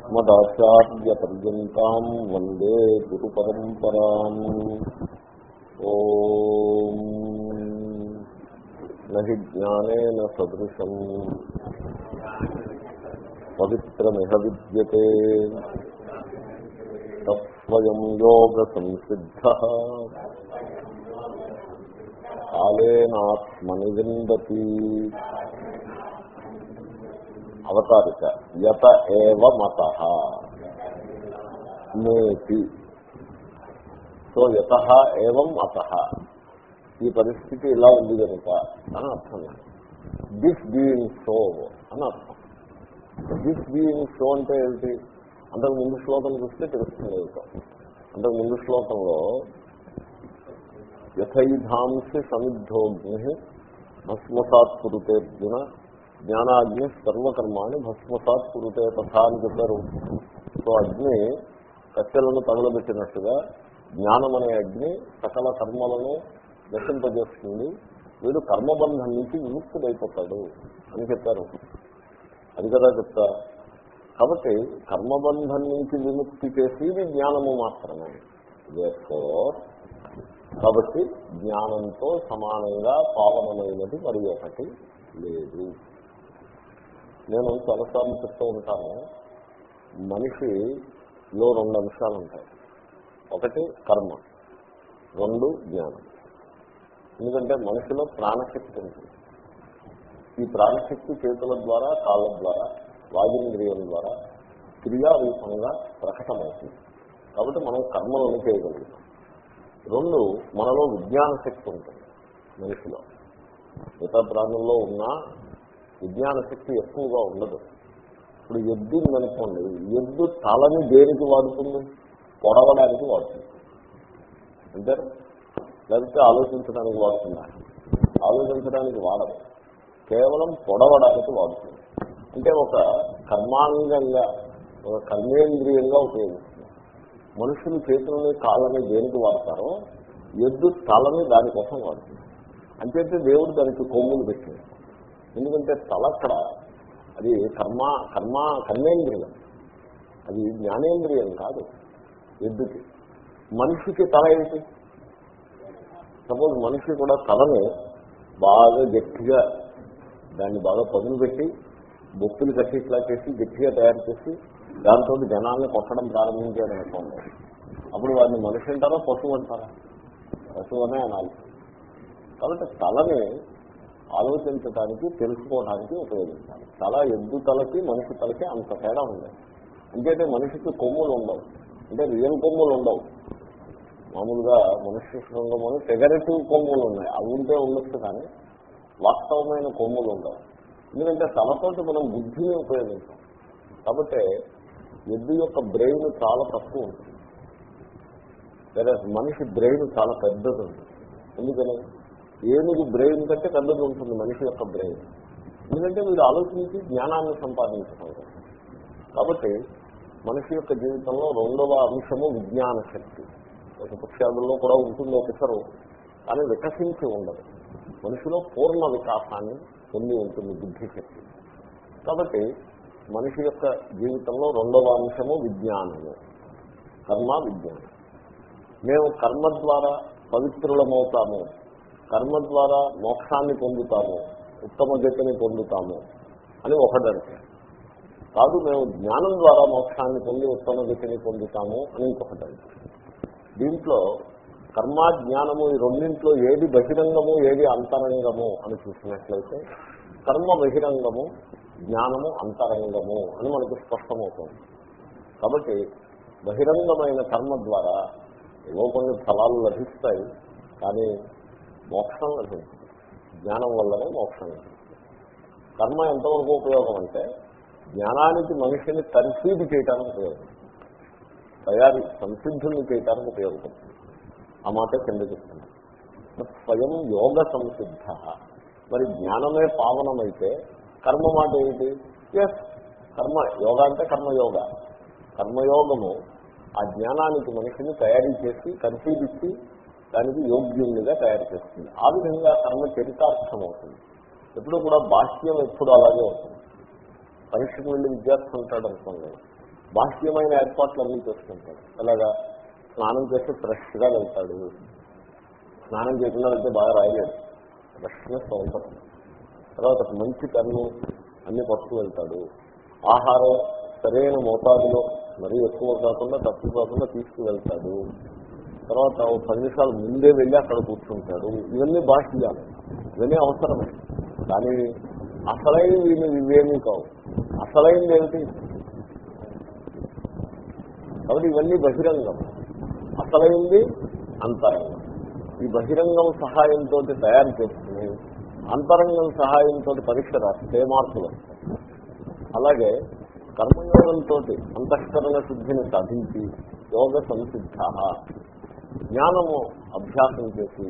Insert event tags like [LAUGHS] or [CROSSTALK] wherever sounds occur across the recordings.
అస్మదాచార్యపర్యంతం వందే గురు పరంపరా నహి జ్ఞానేన సదృశం. పవిత్రమిహ విద్యతే. తస్వయం యోగ సంసిద్ధ కాళేనాత్మని విందతి అవతారిక. యత ఏవ మత. నేతి. సో యత ఏవం మత. ఈ పరిస్థితి ఇలా ఉంది కనుక అని అర్థం. దిస్ బీయింగ్ సో అని అర్థం. దిస్ బీయింగ్ సో అంటే ఏంటి? అంతకు ముందు శ్లోకం చూస్తే తెలుస్తుంది ఏమిటో అంతకు ముందు శ్లోకంలో యథైధాంసి సమిద్ధోగ్ని భస్మసాత్ జ్ఞానాగ్ని సర్వకర్మాన్ని భస్మసాత్ కురుతే తథా అని చెప్పారు. సో అగ్ని కట్టెలను తగలబెట్టినట్టుగా జ్ఞానం అనే అగ్ని సకల కర్మలను దర్శింపజేస్తుంది. వీడు కర్మబంధం నుంచి విముక్తుడైపోతాడు అని చెప్పారు. అది కదా చెప్తా. కాబట్టి కర్మబంధం నుంచి విముక్తి చేసేది జ్ఞానము మాత్రమే. కాబట్టి జ్ఞానంతో సమానంగా పావనమైనది మరి ఒకటి లేదు. నేను చాలాసార్లు చెప్తూ ఉంటాను మనిషిలో రెండు అంశాలు ఉంటాయి. ఒకటి కర్మ రెండు జ్ఞానం. ఎందుకంటే మనిషిలో ప్రాణశక్తి ఉంటుంది. ఈ ప్రాణశక్తి చేతుల ద్వారా కాళ్ళ ద్వారా వాయుంద్రియం ద్వారా క్రియారూపంగా ప్రకటమవుతుంది. కాబట్టి మనం కర్మలను చేయగలుగుతాం. రెండు మనలో విజ్ఞాన శక్తి ఉంటుంది మనిషిలో. మిగతా ప్రాణుల్లో ఉన్న విజ్ఞాన శక్తి ఎక్కువగా ఉండదు. ఇప్పుడు ఎద్దు అనుకోండి ఎద్దు తలని దేనికి వాడుతుంది? పొడవడానికి వాడుతుంది. అంటే లేకపోతే ఆలోచించడానికి వాడుతుందా? ఆలోచించడానికి వాడదు. కేవలం పొడవడానికి వాడుతుంది. అంటే ఒక కర్మాంగంగా ఒక కర్మేంద్రియంగా ఉపయోగిస్తుంది. మనుషులు చేతులని కాళ్ళని దేనికి వాడతారో ఎద్దు తలని దానికోసం వాడుతుంది. అంతే దేవుడు దానికి కొమ్ములు పెట్టాడు. ఎందుకంటే తల అక్కడ అది కర్మ కర్మ కర్మేంద్రియం. అది జ్ఞానేంద్రియం కాదు ఎద్దుకి. మనిషికి తల ఏంటి? సపోజ్ మనిషి కూడా తలని బాగా గట్టిగా దాన్ని బాగా పదులు పెట్టి బొత్తులు కట్టి ఇట్లా చేసి గట్టిగా తయారు చేసి దాంతో జనాల్ని కొట్టడం ప్రారంభించాడు అనుకోండి. అప్పుడు వాడిని మనిషి అంటారా పశువు అంటారా? పశువు అనే అనాలి. కాబట్టి తలని ఆలోచించడానికి తెలుసుకోవడానికి ఉపయోగించాలి. చాలా ఎద్దు తలకి మనిషి తలకి అంత తేడా ఉంది అంచేతే మనిషికి కొమ్ములు ఉండవు. అంటే రియల్ కొమ్ములు ఉండవు. మామూలుగా మనుష్య శృంగం అని కొమ్ములు ఉన్నాయి. అవి ఉంటే ఉండొచ్చు కానీ వాస్తవమైన కొమ్ములు ఉండవు. ఎందుకంటే తలతోటి మనం బుద్ధిని ఉపయోగించాం. కాబట్టి ఎద్దు యొక్క బ్రెయిన్ చాలా తక్కువ ఉంటుంది. సరే మనిషి బ్రెయిన్ చాలా పెద్దది ఉంటుంది. ఎందుకని? ఏనుగు బ్రెయిన్ కంటే పెద్దది ఉంటుంది మనిషి యొక్క బ్రెయిన్. ఎందుకంటే వీడు ఆలోచించి జ్ఞానాన్ని సంపాదించడం కాబట్టి మనిషి యొక్క జీవితంలో రెండవ అంశము విజ్ఞాన శక్తి. ఒక పక్షాదుల్లో కూడా ఉంటుంది ఒకసారి కానీ వికసించి ఉండదు. మనిషిలో పూర్ణ వికాసాన్ని పొంది ఉంటుంది బుద్ధిశక్తి కాబట్టి మనిషి యొక్క జీవితంలో రెండవ అంశము విజ్ఞానము. కర్మ విజ్ఞానం. మేము కర్మ ద్వారా పవిత్రులమవుతాము. కర్మ ద్వారా మోక్షాన్ని పొందుతాము ఉత్తమ గతిని పొందుతాము అని ఒకటంటే. కాదు మేము జ్ఞానం ద్వారా మోక్షాన్ని పొంది ఉత్తమ గతిని పొందుతాము అని ఇంకొకటంటే. దీంట్లో కర్మ జ్ఞానము ఈ రెండింట్లో ఏది బహిరంగము ఏది అంతరంగము అని చూసినట్లయితే కర్మ బహిరంగము జ్ఞానము అంతరంగము అని మనకు స్పష్టమవుతుంది. కాబట్టి బహిరంగమైన కర్మ ద్వారా ఏవో కొన్ని ఫలాలు లభిస్తాయి కానీ మోక్షం లభించింది జ్ఞానం వల్లనే మోక్షం లభించింది కర్మ ఎంతవరకు ఉపయోగం అంటే జ్ఞానానికి మనిషిని తర్ఫీదు చేయడానికి ఉపయోగం. తయారీ సంసిద్ధుల్ని చేయడానికి ఉపయోగపడుతుంది ఆ మాట కింద చెప్తున్నాను స్వయం యోగ సంసిద్ధ. మరి జ్ఞానమే పావనమైతే కర్మ మాట ఏమిటి? ఎస్ కర్మ యోగ అంటే కర్మయోగ. కర్మయోగము ఆ జ్ఞానానికి మనిషిని తయారీ చేసి కన్ఫ్యూజ్ దానికి యోగ్యునిగా తయారు చేస్తుంది. ఆ విధంగా కర్మ చరితార్థం అవుతుంది ఎప్పుడు కూడా బాహ్యం ఎప్పుడు అలాగే అవుతుంది పరీక్షకు వెళ్ళి విద్యార్థి ఉంటాడు అనుకోండి. బాహ్యమైన ఏర్పాట్లు అన్నీ చేసుకుంటాడు. అలాగా స్నానం చేసి ఫ్రెష్గా వెళ్తాడు. స్నానం చేయకుండా వెళ్తే బాగా రాయలేడు. ఫ్రెష్నెస్ అవసరం తర్వాత మంచి కన్ను అన్ని పట్టుకు వెళ్తాడు. ఆహారం సరైన మోతాదులో మరీ ఎక్కువ కాకుండా తక్కువ కాకుండా తీసుకువెళ్తాడు. తర్వాత పది నిమిషాలు ముందే వెళ్ళి అక్కడ కూర్చుంటాడు ఇవన్నీ బాహ్యాలు. ఇవన్నీ అవసరమే. కానీ అసలైనవి ఇవేమీ కావు. అసలైనది ఏమిటి? కాబట్టి ఇవన్నీ బహిరంగం. అసలైంది అంతరంగం ఈ బహిరంగం సహాయంతో తయారు చేసుకుని అంతరంగం సహాయంతో పరీక్ష రాస్తే మార్పులు అలాగే కర్మయోగంతో అంతఃకరణ శుద్ధిని సాధించి యోగ సంసిద్ధ జ్ఞానము అభ్యాసం చేసి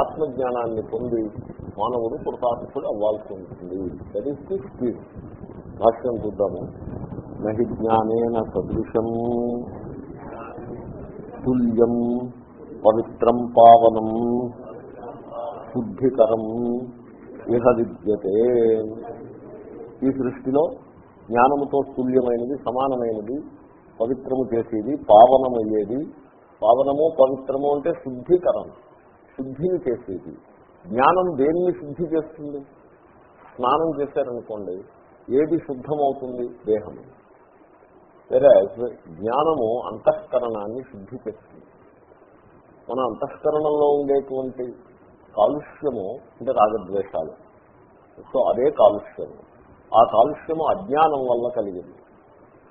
ఆత్మజ్ఞానాన్ని పొంది మానవుడు కృతార్థుడు అవ్వాల్సి ఉంటుంది. దట్ ఈస్ ది స్పీడ్ భాష్యం చూద్దాము. నహి జ్ఞానేన సదృశం తుల్యం పవిత్రం పావనం శుద్ధికరం ఇహ విద్యతే ఈ సృష్టిలో జ్ఞానముతో తుల్యమైనది సమానమైనది పవిత్రము చేసేది పావనమయ్యేది పావనము పవిత్రము అంటే శుద్ధికరం శుద్ధిని చేసేది. జ్ఞానం దేన్ని శుద్ధి చేస్తుంది? స్నానం చేశారనుకోండి ఏది శుద్ధమవుతుంది? దేహము. వేరే జ్ఞానము అంతఃకరణాన్ని శుద్ధి చేస్తుంది. మన అంతఃకరణంలో ఉండేటువంటి కాలుష్యము అంటే రాగద్వేషాలు. సో అదే కాలుష్యము. ఆ కాలుష్యము అజ్ఞానం వల్ల కలిగింది.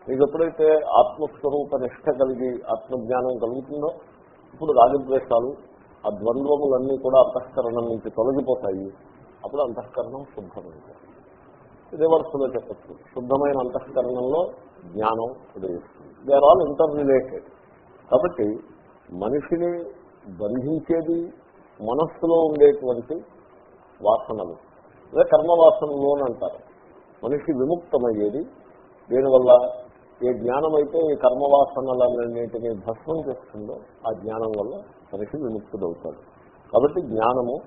మీకు ఎప్పుడైతే ఆత్మస్వరూప నిష్ట కలిగి ఆత్మజ్ఞానం కలుగుతుందో ఇప్పుడు రాగద్వేషాలు ఆ ద్వంద్వములన్నీ కూడా అంతఃకరణం నుంచి తొలగిపోతాయి. అప్పుడు అంతఃకరణం శుద్ధమైపోతుంది. ఇదే వరుసలో చెప్పచ్చు. శుద్ధమైన అంతఃకరణంలో జ్ఞానం ఉదయిస్తుంది. They are all interrelated కాబట్టి మనిషిని బంధించేది మనస్సులో ఉండేటువంటి వాసనలు. అదే కర్మవాసనలు అని అంటారు. మనిషి విముక్తమయ్యేది దీనివల్ల? ఏ జ్ఞానం అయితే ఈ కర్మవాసనలన్నింటినీ భస్మం చేస్తుందో ఆ జ్ఞానం వల్ల మనిషి విముక్తుడవుతాడు. కాబట్టి జ్ఞానము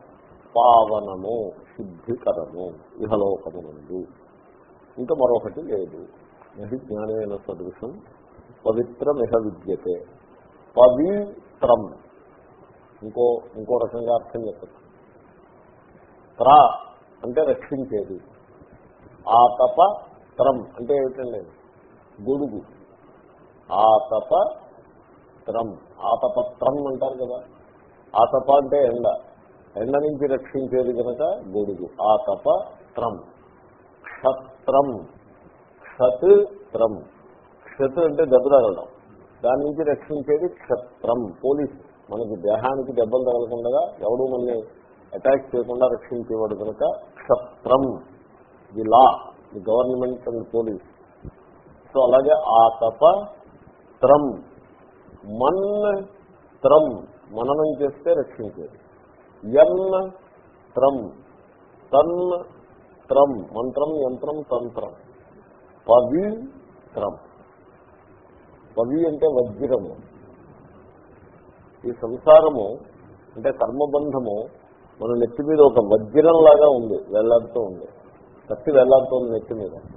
పావనము శుద్ధికరము ఇహలోకమునందు. ఇంకా మరొకటి లేదు. నహి జ్ఞానమైన సదృశం. పవిత్రమిహ విద్యతే. పవిత్రం. ఇంకో ఇంకో రకంగా అర్థం చెప్పచ్చు. త్ర అంటే రక్షించేది. ఆతప త్రం అంటే ఏమిటండి? గొడుగు. ఆతపత్రం ఆతపత్రం అంటారు కదా. ఆతప అంటే ఎండ. ఎండ నుంచి రక్షించేది కనుక గొడుగు. ఆతపత్రం క్షత్రం. క్షత్ త్రం. క్షత్ అంటే దెబ్బ తగలడం. దాని నుంచి రక్షించేది క్షత్రం. పోలీస్ మనకి దేహానికి దెబ్బలు తగలకుండా ఎవడు మనల్ని అటాక్ చేయకుండా రక్షించేవాడు కనుక క్షత్రం. The law. The government and police. So అలాగే ఆ తప త్రం మన్ త్రం మననం చేస్తే రక్షించేది. ఎన్ త్రం తన్ త్రం మంత్రం యంత్రం తంత్రం. పవి త్రం. పవి అంటే వజ్రము. ఈ సంసారము అంటే కర్మబంధము మన నెత్తి మీద ఒక వజ్రంలాగా ఉంది వెళ్ళాడుతూ ఉంది. కత్తి వెళ్ళాడుతోంది నెత్తి మీద.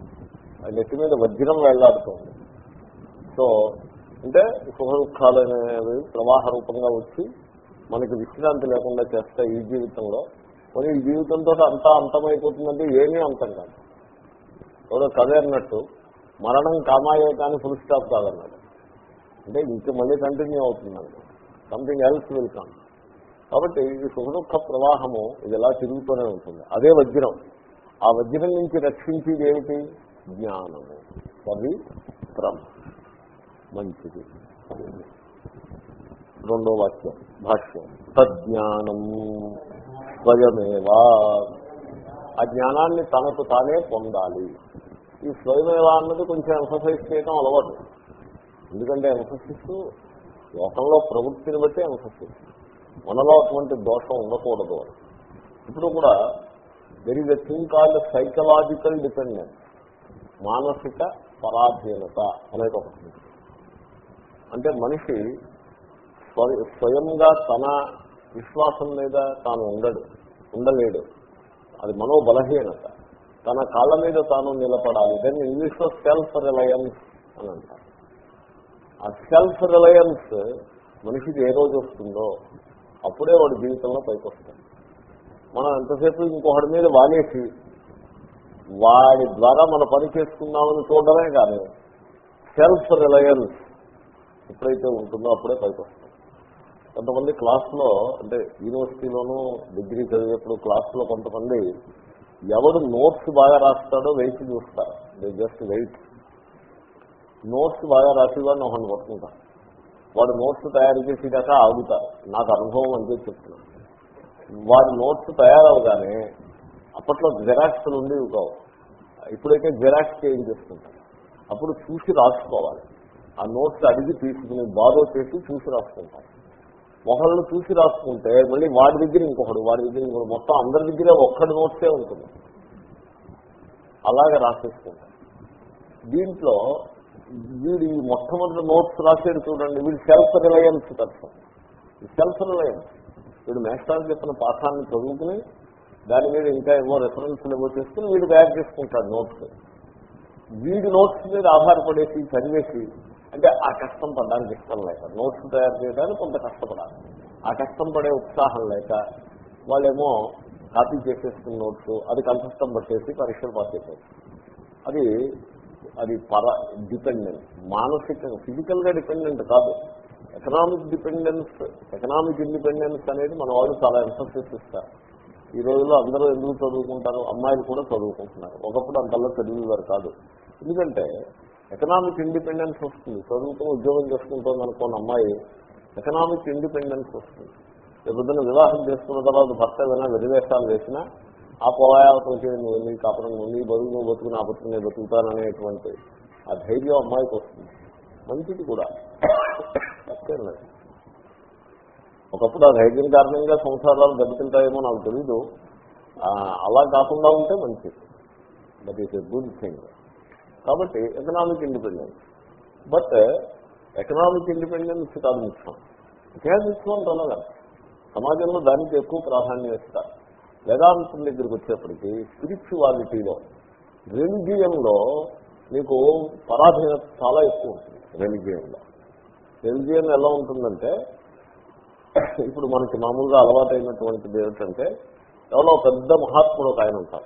నెత్తి మీద వజ్రం వెళ్ళాడుతోంది సో అంటే సుఖ దుఃఖాలు అనేవి ప్రవాహ రూపంగా వచ్చి మనకి విశ్రాంతి లేకుండా చేస్తాయి ఈ జీవితంలో. మరి ఈ జీవితంతో అంతా అంతమైపోతుందంటే ఏమీ అంతం కాదు. ఎవరో కథ అన్నట్టు మరణం కామాయే కానీ ఫుల్ స్టాప్ కాదన్నాడు. అంటే ఇంక మళ్ళీ కంటిన్యూ అవుతుందండి సంథింగ్ ఎల్స్ విల్ కమ్ కాబట్టి ఈ సుఖ దుఃఖ ప్రవాహము ఇది ఎలా తిరుగుతూనే ఉంటుంది. అదే వజ్రం. ఆ వజ్రం నుంచి రక్షించేది ఏమిటి? జ్ఞానము. పవిత్రం మంచిది. రెండో వాక్యం. భాష్యం. తజ్ఞానం స్వయమేవా. ఆ జ్ఞానాన్ని తనకు తానే పొందాలి. ఈ స్వయమేవా అన్నది కొంచెం ఎంఫసైజ్ చేయడం అలవాటు. ఎందుకంటే ఎంఫసిస్ లోకంలో ప్రవృత్తిని బట్టి ఎంఫసిస్ మనలో అటువంటి దోషం ఉండకూడదు ఇప్పుడు కూడా there is a thing called psychological dependence మానసిక పరాధీనత అనేది ఒకటి అంటే మనిషి స్వయంగా తన విశ్వాసం మీద తాను ఉండడు ఉండలేడు. అది మనో బలహీనత తన కాళ్ళ మీద తాను నిలబడాలి. దాన్ని ఇంగ్లీష్లో సెల్ఫ్ రిలయన్స్ అని అంటారు. ఆ సెల్ఫ్ రిలయన్స్ మనిషికి ఏ రోజు వస్తుందో అప్పుడే వాడి జీవితంలో పైకి వస్తాడు. మనం ఎంతసేపు ఇంకొకటి మీద వానేసి వాడి ద్వారా మన పని చేసుకుందామని చూడడమే కానీ సెల్ఫ్ రిలయన్స్ ఎప్పుడైతే ఉంటుందో అప్పుడే పైకి కొంతమంది క్లాస్లో అంటే యూనివర్సిటీలోనూ డిగ్రీ చదివేప్పుడు క్లాస్లో కొంతమంది ఎవడు నోట్స్ బాగా రాస్తాడో వెయిట్ చూస్తారు. దే జస్ట్ వెయిట్ నోట్స్ బాగా రాసేవాడిని ఒకటి పట్టుకుంటారు వాడు నోట్స్ తయారు చేసేదాకా ఆగుతారు నాకు అనుభవం అని చెప్తున్నాను వాడి నోట్స్ తయారవగానే అప్పట్లో జిరాక్స్లు ఉండేవి కావు. ఇప్పుడైతే జిరాక్స్ చేయడం చేస్తుంటారు. అప్పుడు చూసి రాసుకోవాలి. ఆ నోట్స్ అడిగి తీసుకుని బారో చేసి చూసి రాసుకుంటారు ఒకళ్ళు చూసి రాసుకుంటే మళ్ళీ వాడి దగ్గర ఇంకొకడు వాడి దగ్గర ఇంకొకడు. మొత్తం అందరి దగ్గర ఒక్కడి నోట్సే ఉంటుంది. అలాగే రాసేసుకుంటారు దీంట్లో వీడి మొట్టమొదటి నోట్స్ రాసేది చూడండి వీడి self reliance person self reliance వీడు మేస్టార్ చెప్పిన పాఠాన్ని చదువుకుని దాని మీద ఇంకా ఏమో రెఫరెన్స్లు ఏమో చేసుకుని వీడు తయారు చేసుకుంటాడు నోట్స్ వీడి నోట్స్ మీద ఆధారపడేసి చదివేసి అంటే ఆ కష్టం పడడానికి ఇష్టం లేక నోట్స్ తయారు చేయడానికి కొంత కష్టపడాలి. ఆ కష్టం పడే ఉత్సాహం లేక వాళ్ళేమో కాపీ చేసేసుకున్న నోట్స్ అది కన్సిస్టం పట్టేసి పరీక్షలు పాస్ అయిపోయి అది అది పర డిపెండెన్స్ మానసిక ఫిజికల్గా డిపెండెంట్ కాదు. ఎకనామిక్ డిపెండెన్స్ ఎకనామిక్ ఇండిపెండెన్స్ అనేది మన వాళ్ళు చాలా ఎంఫోసిస్ ఇస్తారు. ఈ రోజుల్లో అందరూ ఎందుకు చదువుకుంటారు? అమ్మాయిలు కూడా చదువుకుంటున్నారు. ఒకప్పుడు అంతల్లో చదివేవారు కాదు. ఎందుకంటే ఎకనామిక్ ఇండిపెండెన్స్ వస్తుంది. చదువుతూ ఉద్యోగం చేసుకుంటుంది అనుకోని అమ్మాయి ఎకనామిక్ ఇండిపెండెన్స్ వస్తుంది. రేపొద్దున వివాహం చేసుకున్న తర్వాత భర్త ఏదైనా వెరివేషాలు వేసినా ఆ పోయావతలకి నువ్వు నీ కాపురం నీ బతుకు నువ్వు బతుకు నా బతుకు నేను బతుకుతాననేటువంటి ఆ ధైర్యం అమ్మాయికి వస్తుంది. మంచిది కూడా. తప్పేం లేదు. ఒకప్పుడు ఆ ధైర్యం కారణంగా సంసారాలు దెబ్బతింటాయేమో నాకు తెలీదు. అలా కాకుండా ఉంటే మంచిది. That is a good thing కాబట్టి economic independence but economic independence కాదు ముఖ్యం ఇతిహాస ఇష్టం అనగా సమాజంలో దానికి ఎక్కువ ప్రాధాన్యం ఇస్తారు. వేదాంతం దగ్గరికి వచ్చేప్పటికీ స్పిరిచువాలిటీలో రెలిజియంలో మీకు పరాధీనత చాలా ఎక్కువ ఉంటుంది. రెలిజియంలో రెలిజియన్ ఎలా ఉంటుందంటే ఇప్పుడు మనకి మామూలుగా అలవాటైనటువంటిది ఏమిటంటే ఎవరో పెద్ద మహాత్ముడు ఒక ఆయన ఉంటారు.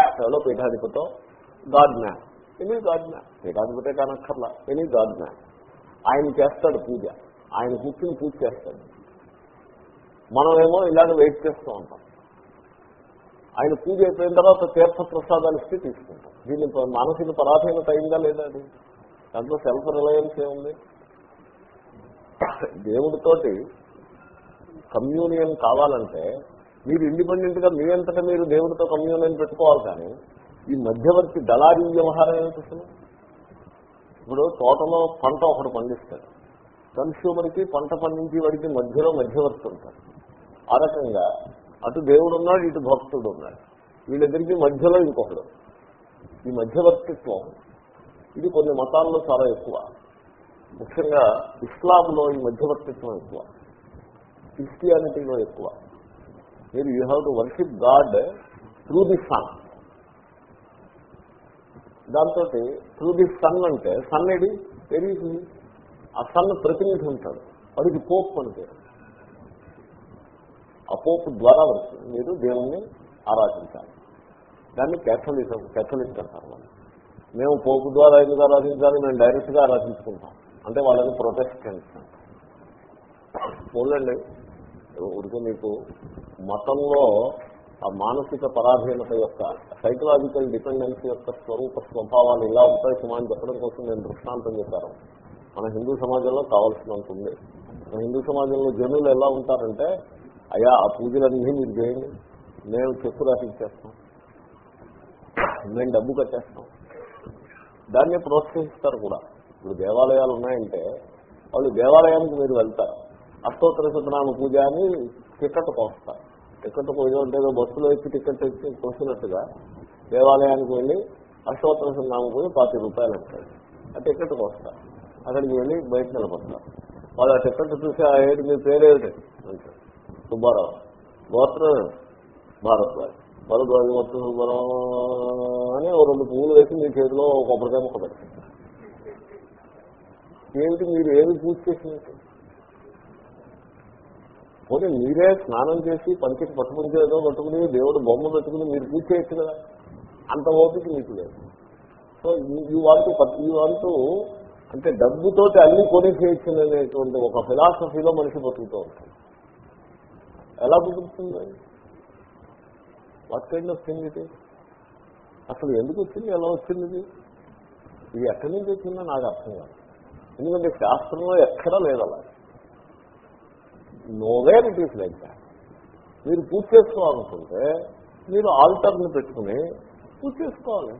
ఎవరో పీఠాధిపతో? God man. Any god man. పీఠాధిపతే కానక్కర్లా. Any god man. ఆయన చేస్తాడు పూజ. ఆయన కూర్చుని పూజ చేస్తాడు. మనమేమో ఇలాగ వెయిట్ చేస్తూ ఉంటాం. ఆయన పూజ అయిపోయిన తర్వాత తీర్థప్రసాదాలు ఇస్తే తీసుకుంటాం. దీని మానసిక పరాధీనత అయిందా లేదా అది? దాంట్లో సెల్ఫ్ రిలయన్స్ ఏముంది? దేవుడితోటి కమ్యూనియన్ కావాలంటే మీరు ఇండిపెండెంట్గా మీ అంతటా మీరు దేవుడితో కమ్యూనియన్ పెట్టుకోవాలి కానీ ఈ మధ్యవర్తి దళారీ వ్యవహారం ఏమిటి అసలు ఇప్పుడు తోటలో పంట ఒకటి పండిస్తాడు. కన్స్యూమర్కి పంట పండించి వాడికి మధ్యలో మధ్యవర్తి ఉంటాడు. ఆ రకంగా అటు దేవుడు ఉన్నాడు ఇటు భక్తుడు ఉన్నాడు. వీళ్ళిద్దరికి మధ్యలో ఇంకొకడు. ఈ మధ్యవర్తిత్వం ఇది కొన్ని మతాల్లో చాలా ఎక్కువ. ముఖ్యంగా ఇస్లాంలో ఈ మధ్యవర్తిత్వం ఎక్కువ. క్రిస్టియానిటీలో ఎక్కువ. మీరు you have to worship God through the sun దాంతో త్రూ ది సన్ అంటే సన్ ఏడి తెలియదు ఆ సన్ ప్రతినిధి ఉంటాడు. వాడికి పోప్ అని పేరు. ఆ పోప్ ద్వారా మీరు దేవుణ్ణి ఆరాధించాలి. దాన్ని కేథలిజం కేథలిక్ అంటారు మేము పోపు ద్వారా ఎందుకు ఆరాధించాలి? మేము డైరెక్ట్గా ఆరాధించుకుంటాం. అంటే వాళ్ళని ప్రొటెస్టెంట్స్ చేస్తాం చూడండి. ఉడికి మీకు మతంలో ఆ మానసిక పరాధీనత యొక్క సైకలాజికల్ డిపెండెన్సీ యొక్క స్వరూప స్వభావాలు ఇలా ఉంటాయి సుమా చెప్పడం కోసం నేను దృష్టాంతం చెప్పాను మన హిందూ సమాజంలో కావాల్సినంత ఉంది. మన హిందూ సమాజంలో జనులు ఎలా ఉంటారంటే అయ్యా ఆ పూజలన్నీ మీరు చేయండి. మేము చెక్కు రాసిచ్చేస్తాం మేము డబ్బు కట్టేస్తాం. దాన్ని ప్రోత్సహిస్తారు కూడా. ఇప్పుడు దేవాలయాలు ఉన్నాయంటే వాళ్ళు దేవాలయానికి మీరు వెళ్తారు. అష్టోత్తర శతనామ పూజ అని టికెట్ కోస్తారు టికెట్ పూజ అంటే బస్సులో ఎక్కి టికెట్ ఎక్కి కోసినట్టుగా దేవాలయానికి వెళ్ళి అష్టోత్తర శతనామ పూజ పాతి రూపాయలు అంటాడు ఆ టికెట్ కోస్తారు అక్కడికి వెళ్ళి బయట నిలబడతారు వాళ్ళు ఆ టికెట్ చూసి ఆ ఏడు మీ పేరేమిటి అంటారు. సుబ్బారావు. గోత్రం భారద్వాజ్ భరద్వాజ్ మొత్తం సుబ్బారావు అని ఓ రెండు పువ్వులు వేసి మీ చేతిలో కొబ్బరికాయ ముక్క పెడతారు. ఏమిటి మీరు ఏమి పూజ చేసినట్టు? పోనీ మీరే స్నానం చేసి పంచికి పట్టుకుని ఏదో పట్టుకుని దేవుడు బొమ్మ పెట్టుకుని మీరు పూజ చేయొచ్చు కదా? అంత ఓపిక మీకు లేదు. సో ఈ వాంటూ ఈ వాంటూ అంటే డబ్బుతో అన్ని కొని చేయొచ్చు అనేటువంటి ఒక ఫిలాసఫీలో మనిషి బతుకుతూ ఉంటాడు. ఎలా బతుకుతుంది? వాట్ కైండ్ ఆఫ్ థింగ్ ఇది అసలు ఎందుకు వచ్చింది? ఎలా వచ్చింది? ఇది ఇది ఎక్కడి నుంచి వచ్చిందో నాకు అర్థం కాదు. ఎందుకంటే శాస్త్రంలో ఎక్కడా లేదు అలా. Nowhere it is like that మీరు పూజ చేసుకోవాలనుకుంటే మీరు ఆల్టర్ని పెట్టుకుని పూజ చేసుకోవాలి.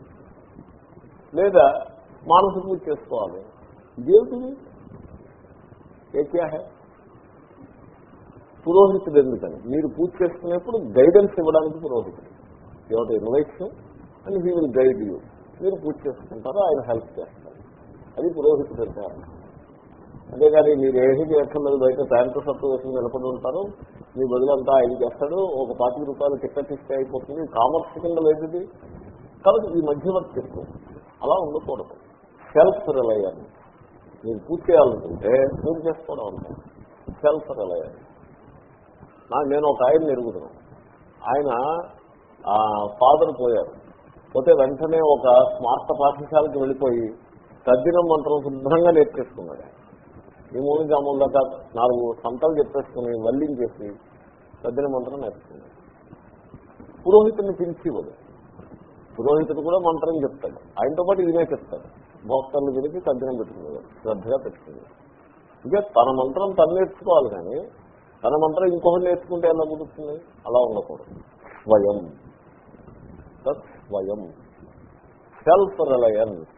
లేదా మానస పూజ చేసుకోవాలి. ఇదేమిటి ఏ క్యా పురోహితుడు ఎందుకని? మీరు పూజ చేసుకునేప్పుడు గైడెన్స్ ఇవ్వడానికి పురోహితుడు. ఎవరి invites and he will guide you మీరు పూజ చేసుకుంటారో ఆయన హెల్ప్ చేస్తారు. అది పురోహితుడు అంటే అంతేగాని మీరు ఏమీ చేయక్కర్లేదు బయట ప్యాంటు షర్ట్ వేసి నిలబడి ఉంటారు. మీ బదులంతా ఆయన చేస్తాడు. ఒక పాతిక రూపాయలు టికెట్ ఇస్తే అయిపోతుంది. కామర్స్ కింద లేదుది కాబట్టి ఈ మధ్యవర్తిత్వం అలా ఉండకూడదు. సెల్ఫ్ రిలయన్స్ మీరు పూర్తి చేయాలనుకుంటే పూర్తి చేసుకోవడం అంటే సెల్ఫ్ రిలయన్స్ నేను ఒక ఆయన ఎరుగుతున్నాను ఆయన ఫాదర్ పోయారు. పోతే వెంటనే ఒక స్మార్త పాఠశాలకు వెళ్ళిపోయి తద్దినం మంత్రం శుభ్రంగా నేర్చేసుకున్నాడు ఈ మూడు జాముల దాకా నాలుగు సంతలు చెప్పేసుకుని వల్లించేసి పెద్దల మంత్రం నేర్చుకున్నాడు. పురోహితుడిని పిలిచివ్వడు పురోహితుడు కూడా మంత్రం చెప్తాడు. ఆయనతో పాటు ఇదే చెప్తాడు. భోక్తలను పిలిచి తగ్గిన పెట్టుకునేవాడు. శ్రద్ధగా పెట్టుకునేవాడు. ఇంకా తన మంత్రం తను నేర్చుకోవాలి కానీ తన మంత్రం ఇంకొకటి నేర్చుకుంటే ఎలా కుదురుతుంది? అలా ఉండకూడదు. స్వయం. స్వయం. సెల్ఫ్ రిలయన్స్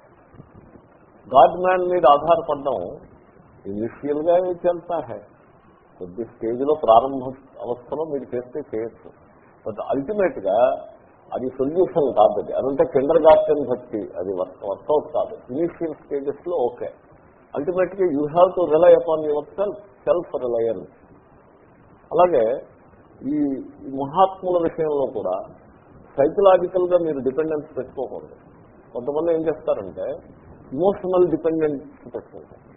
గాడ్ మ్యాన్ మీద ఆధారపడడం ఇనిషియల్గా చల్తా హై? కొద్ది స్టేజ్లో ప్రారంభ అవస్థలో మీరు చేస్తే చేయొచ్చు. బట్ అల్టిమేట్గా అది సొల్యూషన్ కాదు అది అదంటే కిండర్ గార్టెన్ భక్తి. అది వర్కౌట్ కాదు. ఇనిషియల్ స్టేజెస్లో ఓకే. అల్టిమేట్గా you have to rely upon yourself self reliance. అలాగే ఈ మహాత్ముల విషయంలో కూడా సైకలాజికల్గా మీరు డిపెండెన్స్ పెట్టుకోకూడదు. కొంతమంది ఏం చేస్తారంటే ఇమోషనల్ డిపెండెన్స్ పెట్టుకుంటారు.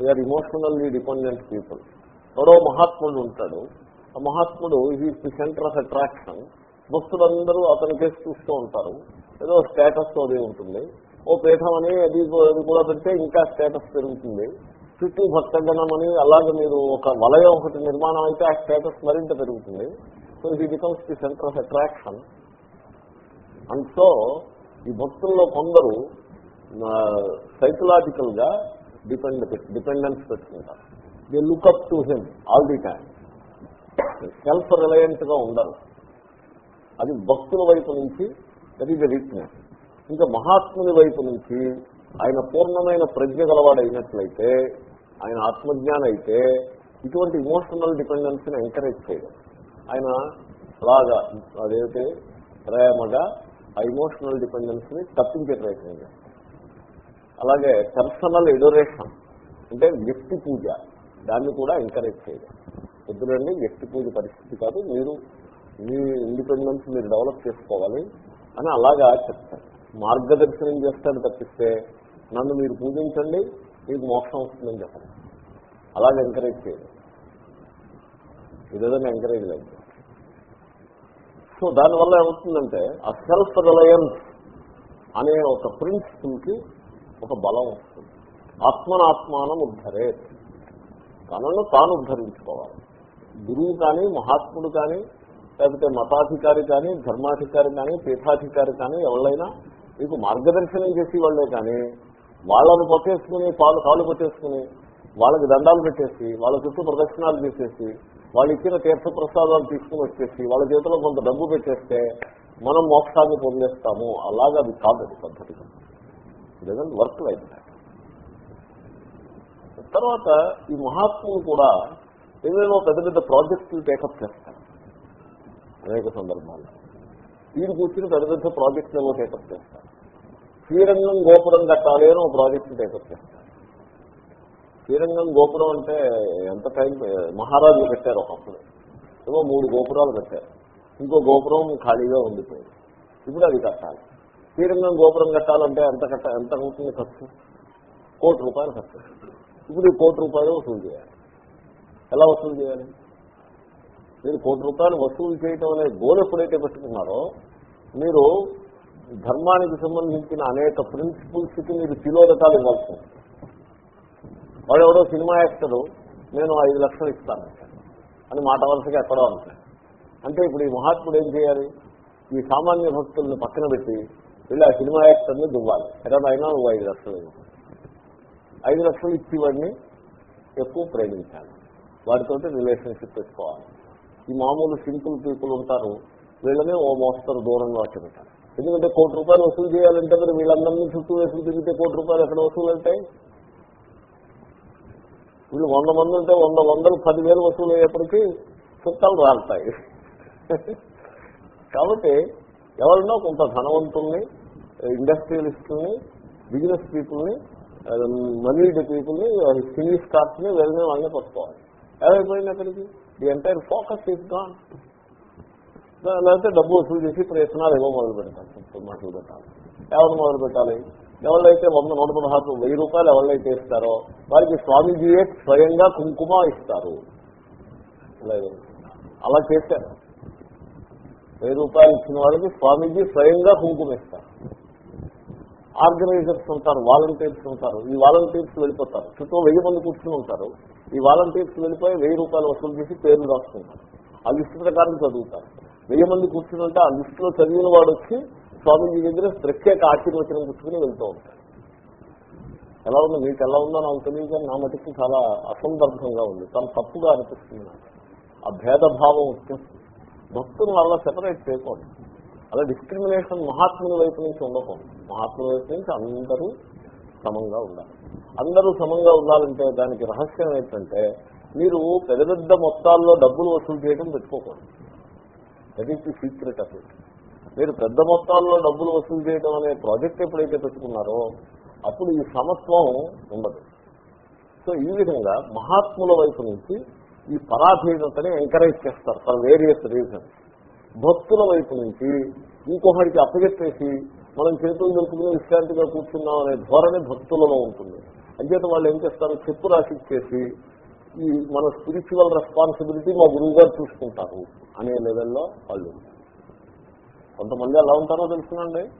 We are emotionally dependent people ఎవరో మహాత్ముడు ఉంటాడు. ఆ మహాత్ముడు is the centre of attraction భక్తులందరూ అతని కేసు చూస్తూ ఉంటారు. ఏదో స్టేటస్ అది ఉంటుంది. ఓ పీఠం అని అది అది కూడా పెడితే ఇంకా స్టేటస్ పెరుగుతుంది. చుట్టూ భక్తగణం అని అలాగే మీరు ఒక వలయం ఒకటి నిర్మాణం అయితే ఆ స్టేటస్ మరింత పెరుగుతుంది. సో ఇది becomes the centre of attraction and so ఈ భక్తుల్లో కొందరు సైకలాజికల్గా డిపెండ్ డిపెండెన్స్ పెట్టుకుంటారు they look up to him all the time self రిలయంట్గా ఉండరు. అది భక్తుల వైపు నుంచి దట్ ఈజ్ వీక్నెస్ ఇంకా మహాత్ముని వైపు నుంచి ఆయన పూర్ణమైన ప్రజ్ఞ గలవాడైనట్లయితే ఆయన ఆత్మజ్ఞానం అయితే ఇటువంటి ఇమోషనల్ డిపెండెన్స్ని ఎంకరేజ్ చేయడం. ఆయన అలాగా అదేమిటి? ప్రేమగా ఆ ఇమోషనల్ డిపెండెన్స్ని తప్పించే ప్రయత్నం చేస్తారు అలాగే పర్సనల్ ఎడోరేషన్ అంటే వ్యక్తి పూజ దాన్ని కూడా ఎంకరేజ్ చేయడం. ఎదురండి వ్యక్తి పూజ పరిస్థితి కాదు మీరు మీ ఇండిపెండెన్స్ మీరు డెవలప్ చేసుకోవాలి అని అలాగా చెప్తారు. మార్గదర్శనం చేస్తాడు తప్పిస్తే నన్ను మీరు పూజించండి మీకు మోక్షం వస్తుందని చెప్పండి అలాగే ఎంకరేజ్ చేయండి ఇదేదైనా ఎంకరేజ్ లేదు సో దానివల్ల ఏమవుతుందంటే ఆ సెల్ఫ్ రిలయన్స్ అనే ఒక ప్రిన్సిపల్కి ఒక బలం వస్తుంది. ఆత్మనాత్మానం ఉద్ధరే. తనను తాను ఉద్ధరించుకోవాలి. గురువు కానీ మహాత్ముడు కానీ లేకపోతే మతాధికారి కానీ ధర్మాధికారి కానీ పీఠాధికారి కానీ ఎవరైనా మీకు మార్గదర్శనం చేసి వాళ్ళే కానీ వాళ్ళని కొట్టేసుకుని పాలు కాలు కొట్టేసుకుని వాళ్ళకి దండాలు పెట్టేసి వాళ్ళ చుట్టూ ప్రదక్షిణాలు చేసేసి వాళ్ళు ఇచ్చిన తీర్థప్రసాదాలు తీసుకుని వచ్చేసి వాళ్ళ చేతిలో కొంత డబ్బు పెట్టేస్తే మనం మోక్షాన్ని పొందేస్తాము. అలాగా అది కాదు పద్ధతి. పద్ధతిగా డజన్ వర్క్ లైక్ దాట్ తర్వాత ఈ మహాత్ములు కూడా ఏదైనా పెద్ద పెద్ద ప్రాజెక్టులు టేకప్ చేస్తారు. అనేక సందర్భాల్లో. వీడు కూర్చుని పెద్ద పెద్ద ప్రాజెక్టులు ఏవో టేకప్ చేస్తారు. శ్రీరంగం గోపురం కట్టాలి అని ఒక ప్రాజెక్టు టేకప్ చేస్తారు. శ్రీరంగం గోపురం అంటే ఎంత టైం మహారాజులు కట్టారు ఒకప్పుడు. ఏమో మూడు గోపురాలు కట్టారు. ఇంకో గోపురం ఖాళీగా ఉండిపోయింది. ఇప్పుడు అది కట్టాలి. శ్రీరంగం గోపురం కట్టాలంటే ఎంత కట్ట ఎంత అవుతుంది ఖర్చు? కోటి రూపాయలు ఖర్చు. ఇప్పుడు ఈ కోటి రూపాయలు వసూలు చేయాలి. ఎలా వసూలు చేయాలి? మీరు కోటి రూపాయలు వసూలు చేయటం అనే గోల్ ఎప్పుడైతే పెట్టుకున్నారో మీరు ధర్మానికి సంబంధించిన అనేక ప్రిన్సిపల్స్కి మీరు తిలోదకాలు ఇవ్వాల్సి ఉంది వాడు ఎవడో సినిమా యాక్టరు నేను ఐదు లక్షలు ఇస్తాను అని మాట వలసగా ఎక్కడో అంటాడు అంటే ఇప్పుడు ఈ మహాత్ముడు ఏం చేయాలి? ఈ సామాన్య భక్తుల్ని పక్కన పెట్టి వీళ్ళు ఆ సినిమా యాక్టర్ని దువ్వాలి. ఎలా అయినా నువ్వు ఐదు లక్షలు ఐదు లక్షలు ఇచ్చేవాడిని ఎక్కువ ప్రేమించాలి. వాటితో రిలేషన్షిప్ పెట్టుకోవాలి. ఈ మామూలు సింపుల్ పీపుల్ ఉంటారు వీళ్ళని ఓ మోస్తరు దూరంగా వచ్చి ఎందుకంటే కోటి రూపాయలు వసూలు చేయాలంటే మరి వీళ్ళందరినీ చుట్టూ వేసులు తిరిగితే కోటి రూపాయలు ఎక్కడ వసూలు అవుతాయి? వీళ్ళు వంద మంది ఉంటే వంద వందలు పదివేలు వసూలు అయ్యేప్పటికీ చుట్టాలు రాలుతాయి. [LAUGHS] కాబట్టి ఎవరినో కొంత ధనవంతుల్ని ఇండస్ట్రియలిస్టుల్ని బిజినెస్ పీపుల్ని మనీడ్ పీపుల్ని సినీ స్టార్స్ని వెళ్ళిన వాళ్ళని పట్టుకోవాలి. ఏమైపోయింది అక్కడికి? The entire focus is gone లేకపోతే డబ్బు వసూలు చేసి ప్రయత్నాలు ఏవో మొదలు పెడతారు. మాటలు పెట్టాలి. ఎవరు మొదలు పెట్టాలి? ఎవరైతే వంద నూట పదహారు వెయ్యి రూపాయలు ఎవరైతే ఇస్తారో వారికి స్వామీజీయే స్వయంగా కుంకుమ ఇస్తారు. అలా చేశారు. వెయ్యి రూపాయలు ఇచ్చిన వాళ్ళకి స్వామీజీ స్వయంగా కుంకుమ ఇస్తారు. ఆర్గనైజర్స్ ఉంటారు వాలంటీర్స్ ఉంటారు ఈ వాలంటీర్స్ వెళ్ళిపోతారు. చుట్టూ వెయ్యి మంది కూర్చుని ఉంటారు. ఈ వాలంటీర్స్ వెళ్ళిపోయి వెయ్యి రూపాయలు వసూలు చేసి పేర్లు రాసుకుంటారు. ఆ లిస్టు ప్రకారం చదువుతారు. వెయ్యి మంది కూర్చుని ఉంటే ఆ లిస్టులో చదివిన వాడు వచ్చి స్వామీజీ దగ్గర ప్రత్యేక ఆశీర్వచనం పుచ్చుకుని వెళ్తూ ఉంటారు ఎలా ఉందో? మీకు ఎలా ఉందో నాకు తెలియదు నా మటుకు చాలా అసందర్భంగా ఉంది. చాలా తప్పుగా అనిపిస్తుంది నాకు. ఆ భేదభావం వచ్చేస్తుంది భక్తులను అలా సెపరేట్ చేయకూడదు. అలా డిస్క్రిమినేషన్ మహాత్ముల వైపు నుంచి ఉండకూడదు. మహాత్ముల వైపు నుంచి అందరూ సమంగా ఉండాలి. అందరూ సమంగా ఉండాలంటే దానికి రహస్యం ఏంటంటే మీరు పెద్ద పెద్ద మొత్తాల్లో డబ్బులు వసూలు చేయడం పెట్టుకోకూడదు. That is the secret of మీరు పెద్ద మొత్తాల్లో డబ్బులు వసూలు చేయడం అనే ప్రాజెక్ట్ ఎప్పుడైతే పెట్టుకున్నారో అప్పుడు ఈ సమత్వం ఉండదు. సో ఈ విధంగా మహాత్ముల వైపు నుంచి ఈ పరాధీనతని ఎంకరేజ్ చేస్తారు ఫర్ వేరియస్ రీజన్స్ భక్తుల వైపు నుంచి ఇంకొకరికి అప్పగెట్టేసి మనం చేతులు దొరుకుతున్న విశ్రాంతిగా కూర్చున్నాం అనే ధోరణి భక్తులలో ఉంటుంది. అంచేత వాళ్ళు ఏం చేస్తారు? చెప్పు రాసిచ్చేసి ఈ మన స్పిరిచువల్ రెస్పాన్సిబిలిటీ మా గురువు గారు చూసుకుంటారు అనే లెవెల్లో వాళ్ళు కొంతమంది ఎలా ఉంటారో తెలుసునండి.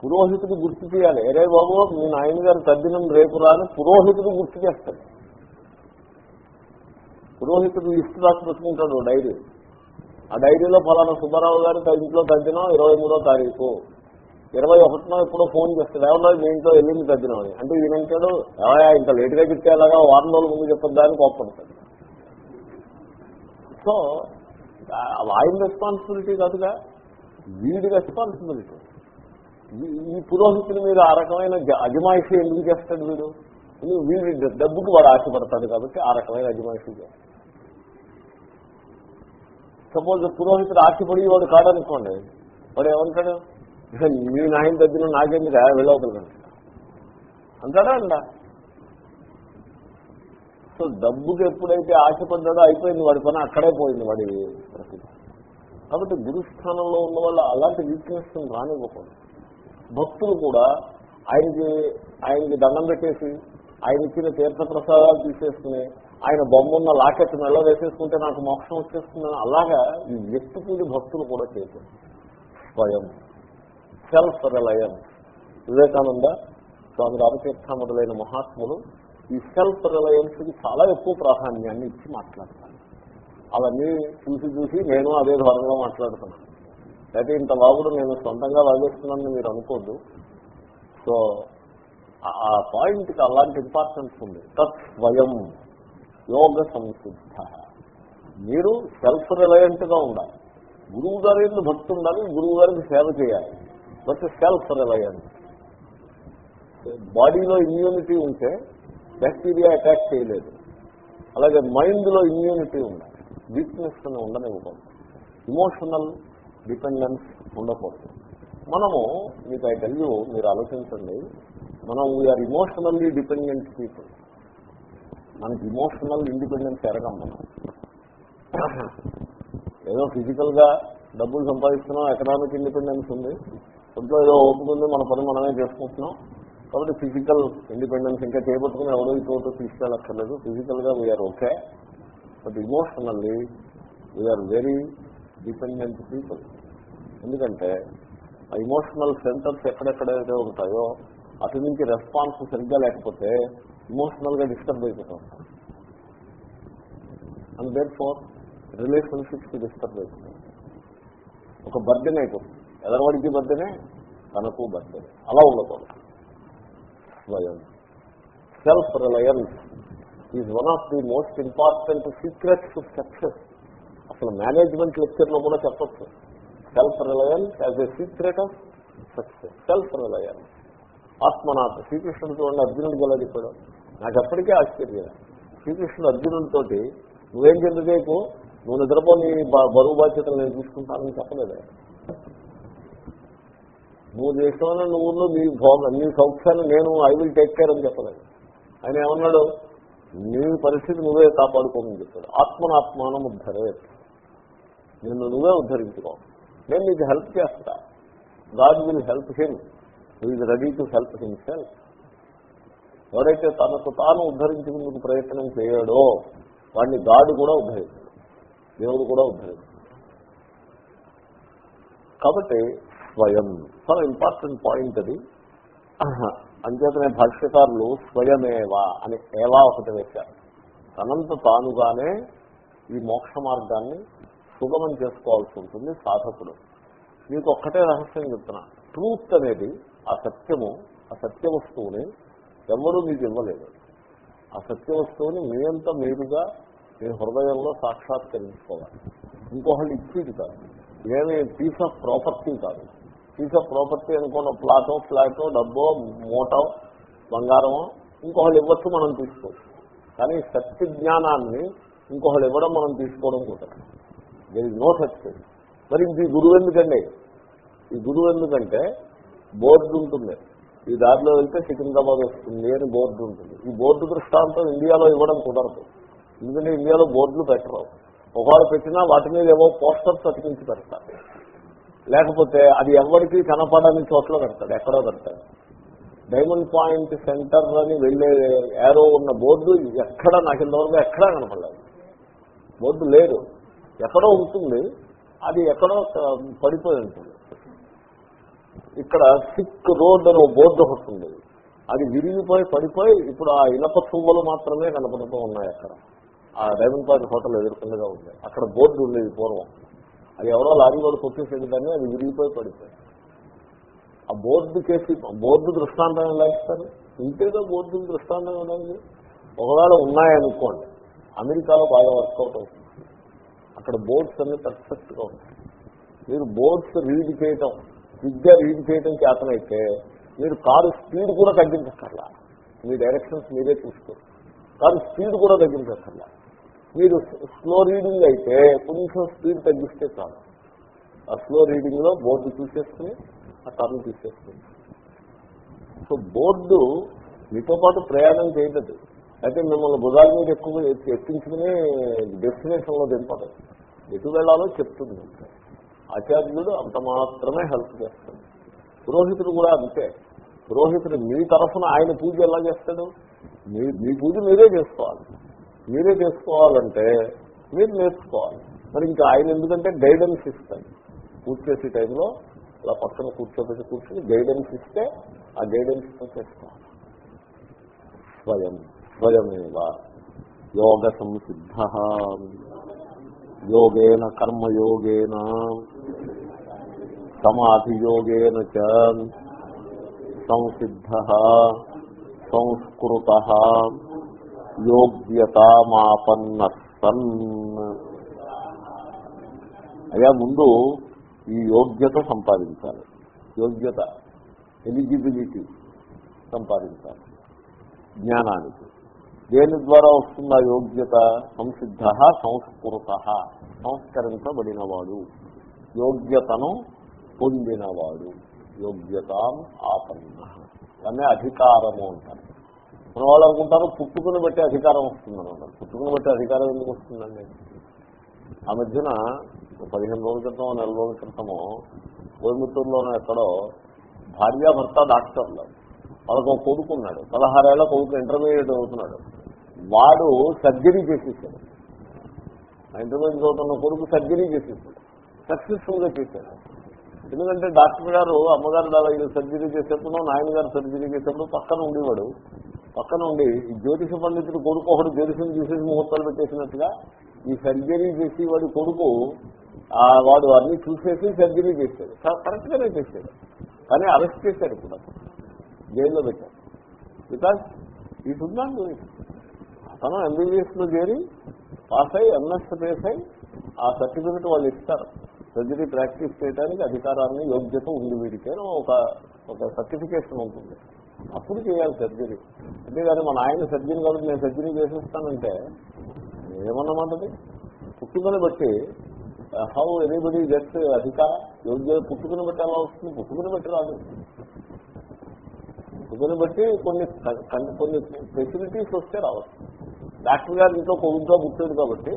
పురోహితుడు గుర్తు చేయాలి. ఎరే బాబు మీ నాయన గారు తద్దినం రేపు రాని పురోహితుడు గుర్తు చేస్తాడు. పురోహితుడు ఇష్ట రాసి పెట్టుకుంటాడు డైరీ. ఆ డైరీలో ఫలానా సుబ్బారావు గారి ఇంట్లో తగ్గినాం ఇరవై మూడో తారీఖు. ఇరవై ఒకటినో ఎప్పుడో ఫోన్ చేస్తాడు. ఏమన్నా మీ ఇంట్లో వెళ్ళింది తద్దినం అని. అంటే ఈయనంటాడు ఏమయ్యా ఇంత లేటుగా చెప్తే అలాగా వారం రోజుల ముందు చెప్పొద్దా అని కోప్పడతాడు. సో ఆయన రెస్పాన్సిబిలిటీ కాదుగా వీడి రెస్పాన్సిబిలిటీ ఈ- పురోహితుని మీద ఆ రకమైన అజమాయిషి అజమాయిషీ ఎందుకు చేస్తాడు వీడు? వీడి డబ్బుకి వాడు ఆశపడతాడు కాబట్టి ఆ రకమైన అజమాయిషీ చేస్తాడు. సపోజ్ పురోహితుడు ఆశపడి వాడు కాదనుకోండి వాడు ఏమంటాడు? మీ నాయన దగ్గర నాకెందుకు? వెళ్ళవకలు అంటాడా అండా సో డబ్బుకి ఎప్పుడైతే ఆశపడ్డాడో అయిపోయింది వాడి పని అక్కడే పోయింది వాడి ప్రతిభ. కాబట్టి గురుస్థానంలో ఉన్న వాళ్ళు అలాంటి వీక్నెస్ రానివ్వకూడదు. భక్తులు కూడా ఆయనకి ఆయనకి దండం పెట్టేసి ఆయన ఇచ్చిన తీర్థ ప్రసాదాలు తీసేసుకుని ఆయన బొమ్మ ఉన్న లాకెట్ మెల్ల వేసేసుకుంటే నాకు మోక్షం వచ్చేస్తుందని అలాగా ఈ వ్యక్తికుడి భక్తులు కూడా చేశారు స్వయం. సెల్ఫ్ రిలయన్స్ వివేకానంద స్వామి రామతీర్థ మొదలైన మహాత్ములు ఈ సెల్ఫ్ రిలయన్స్కి చాలా ఎక్కువ ప్రాధాన్యాన్ని ఇచ్చి మాట్లాడతాను అవన్నీ చూసి చూసి నేను అదే ధోరణిలో మాట్లాడుతున్నాను. అయితే ఇంత బాగుడు నేను సొంతంగా వాగేస్తున్నానని మీరు అనుకోద్దు. సో ఆ- ఆ పాయింట్కి అలాంటి ఇంపార్టెన్స్ ఉంది. తత్ స్వయం. యోగ సంసిద్ధ. మీరు సెల్ఫ్ రిలయంట్గా ఉండాలి. గురువు గారి భక్తి ఉండాలి గురువు గారికి సేవ చేయాలి. బట్ సెల్ఫ్ రిలయంట్ బాడీలో ఇమ్యూనిటీ ఉంటే బ్యాక్టీరియా అటాక్ చేయలేదు. అలాగే మైండ్లో ఇమ్యూనిటీ ఉండాలి. వీక్నెస్ అని ఉండనివ్వకూడదు. ఇమోషనల్ డిపెండెన్స్ ఉండకూడదు. మనము మీకు ఐ టెల్ మీరు ఆలోచించండి. మనం we are emotionally dependent people మనకి ఇమోషనల్ ఇండిపెండెన్స్ ఎరగం మనం. ఏదో ఫిజికల్గా డబ్బులు సంపాదిస్తున్నాం ఎకనామిక్ ఇండిపెండెన్స్ ఉంది. ఇంట్లో ఏదో ఓపిక ఉంది మన పని మనమే చేసుకుంటున్నాం. కాబట్టి ఫిజికల్ ఇండిపెండెన్స్ ఇంకా చేపట్టుకుని ఎవరో ఇటు తీసుకెళ్ళక్కర్లేదు. ఫిజికల్గా we are okay but emotionally we are very dependent people ఎందుకంటే ఆ ఇమోషనల్ సెంటర్స్ ఎక్కడెక్కడైతే ఉంటాయో అటు నుంచి రెస్పాన్స్ సరిగ్గా లేకపోతే ఇమోషనల్గా డిస్టర్బ్ అయిపోతాం. And therefore relationships disturb అయిపోతాం. ఒక బర్త్డేనే అయిపోతుంది ఎదరవాడికి బర్త్డేనే తనకు బర్త్డేనే అలా ఉండకూడదు. స్వయం self reliance is one of the most important secrets of success అసలు మేనేజ్మెంట్ లెక్చర్లో కూడా చెప్పచ్చు. Self reliance as a secret of success self reliance ఆత్మనాథ. శ్రీకృష్ణుడు చూడండి అర్జునుడికి ఎలా చెప్పాడు? నాకు ఎప్పటికీ ఆశ్చర్యం. శ్రీకృష్ణుడు అర్జునుడితోటి నువ్వేం చెందుకేకు నువ్వు నిద్రపోని బరువు బాధ్యతలు నేను చూసుకుంటానని చెప్పలేదు నువ్వు చేసిన నువ్వు నీ భోగ నీ సౌఖ్యాన్ని నేను ఐ విల్ టేక్ కేర్ అని చెప్పలేదు. ఆయన ఏమన్నాడు? నీ పరిస్థితి నువ్వే కాపాడుకోమని చెప్పాడు. ఆత్మనాత్మానం ఉద్ధరే నిన్ను నువ్వే ఉద్ధరించుకో. నేను నీకు హెల్ప్ చేస్తా. God will help him is ready to help himself ఎవరైతే తనకు తాను ఉద్ధరించుకునేందుకు ప్రయత్నం చేయడో వాడిని గాడు కూడా ఉద్ధరిస్తాడు దేవుడు కూడా ఉద్ధరిస్తాడు కాబట్టి స్వయం చాలా ఇంపార్టెంట్ పాయింట్ అది. అంచేతనే భాష్యకారులు స్వయమేవా అని ఏవా ఒకటి వేశారు. తనంత తానుగానే ఈ మోక్ష మార్గాన్ని సుగమం చేసుకోవాల్సి ఉంటుంది సాధకుడు. మీకు ఒక్కటే రహస్యం చెప్తున్నా. ట్రూత్ అనేది ఆ సత్యము ఆ సత్య వస్తువుని ఎవరూ మీకు ఇవ్వలేదు. ఆ సత్య వస్తువుని మీ అంతా మీరుగా మీ హృదయంలో సాక్షాత్కరించుకోవాలి. ఇంకొకళ్ళు ఇచ్చేది కాదు. ఏమి పీస్ ఆఫ్ ప్రాపర్టీ కాదు. పీస్ ఆఫ్ ప్రాపర్టీ అనుకున్న ప్లాటో ఫ్లాటో డబ్బో మూటో బంగారమో ఇంకొకళ్ళు ఇవ్వచ్చు మనం తీసుకోవచ్చు. కానీ సత్య జ్ఞానాన్ని ఇంకొకళ్ళు ఇవ్వడం మనం తీసుకోవడం కుదరదు. దర్ ఇస్ నో సచ్ మరి ఇది గురువు ఎందుకండి? ఈ గురువు ఎందుకంటే బోర్డు ఉంటుంది. ఈ దారిలో వెళ్తే సికింద్రాబాద్ వస్తుంది అని బోర్డు ఉంటుంది. ఈ బోర్డు దృష్టాంతం ఇండియాలో ఇవ్వడం కుదరదు. ఎందుకంటే ఇండియాలో బోర్డులు పెట్టరు. ఒకవేళ పెట్టినా వాటి మీద ఏవో పోస్టర్స్ అతికించి పెడతారు. లేకపోతే అది ఎవరికి కనపడని చోట్ల పెడతాడు ఎక్కడో పెడతాడు డైమండ్ పాయింట్ సెంటర్ అని వెళ్ళే ఏరో ఉన్న బోర్డు ఎక్కడ నాకు ఇంతవరకు ఎక్కడా కనపడలేదు. బోర్డు లేదు. ఎక్కడో ఉంటుంది. అది ఎక్కడో పడిపోయి ఉంటుంది. ఇక్కడ సిక్ రోడ్ అని ఒక బోర్డు ఒకటి అది విరిగిపోయి పడిపోయి ఇప్పుడు ఆ ఇనప తువ్వలు మాత్రమే కనపడుతూ ఉన్నాయి అక్కడ. ఆ డైమండ్ పార్క్ హోటల్ ఎదుర్కొండగా ఉంది. అక్కడ బోర్డు ఉండేది పూర్వం. అది ఎవరో లారీ కూడా కొట్టేసేది కానీ అది విరిగిపోయి పడిపోయి. ఆ బోర్డు కేసి బోర్డు దృష్టాంతం ఎలా ఇస్తారు? ఇంతేదో బోర్డు దృష్టాంతం ఉండాలి ఒకవేళ ఉన్నాయనుకోండి అమెరికాలో బాగా వర్కౌట్ అవుతుంది. అక్కడ బోర్డ్స్ అన్ని పర్ఫెక్ట్గా ఉంటాయి. మీరు బోర్డ్స్ రీడ్ చేయటం విద్య రీడ్ చేయడం చేతనైతే మీరు కారు స్పీడ్ కూడా తగ్గించక్కర్లా. మీ డైరెక్షన్స్ మీరే చూసుకోరు. కారు స్పీడ్ కూడా తగ్గించక్కర్లా. మీరు స్లో రీడింగ్ అయితే కొంచెం స్పీడ్ తగ్గిస్తే చాలు. ఆ స్లో రీడింగ్లో బోర్డు చూసేసుకుని ఆ టర్న్ తీసేస్తుంది సో బోర్డు మీతో పాటు ప్రయాణం చేయలేదు అయితే మిమ్మల్ని భుజాల మీద ఎక్కువ ఎక్కించుకుని డెస్టినేషన్లో దింపదు. ఎటు వెళ్ళాలో చెప్తుంది. ఆచార్యుడు అంత మాత్రమే హెల్ప్ చేస్తాడు. పురోహితుడు కూడా అంతే. పురోహితుడు మీ తరఫున ఆయన పూజ ఎలా చేస్తాడు? మీ మీ పూజ మీరే చేసుకోవాలి. మీరే చేసుకోవాలంటే మీరు నేర్చుకోవాలి. మరి ఇంకా ఆయన ఎందుకంటే గైడెన్స్ ఇస్తాడు. కూర్చేసే చేసే టైంలో అలా పక్కన కూర్చోబెట్టి కూర్చొని గైడెన్స్ ఇస్తే ఆ గైడెన్స్ చేసుకోవాలి. స్వయం స్వయమేవ యోగ సంసిద్ధ. యోగేన కర్మయోగేన సమాధియోగేన చ సంసిద్ధ సంస్కృత యోగ్యతమాపన్న సన్ అయ్యా ముందు ఈ యోగ్యత సంపాదించాలి. యోగ్యత ఎలిజిబిలిటీ సంపాదించాలి. జ్ఞానానికి. దేని ద్వారా వస్తున్న యోగ్యత? సంసిద్ధ సంస్కృత సంస్కరించబడినవాడు. యోగ్యతను పొందినవాడు. యోగ్యత ఆపన్న దాన్ని అధికారము అంటారు. మన వాళ్ళు అనుకుంటారు పుట్టుకుని బట్టి అధికారం వస్తుందని అంటారు పుట్టుకుని బట్టి అధికారం ఎందుకు వస్తుందండి? ఆ మధ్యన పదిహేను రోజుల క్రితం నెల రోజుల క్రితము కోయంబత్తూరులోనూ ఎక్కడో భార్యాభర్త డాక్టర్లు. వాళ్ళకు ఒక కొడుకు ఉన్నాడు. పదహారేళ్ళ కొడుకు ఇంటర్మీడియట్ అవుతున్నాడు వాడు సర్జరీ చేసేసాడు. ఇంటర్మీడియట్ అవుతున్న కొడుకు సర్జరీ చేసేసాడు. సక్సెస్ఫుల్గా చేశాడు ఎందుకంటే డాక్టర్ గారు అమ్మగారు దాదాపు ఇది సర్జరీ చేసేప్పుడు నాయనగారు సర్జరీ చేసేప్పుడు పక్కన ఉండేవాడు. పక్కన ఉండి ఈ జ్యోతిష పండితుడు కొడుకు ఒకడు జ్యోతిషం చూసేసి ముహూర్తాలు పెట్టేసినట్టుగా ఈ సర్జరీ చేసి వాడి కొడుకు ఆ వాడు అన్ని చూసేసి సర్జరీ చేశాడు. కరెక్ట్ గానే చేశాడు. కానీ అరెస్ట్ చేశాడు కూడా. జైల్లో పెట్టారు బికాస్ ఈ షుడ్ నాట్ అతను ఎంబీబీఎస్లో చేరి పాస్ అయ్యి ఎంఎస్ పేస్ అయ్యి ఆ సర్టిఫికెట్ వాళ్ళు ఇస్తారు. సర్జరీ ప్రాక్టీస్ చేయడానికి అధికారాన్ని యోగ్యత ఉంది వీడికి ఒక ఒక సర్టిఫికేషన్ ఉంటుంది. అప్పుడు చేయాలి సర్జరీ. అంతేగాని మన ఆయన సర్జరీ కాబట్టి నేను సర్జరీ చేసేస్తానంటే ఏమన్నమాటది? పుట్టుకని బట్టి హౌ ఎనీబడి జస్ట్ అధికార యోగ్య పుట్టుకుని బట్టి ఎలా వస్తుంది? పుట్టుకుని బట్టి రాదు. పుట్టుకుని బట్టి కొన్ని కొన్ని ఫెసిలిటీస్ వస్తే రావచ్చు. డాక్టర్ గారు ఇంట్లో కొడుకుగా పుట్టాడు కాబట్టి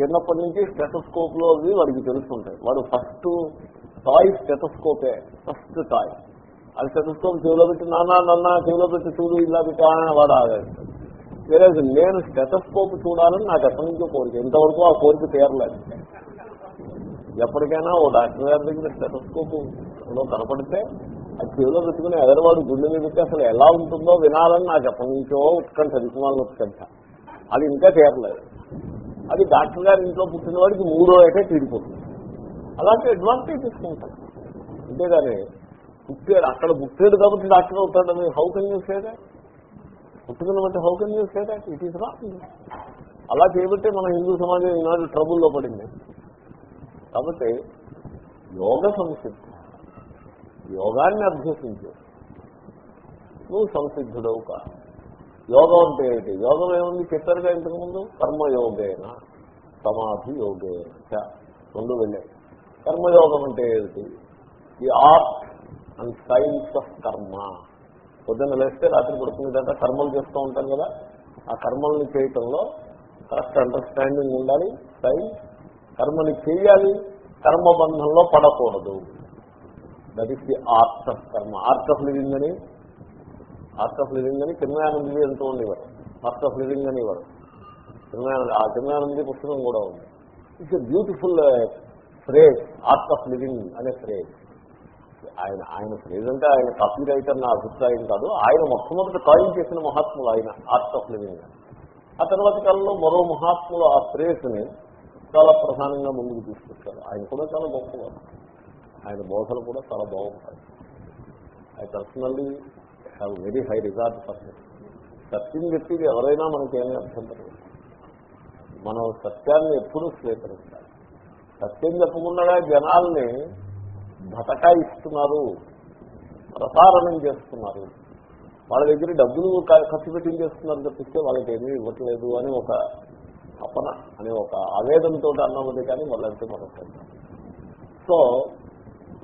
చిన్నప్పటి నుంచి స్టెటోస్కోప్లో అవి వాడికి తెలుస్తుంటాయి. వాడు ఫస్ట్ టాయ్ స్టెటోస్కోపే ఫస్ట్ టాయ్. అది స్టెటోస్కోప్ చెవిలో పెట్టి నాన్న నన్న చెవిలో పెట్టి చూడు ఇలా పెట్టా వాడు ఆగేస్తాడు. వేరే నేను స్టెటోస్కోప్ చూడాలని నాకు ఎప్పటి నుంచో కోరిక. ఇంతవరకు ఆ కోరిక తీరలేదు. ఎప్పటికైనా ఓ డాక్టర్ గారి దగ్గర స్టెటోస్కోప్ కనపడితే అది చెవిలో పెట్టుకుని ఎదరవాడు గుండె మీద పెట్టి అసలు ఎలా ఉంటుందో వినాలని నాకు ఎప్పటి నుంచో ఉత్కంఠ దిక్కుమాల ఉత్కంఠ. అది ఇంకా తీరలేదు. అది డాక్టర్ గారి ఇంట్లో పుట్టిన వాడికి మూడో ఏటే తీరిపోతుంది అలాంటి అడ్వాంటేజ్ తీసుకుంటాను అంతేగాని పుట్టాడు అక్కడ పుట్టాడు కాబట్టి డాక్టర్ అవుతాడని how can you say that పుట్టుకుని బట్టి how can you say that it is wrong అలా చేయబట్టే మన హిందూ సమాజం ఈనాడు ట్రబుల్లో పడింది. కాబట్టి యోగ సంసిద్ధి. యోగాన్ని అభ్యసించు. నువ్వు సంసిద్ధుడవు కాదు యోగం అంటే ఏమిటి? యోగం ఏముంది? చెప్పారుగా ఇంతకుముందు? కర్మయోగేన సమాధి యోగేన ముందు రెండు వెళ్ళాయి. కర్మయోగం అంటే ఏమిటి? The art and science of karma. పొద్దున్న లేస్తే రాత్రి పడుకునేదంటే కర్మలు చేస్తూ ఉంటాం కదా? ఆ కర్మల్ని చేయటంలో కరెక్ట్ అండర్స్టాండింగ్ ఉండాలి. సైన్స్ కర్మని చేయాలి. కర్మబంధంలో పడకూడదు. That is the art of karma. Art of living అని ఆర్ట్ ఆఫ్ లివింగ్ అని చిన్మయానంది ఎంతో ఉండేవారు. ఆర్ట్ ఆఫ్ లివింగ్ అని ఇవ్వరు చిన్మయానంద ఆ చిన్మయానంది పుస్తకం కూడా ఉంది. It's a beautiful phrase art of living అనే ఫ్రేజ్ ఆయన ఆయన ఫ్రేజ్ అంటే ఆయన కాపీ రైటర్ నా అభిప్రాయం కాదు. ఆయన మొట్టమొదటి కాయిన్ చేసిన మహాత్ములు ఆయన ఆర్ట్ ఆఫ్ లివింగ్ ఆ తర్వాత కాలంలో మరో మహాత్ములు ఆ ఫ్రేజ్ని చాలా ప్రధానంగా ముందుకు తీసుకొచ్చారు. ఆయన కూడా చాలా గొప్పవారు. ఆయన బోధలు కూడా చాలా బాగుంటాయి. I personally have very high record for సత్యం చెప్పేది ఎవరైనా మనకేమీ అభ్యంతరం లేదు. మనం సత్యాన్ని ఎప్పుడూ స్వీకరించాలి. సత్యం చెప్పకుండా జనాల్ని బతకాయిస్తున్నారు ప్రసారణం చేస్తున్నారు. వాళ్ళ దగ్గర డబ్బులు క- ఖర్చు పెట్టించేస్తున్నారు తప్పిస్తే వాళ్ళకి ఏమీ ఇవ్వట్లేదు అని ఒక తపన అనే ఒక ఆవేదనతో అన్నది కానీ వాళ్ళంటే మరొకటి. So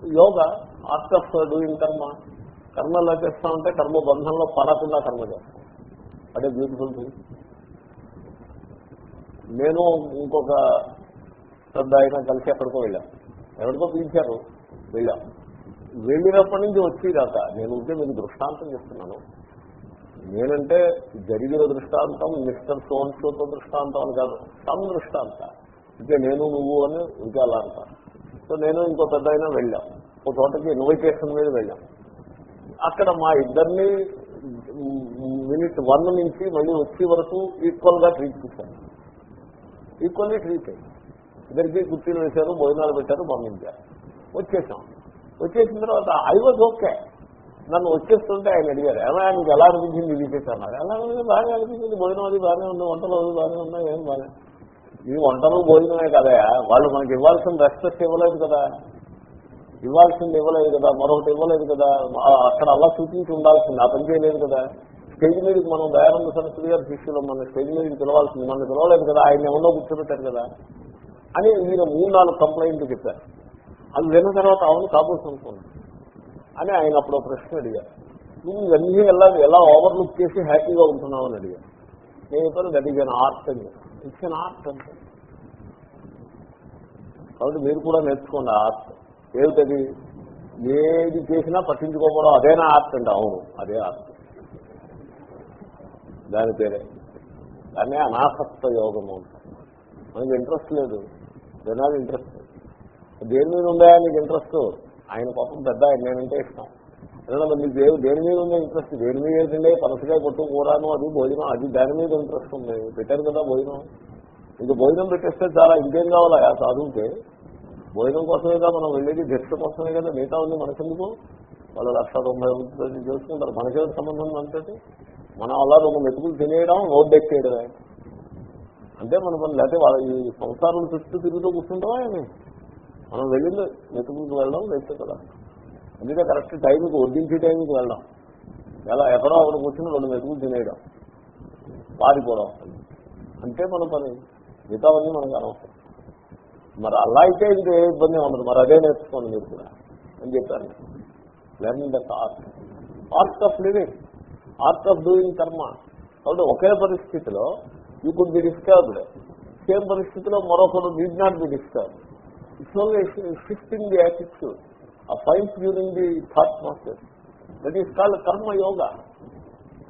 yoga art of doing karma karma ఎలా చేస్తామంటే కర్మ బంధంలో పడకుండా కర్మ చేస్తాం. అదే బ్యూటిఫుల్ థింగ్ నేను ఇంకొక పెద్ద ఆయన కలిసి ఎక్కడికో వెళ్ళాం. ఎవరికో పిలిచారు? వెళ్ళాం. వెళ్ళినప్పటి నుంచి వచ్చేదాకా నేను ఉంటే మీకు దృష్టాంతం చెప్తున్నాను. నేనంటే జరిగిన దృష్టాంతం మిస్టర్ సోన్ సోన్సోతో దృష్టాంతం అని కాదు సమ్ దృష్టాంత. ఇంకా నేను నువ్వు అని ఇంకా అలా అంటాను సో నేను ఇంకో పెద్ద అయినా వెళ్ళాం. ఒక చోటకి ఇన్వైటేషన్ మీద వెళ్ళాం. అక్కడ మా ఇద్దరిని మినిట్ వన్ నుంచి మళ్ళీ వచ్చే వరకు ఈక్వల్గా ట్రీట్ చేశాను ఈక్వల్లీ ట్రీట్ అయ్యింది ఇద్దరికి కుర్చీలు వేశారు భోజనాలు పెట్టారు పంపించారు. వచ్చేసాం. వచ్చేసిన తర్వాత ఐ వాజ్ ఓకే నన్ను వచ్చేస్తుంటే ఆయన అడిగారు ఏమైనా ఆయనకి ఎలా అనిపించింది ఇది ఎలా బాగా అనిపించింది. భోజనం అది బాగానే ఉంది వంటలు అది బాగానే ఉన్నాయి ఏం బాగా ఈ వంటలు భోజనమే కదా వాళ్ళు మనకి ఇవ్వాల్సిన రెస్పెక్ట్ ఇవ్వలేదు కదా. ఇవ్వాల్సింది ఇవ్వలేదు కదా మరొకటి ఇవ్వలేదు కదా అక్కడ అలా చూపించి ఉండాల్సింది ఆ పని చేయలేదు కదా. స్టేజ్ మీదకి మనం దయానంద సరస్వతి గారు శిష్యులు మన స్టేజ్ మీదకి పిలవాల్సింది మనం పిలవలేదు కదా ఆయన ఎవరో కూర్చోబెట్టారు కదా అని మీరు మూడు నాలుగు కంప్లైంట్లు చెప్పారు. అది విన్న తర్వాత అవును కాబోసు అని ఆయన అప్పుడు ప్రశ్న అడిగారు. నువ్వు ఇవన్నీ ఎలా ఎలా ఓవర్లుక్ చేసి హ్యాపీగా ఉంటున్నావు అని అడిగారు. నేను చెప్పాను దట్ ఈజ్ అన్ ఆర్ట్ అని. ఇట్స్ అన్ ఆర్ట్ అంటే? కాబట్టి మీరు కూడా నేర్చుకోండి ఆర్ట్ ఏమిటది? ఏది చేసినా పట్టించుకోకపోవడం అదేనా ఆర్ట్ అంటే. అవును అదే ఆర్ట్. దాని పేరే. దాన్నే అనాసక్త యోగము మనకి ఇంట్రెస్ట్ లేదు. జనాలు ఇంట్రెస్ట్ దేని మీద ఉందా నీకు ఇంట్రెస్ట్ ఆయన పాపం పెద్ద ఆయన నేనంటే ఇష్టం. ఎందుకంటే నీకు దేవు దేని మీద ఉంది ఇంట్రెస్ట్ దేని మీద ఏంటంటే పనసకాయ కొట్టు కూరాను అది భోజనం అది దాని మీద ఇంట్రెస్ట్ ఉంది. పెట్టారు కదా భోజనం. ఇంక భోజనం పెట్టేస్తే చాలా ఇంకేం కావాలా? ఆ భోజనం కోసమే కదా మనం వెళ్ళేది భిక్ష కోసమే కదా మిగతా ఉంది మనకెందుకు? వాళ్ళు లక్ష తొంభై ఉంటుంది చేసుకుంటారు. మనకే సంబంధం అంతటి? మనం అలా రెండు మెతుకులు తినేయడం రోడ్డు ఎక్కేయడమే అంటే మన పని లేకపోతే వాళ్ళ ఈ సంసారం చుట్టూ తిరుగుతూ కూర్చుంటావా ఏమి? మనం వెళ్ళింది మెతుకులకు వెళ్ళడం లేకపోతే కదా. అందుకే కరెక్ట్ టైంకి వడ్డించే టైంకి వెళ్ళడం. ఎలా ఎక్కడో అక్కడ కూర్చుని రెండు మెతుకులు తినేయడం. పారిపోవడం. అంటే మన పని. మిగతావన్నీ మనకు అనవసరం. మరి అలా అయితే ఇంకే ఇబ్బంది ఉండదు. మరి అదే నేర్చుకోండి మీరు కూడా అని చెప్పాను learning that art art of living art of doing karma కాబట్టి ఒకే పరిస్థితిలో you could be disturbed same పరిస్థితిలో మరొకరు need not be disturb it's only shifting the attitude ఆ fines during the thought process that is called karma yoga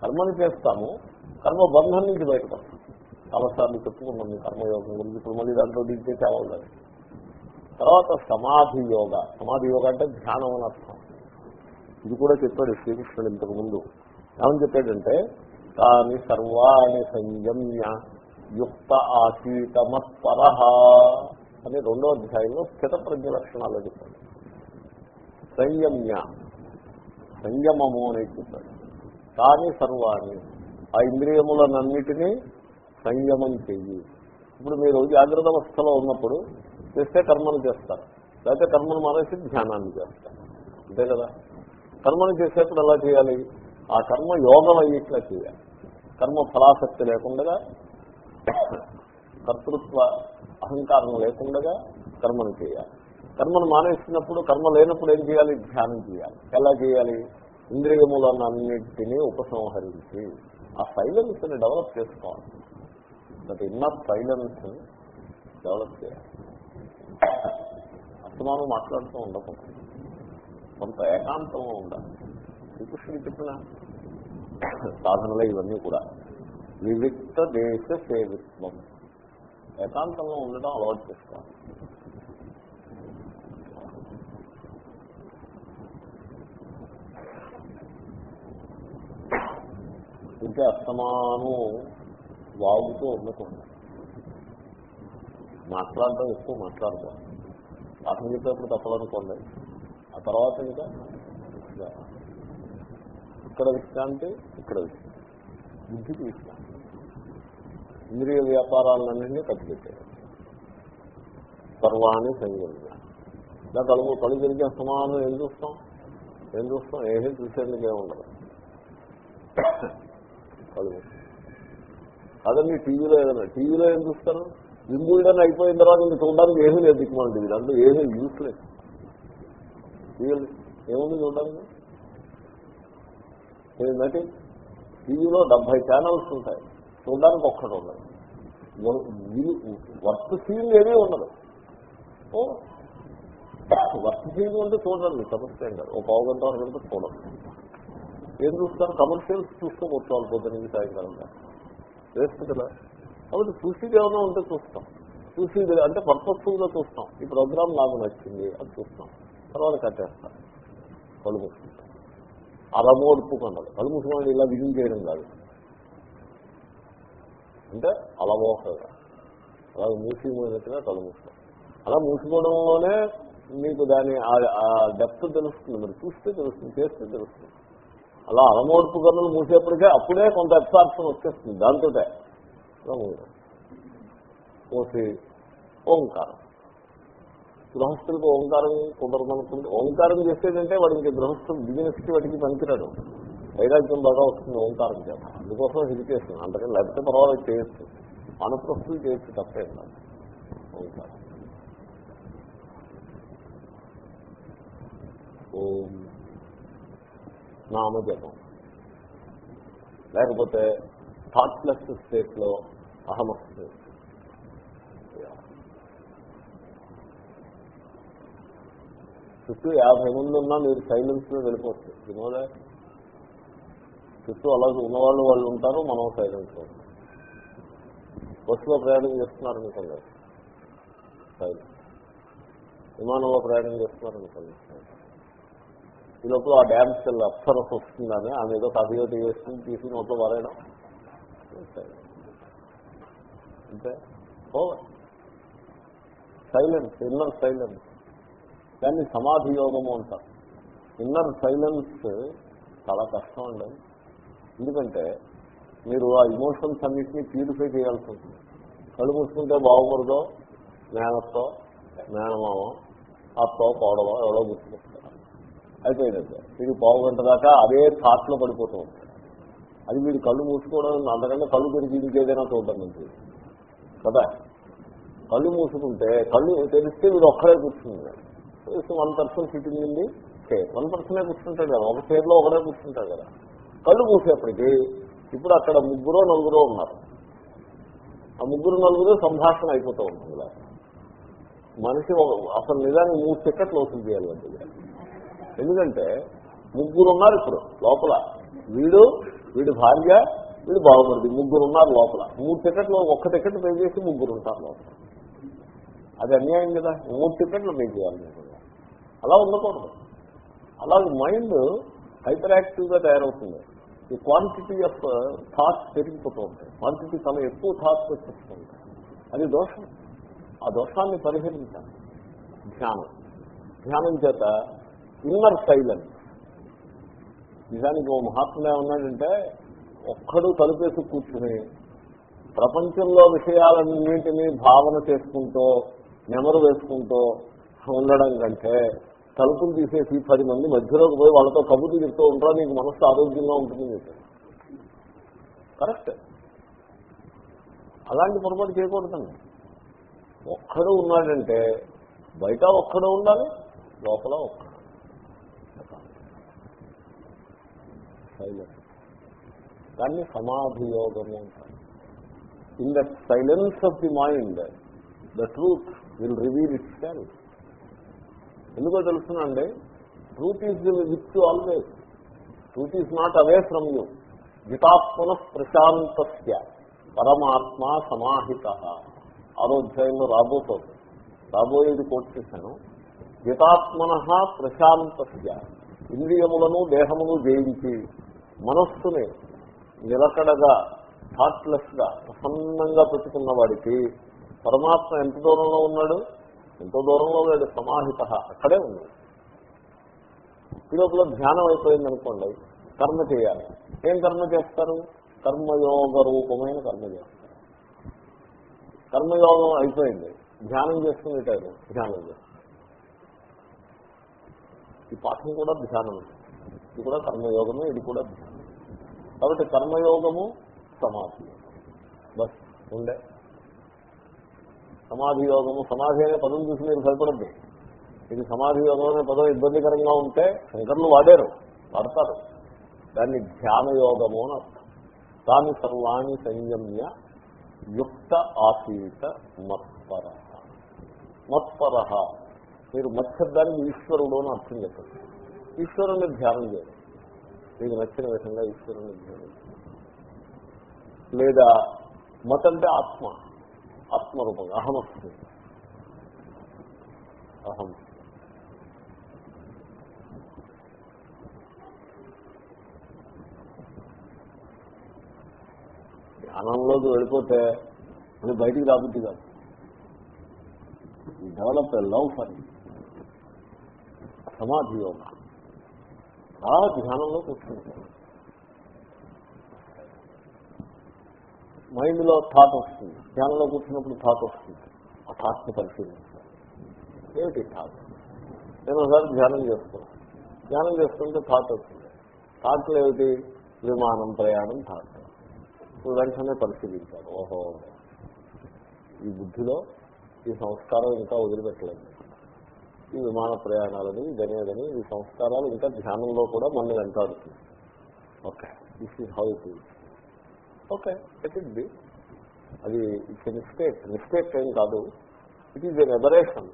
కర్మని చేస్తాము. కర్మ బంధం నుంచి బయటపడతాం చాలాసార్లు చెప్పుకున్నాం ఈ కర్మయోగం గురించి. ఇప్పుడు మళ్ళీ దాంట్లో దిగితే చాలా ఉండాలి తర్వాత సమాధి యోగ. సమాధి యోగ అంటే ధ్యానం అని అర్థం. ఇది కూడా చెప్పాడు శ్రీకృష్ణుడు ఇంతకు ముందు. ఏమని చెప్పాడంటే తాని సర్వాణి సంయమ్య యుక్త ఆశీతమత్పర అని రెండో అధ్యాయంలో స్థిత ప్రజ్ఞ లక్షణాలు చెప్పాడు. సంయమ్య. సంయమము అనేది చెప్పాడు. తాని సర్వాణి. ఆ ఇంద్రియములన్నిటినీ సంయమం చెయ్యి. ఇప్పుడు మీరు జాగ్రత్త అవస్థలో ఉన్నప్పుడు చేస్తే కర్మను చేస్తారు. లేకపోతే కర్మను మానేసి ధ్యానాన్ని చేస్తారు. అంతే కదా? కర్మను చేసేప్పుడు ఎలా చేయాలి? ఆ కర్మ యోగం అయ్యేట్లా చేయాలి. కర్మ ఫలాసక్తి లేకుండా కర్తృత్వ అహంకారం లేకుండా కర్మను చేయాలి. కర్మను మానేసినప్పుడు కర్మ లేనప్పుడు ఏం చేయాలి? ధ్యానం చేయాలి. ఎలా చేయాలి? ఇంద్రియములన్నింటినీ ఉపసంహరించి ఆ సైలెన్స్ని డెవలప్ చేసుకోవాలి. దట్ ఇన్నర్ సైలెన్స్ డెవలప్ చేయాలి అస్తమానం మాట్లాడుతూ ఉండకూడదు. కొంత ఏకాంతంలో ఉండాలి. శ్రీకృష్ణుడు చెప్పిన సాధనలే ఇవన్నీ కూడా. వివిక్త దేశ సేవిత్వం. ఏకాంతంలో ఉండడం అలవాటు చేసుకోవాలి. ఇంకా అస్తమానం వాగుతూ ఉండకూడదు. మాట్లాడడం ఎక్కువ మాట్లాడతాం పాఠం చెప్పేప్పుడు తప్పదనుకోండి. ఆ తర్వాత ఇంకా ఇక్కడ విశ్రాంతి ఇక్కడ విశ్రాంతి బుద్ధికి విశ్రాంతి ఇంద్రియ వ్యాపారాలన్నింటినీ కట్టుపెట్టారు సర్వాన్ని సంయమ్య ఇలా కలుగు కళ్ళు తిరిగి సమానం ఏం చూస్తాం? ఏం చూస్తాం? ఏమీ చూసేందుకు ఏమి ఉండదు కలుగు కాదండి టీవీలో ఏదైనా టీవీలో ఏం చూస్తారు? వింబుల్డన్ అయిపోయిన తర్వాత ఇంక చూడడానికి ఏమీ లేదు దిక్కుమంది ఇదంతా ఏమీ యూస్లెస్ లేదు. ఏముంది చూడడానికి? ఏంటంటే టీవీలో డెబ్బై ఛానల్స్ ఉంటాయి. చూడడానికి ఒక్కటి ఉండదు. వర్క్ సీన్ ఏమీ ఉండదు. ఓ వర్క్ సీన్ ఉంటే చూడండి సమస్య ఏం కాదు. ఒక పావు గంట వరకు చూడండి. ఏం చూస్తారు? కమర్షియల్స్ చూస్తూ కూర్చోవాలి పొద్దున సాయంకాలం వేస్ట్ కదా కాబట్టి చూసేది ఏమైనా ఉంటే చూస్తాం. చూసేది అంటే పర్పస్ఫుల్గా చూస్తాం. ఈ ప్రోగ్రామ్ నాకు నచ్చింది అది చూస్తాం. తర్వాత కట్టేస్తాం కళ్ళు మూసుకుంటాం. అలా మోడుపుకుండాలి కళ్ళు మూసుకోండి ఇలా విజయం చేయడం కాదు. అంటే అలవోకగా అలా మూసిపోయినట్టుగా కళ్ళు మూసుకోం అలా మూసుకోవడంలోనే మీకు దాని ఆ డెప్త్ తెలుస్తుంది. మరి చూస్తే తెలుస్తుంది చేస్తే తెలుస్తుంది. అలా అలమోడుపు కన్నులు మూసేప్పటికే అప్పుడే కొంత అబ్సార్ప్షన్ వచ్చేస్తుంది దాంతో పోసి ఓంకారం. గృహస్థులకు ఓంకారం కుదరదనుకుంటే ఓంకారం చేసేదంటే వాడికి గృహస్థులు బిజినెస్కి వాడికి వాటికి పనికిరాడు వైరాగ్యం బాగా వస్తుంది ఓంకారం చేత. అందుకోసం హెజిటేషన్ అంతకంటే లేకపోతే పర్వాలేదు చేయొచ్చు. అనప్రస్తులు చేయొచ్చు తప్పేం కాదు ఓంకారం. ఓం నామజపం లేకపోతే థాట్లెస్ స్టేట్లో అహమస్తు చుట్టూ యాభై మంది ఉన్నా మీరు సైలెన్స్లో వెళ్ళిపోవచ్చు. వినోదే చుట్టూ అలాగే ఉన్నవాళ్ళు వాళ్ళు ఉంటారు మనం సైలెన్స్లో బస్సులో ప్రయాణం చేస్తున్నారు అనుకోండి. సైలెన్స్ విమానంలో ప్రయాణం చేస్తున్నారు అనుకోండి. ఈ లోపల ఆ డ్యాన్స్ అప్సరస్ వస్తుందని ఆమె ఏదో కథయోటి వేసుకుని తీసి నోట్లో వరేయడం అంతే. Silence inner silence. దాన్ని సమాధి యోగము అంటారు. ఇన్నర్ సైలెన్స్ చాలా కష్టం అండి. ఎందుకంటే మీరు ఆ ఇమోషన్స్ అన్నింటినీ ప్యూరిఫై చేయాల్సి ఉంటుంది. కళ్ళు మూసుకుంటే బావమరుదో మేనత్తో మేనమామ అత్తో కోడవ ఎవడో గుర్తుకొస్తారు. అయిపోయినట్టు వీడు పావు గంట దాకా అదే థాట్లో పడిపోతూ ఉంటాడు. అది వీడు కళ్ళు మూసుకోవడం అంతకంటే కళ్ళు తెరిచి ఇంకేదైనా చూడడం మంచిది. కదా? కళ్ళు మూసుకుంటే కళ్ళు తెలిస్తే వీడు ఒక్కడే కూర్చుంటాడు. వన్ పర్సన్ సిట్టింగ్ ఉంది వన్ పర్సనే కూర్చుంటాడు కదా? ఒక చైర్లో ఒకడే కూర్చుంటాడు కదా? కళ్ళు మూసేప్పటికీ ఇప్పుడు అక్కడ ముగ్గురో నలుగురో ఉన్నారు. ఆ ముగ్గురు నలుగురు సంభాషణ అయిపోతూ ఉంటుంది. మనిషి ఒక- అసలు నిజానికి మూడు టికెట్లు వసూలు చేయాలి ఎందుకంటే ముగ్గురు ఉన్నారు ఇప్పుడు లోపల. వీడు వీడి భార్య వీడు బాగుపడింది ముగ్గురు ఉన్నారు లోపల. మూడు టికెట్లు ఒక్క టికెట్ పే చేసి ముగ్గురు ఉంటారు లోపల. అది అన్యాయం కదా? మూడు టికెట్లు పే చేయాలి అలా ఉండకూడదు. అలాగే మైండ్ హైపర్ యాక్టివ్గా తయారవుతుంది. ఈ క్వాంటిటీ ఆఫ్ థాట్స్ పెరిగిపోతూ ఉంటాయి. క్వాంటిటీ చాలా ఎక్కువ థాట్స్ వచ్చేస్తూ ఉంటాయి. అది దోషం. ఆ దోషాన్ని పరిహరించాలి. ధ్యానం. ధ్యానం చేత ఇన్నర్ సైలెన్స్ నిజానికి ఓ మహాత్ములు ఏమన్నాడంటే ఒక్కడు తలుపేసి కూర్చుని ప్రపంచంలో విషయాలన్నింటినీ భావన చేసుకుంటూ నెమరు వేసుకుంటూ ఉండడం కంటే తలుపులు తీసేసి పది మంది మధ్యలోకి పోయి వాళ్ళతో కబుర్లు చెప్తూ ఉంటారు నీకు మనస్సు ఆరోగ్యంగా ఉంటుంది చెప్పారు కరెక్ట్. అలాంటి పొరపాటు చేయకూడదండి. ఒక్కడు ఉన్నాడంటే బయట ఒక్కడు ఉండాలి లోపల ఒక్కడు. సైలెన్స్ దాన్ని సమాధి యోగము అంటారు. In the silence of the mind the truth will reveal itself ఎందుకో తెలుసునండి? Truth is with you always truth is not away from you జితాత్మన ప్రశాంతస్య పరమాత్మ సమాహిత ఆరోధ్యాయంలో రాబోతోంది. రాబోయేది కోట్ చేశాను. జితాత్మన ప్రశాంతస్య ఇంద్రియములను దేహమును జయించి మనస్సుని నిలకడగా థాట్లెస్గా ప్రసన్నంగా పెట్టుకున్న వాడికి పరమాత్మ ఎంత దూరంలో ఉన్నాడు? ఎంతో దూరంలో లేడు? సమాహిత అక్కడే ఉన్నాడు ఈ లోపల ధ్యానం అయిపోయింది అనుకోండి కర్మ చేయాలి. ఏం కర్మ చేస్తారు? కర్మయోగ రూపమైన కర్మ చేస్తారు. కర్మయోగం అయిపోయింది. ధ్యానం చేసుకునేటారు ధ్యానం చేస్తారు ఈ పాఠం కూడా ధ్యానం ఇది కూడా కర్మయోగమే ఇది కూడా ధ్యానం. కాబట్టి కర్మయోగము సమాధి. బస్ ఉండే. సమాధి యోగము సమాధి అనే పదం చూసి మీరు భయపడద్దు ఇది సమాధి యోగం అనే పదం ఇబ్బందికరంగా ఉంటే శంకర్లు వాడారు వాడతారు. దాన్ని ధ్యాన యోగము అని అర్థం. తాని సర్వాణి సంయమ్య యుక్త ఆసీత మత్పర. మత్పర. మీరు మత్సబ్దానికి ఈశ్వరుడు అని అర్థం చెప్పండి. ఈశ్వరుని ధ్యానం చేయండి. మీకు నచ్చిన విధంగా ఈశ్వరుని ధ్యానం లేదా మత్ అంటే ఆత్మ ఆత్మరూపంగా అహమస్తి అహం. ధ్యానంలోకి వెళ్ళిపోతే అది బయటికి రాబుద్ది కాదు. డెవలప్ లవ్ ఫర్ సమాధి యోగా. ఆ ధ్యానంలో కూర్చుంటారు. మైండ్లో థాట్ వస్తుంది. ధ్యానంలో కూర్చున్నప్పుడు థాట్ వస్తుంది. ఆ థాట్ని పరిశీలించాలి. ఏమిటి థాట్ నేను ఒకసారి ధ్యానం చేస్తున్నాను ధ్యానం చేస్తుంటే థాట్ వస్తుంది. థాట్లు ఏమిటి? విమానం ప్రయాణం థాట్ నువ్వు వెంటనే పరిశీలించాడు ఓహో ఈ బుద్ధిలో ఈ సంస్కారం ఇంకా వదిలిపెట్టలేదు. ఈ విమాన ప్రయాణాలని ఇదనేదని ఈ సంస్కారాలు ఇంకా ధ్యానంలో కూడా మన వెంటాడుతుంది okay. This is how it is okay. It it be అది ఇట్స్ మిస్టేక్ మిస్టేక్ ఏం కాదు. ఇట్ ఈజ్ ఎన్ ఎబరేషన్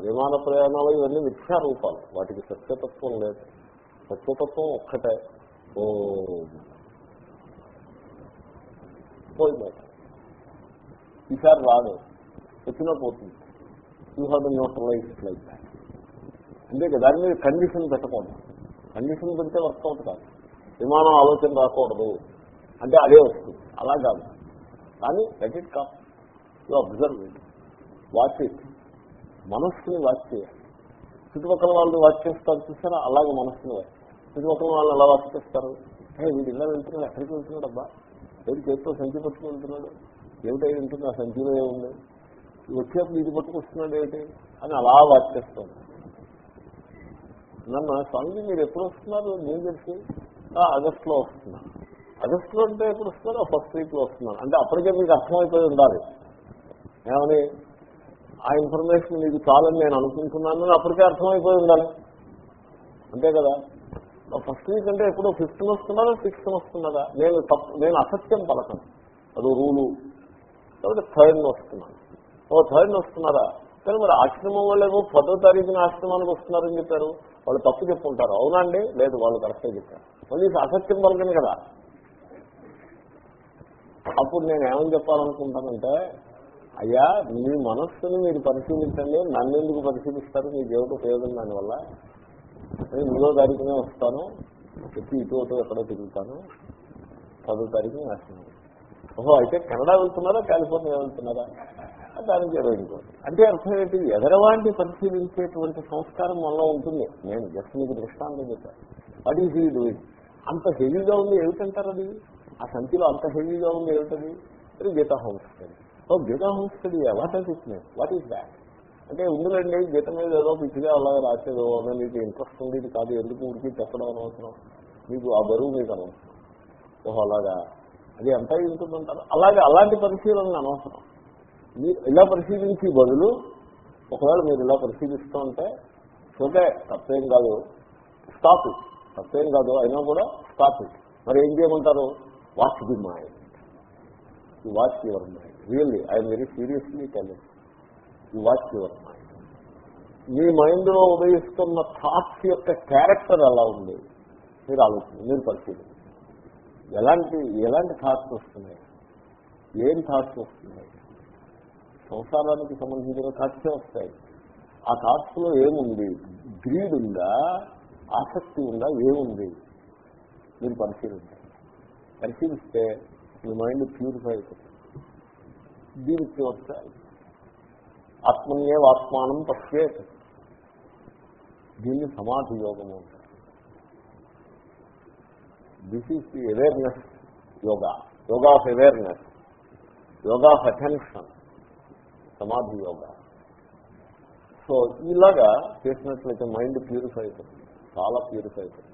విమాన ప్రయాణాలు ఇవన్నీ మిథ్యా రూపాలు వాటికి సత్యతత్వం లేదు. సత్యతత్వం ఒక్కటే. ఓ. పోయిందట ఈసారి రాదు వచ్చినా పోతుంది. You have to neutralise like that అంతే కదా దాని మీద కండిషన్ పెట్టకూడదు. కండిషన్ పెడితే వర్కౌట్ కాదు. విమానం ఆలోచన రాకూడదు. అంటే అదే వస్తుంది. అలా కాదు. కానీ let it come you observe it watch it మనస్సుని వాచ్ చేయాలి. చుట్టుపక్కల వాళ్ళు వాచ్ చేస్తారు చూసారా? అలాగే మనస్సుని వాచ్ చుట్టుపక్కల వాళ్ళు ఎలా వాచ్ చేస్తారు? వీడు ఇలా వెళ్తున్నాడు ఎక్కడికి వెళ్తున్నాడు అబ్బా. ఏది చేతితో సంచి పట్టుకుని వెళ్తున్నాడు. ఏమిటై ఉంటుంది ఆ సంచిలో ఏముంది? వచ్చేప్పుడు ఇది పట్టుకొస్తున్నాడు ఏంటి అని అలా వాచ్ చేస్తాను నన్ను స్వామిజీ మీరు ఎప్పుడు వస్తున్నారు? నేను తెలిసి ఆగస్టులో వస్తున్నాను ఆగస్టులో అంటే ఎప్పుడు వస్తున్నారు? ఫస్ట్ వీక్లో వస్తున్నాను అంటే అప్పటికే మీకు అర్థమైపోయి ఉండాలి. ఏమని? ఆ ఇన్ఫర్మేషన్ మీకు చాలని నేను అనుకుంటున్నాను అప్పటికే అర్థమైపోయి ఉండాలి. అంతే కదా? ఫస్ట్ వీక్ అంటే ఎప్పుడో ఫిఫ్త్ వస్తున్నారా సిక్స్త్ వస్తున్నారా? నేను నేను అసత్యం పలకను. అది రూలు. కాబట్టి థర్డ్ వస్తున్నాను. ఓ థర్డ్ వస్తున్నారా కానీ మరి ఆశ్రమం వాళ్ళేమో పదో తారీఖున ఆశ్రమానికి వస్తున్నారని చెప్పారు. వాళ్ళు తప్పు చెప్పుకుంటారు అవునండి లేదు వాళ్ళు కరెక్ట్గా చెప్పారు. మళ్ళీ అసత్యం పలకను కదా. అప్పుడు నేను ఏమని చెప్పాలనుకుంటానంటే అయ్యా మీ మనస్సుని మీరు పరిశీలించండి. నన్ను ఎందుకు పరిశీలిస్తారు? మీ దేవుడు ఉపయోగం దానివల్ల నేను మూడో తారీఖునే వస్తాను. వచ్చి ఇటు ఎక్కడో తిరుగుతాను. పదో తారీఖున వేస్తున్నాను ఓహో అయితే కెనడా వెళ్తున్నారా? కాలిఫోర్నియా వెళ్తున్నారా? దానికి ఇంకోటి అంటే అర్థం ఏంటి? ఎదరవాడిని పరిశీలించేటువంటి సంస్కారం మనలో ఉంటుంది. నేను జస్ట్ మీకు దృష్టాంతం చెప్పాను వాట్ ఈజ్ ఈ డూయింగ్ అంత హెవీగా ఉంది ఏమిటంటారు అది? ఆ సంఖ్యలో అంత హెవీగా ఉంది ఏమిటది? అది Gita home study. Oh Gita home study what are it what is that అంటే ఉందిలేండి గీత మీద ఏదో పిచ్చిగా అలాగే రాసేదో మీకు ఇంట్రెస్ట్ ఉండేది కాదు ఎందుకు ఉడికి చెప్పడం అనవసరం? మీకు ఆ బరువు మీకు అనవసరం. ఓహో అలాగా. అది ఎంత ఉంటుందంటారు అలాగే అలాంటి పరిశీలన అనవసరం. మీరు ఇలా పరిశీలించి బదులు ఒకవేళ మీరు ఇలా పరిశీలిస్తూ ఉంటే ఓకే తప్పేం కాదు. స్టాప్ ఇట్ తప్పేం కాదు. అయినా కూడా స్టాప్ ఇట్ మరి ఏం చేయమంటారు? Watch the mind you watch your mind really I'm very seriously telling you watch your mind మీ మైండ్లో ఉదయిస్తున్న థాట్స్ యొక్క క్యారెక్టర్ ఎలా ఉంది? మీరు ఆలోచన మీరు పరిశీలించండి. ఎలాంటి ఎలాంటి థాట్స్ వస్తున్నాయి? ఏం థాట్స్ వస్తున్నాయి? సంసారానికి సంబంధించిన థాట్సే వస్తాయి. ఆ థాట్స్లో ఏముంది? గ్రీడ్ ఉందా? ఆసక్తి ఉందా? ఏముంది? మీరు పరిశీలించండి. పరిశీలిస్తే మీ మైండ్ ప్యూరిఫై అవుతుంది దీనికి వస్తాయి ఆత్మన్యే ఆత్మానం పశ్చేత్ దీన్ని సమాధి యోగము అంటారు. This is the awareness yoga. Yoga of awareness yoga of attention సమాధి యోగ సో ఇలాగా చేసినట్లయితే మైండ్ ప్యూరిఫై అవుతుంది చాలా ప్యూరిఫై అవుతుంది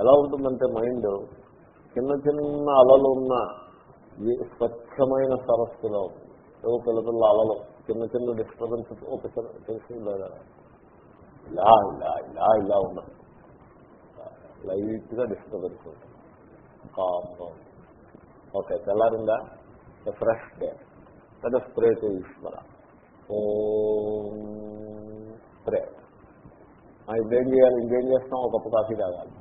ఎలా ఉంటుందంటే మైండ్ చిన్న చిన్న అలలు ఉన్న స్వచ్ఛమైన సరస్సులో ఏవో పిల్ల పిల్ల అలలు చిన్న చిన్న డిస్టర్బెన్స్ ఒకసారి తెలిసి లేదా ఇలా ఇలా ఇలా ఇలా ఉండదు లైట్గా డిస్టర్బెన్స్ ఉంటుంది. కామ్గా ఓకే తెల్లారిందా? Fresh day. పెద్ద స్ప్రే ఈశ్వర. ఓం. స్ప్రే ఇప్పుడేం చేయాలి? ఇంకేం చేస్తాం ఒక కప్పు కాఫీ తాగాలి.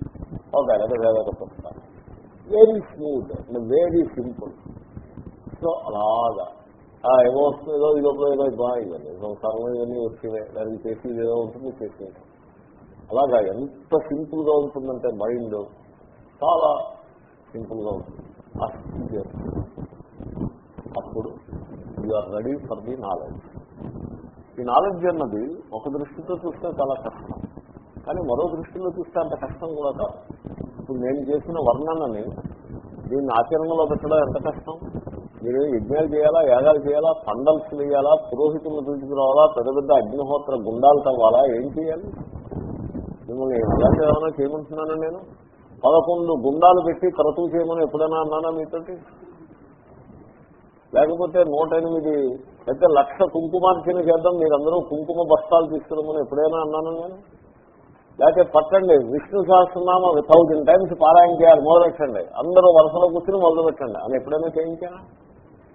ఓకే లేదా cup coffee very smooth very simple so అలాగా. ఏమో వస్తుందో ఇదొక ఏదో ఇవ్వండి సంసారంలో ఇవన్నీ వచ్చినాయి. దానికి చేసి ఏదో ఉంటుంది చేసేది అలాగా ఎంత సింపుల్గా ఉంటుందంటే మైండ్ చాలా సింపుల్గా ఉంటుంది అప్పుడు you are ready for the knowledge ఈ నాలెడ్జ్ అన్నది ఒక దృష్టితో చూస్తే చాలా కష్టం. కానీ మరో దృష్టిలో చూస్తే అంత కష్టం కూడా కాదు. ఇప్పుడు నేను చేసిన వర్ణనని దీన్ని ఆచరణలో పెట్టడం ఎంత కష్టం? మీరు యజ్ఞాలు చేయాలా యాగాలు చేయాలా పండల్స్ వేయాలా పురోహితులను తీసుకురావాలా పెద్ద పెద్ద అగ్నిహోత్ర గుండాలు తవ్వాలా ఏం చేయాలి? మిమ్మల్ని అలాంటి ఏమైనా చేయమంటున్నాను నేను? పదకొండు గుండాలు పెట్టి క్రతువు చేయమని ఎప్పుడైనా అన్నానా మీతోటి? లేకపోతే నూట ఎనిమిది అయితే లక్ష కుంకుమార్చన చేద్దాం మీరందరూ కుంకుమ బస్తాలు తీసుకురమ్మని ఎప్పుడైనా అన్నాను నేను. లేకపోతే పట్టండి విష్ణు సహస్రనామ థౌజండ్ టైమ్స్ పారాయణ చేయాలి మొదలెట్టండి. అందరూ వరుసలో కూర్చుని మొదలుపెట్టండి. అని ఎప్పుడైనా చేయించానా?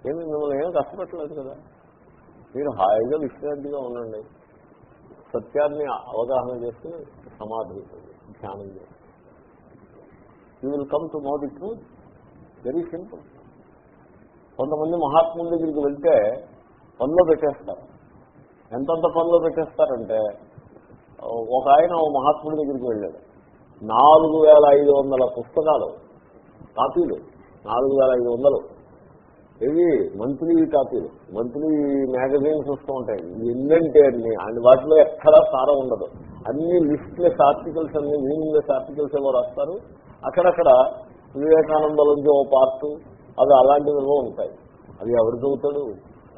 ఏమి మిమ్మల్ని ఏమి కష్టపెట్టలేదు కదా. మీరు హాయిగా విశ్రాంతిగా ఉండండి. సత్యాన్ని అవగాహన చేసుకుని సమాధి ధ్యానం చేయండి. You will come to know the truth very simple కొంతమంది మహాత్ముల దగ్గరికి వెళ్తే పనిలో పెట్టేస్తారు. ఎంతంత పనిలో పెట్టేస్తారంటే ఒక ఆయన ఓ మహాత్ముడి దగ్గరికి వెళ్ళాడు. నాలుగు వేల ఐదు వందల పుస్తకాలు కాపీలు. నాలుగు వేల ఐదు వందలు. ఇవి మంత్లీ కాపీలు. మంత్లీ మ్యాగజైన్స్ వస్తూ ఉంటాయి. ఎన్నంటే అన్ని. అండ్ వాటిలో ఎక్కడా సారం ఉండదు. అన్ని లిస్ట్లెస్ ఆర్టికల్స్ అన్ని మీనింగ్లెస్ ఆర్టికల్స్ ఏవో రాస్తారు. అక్కడక్కడ వివేకానందలోంచి ఓ పార్ట్ అవి అలాంటివి ఉంటాయి. అవి ఎవరు చదువుతాడు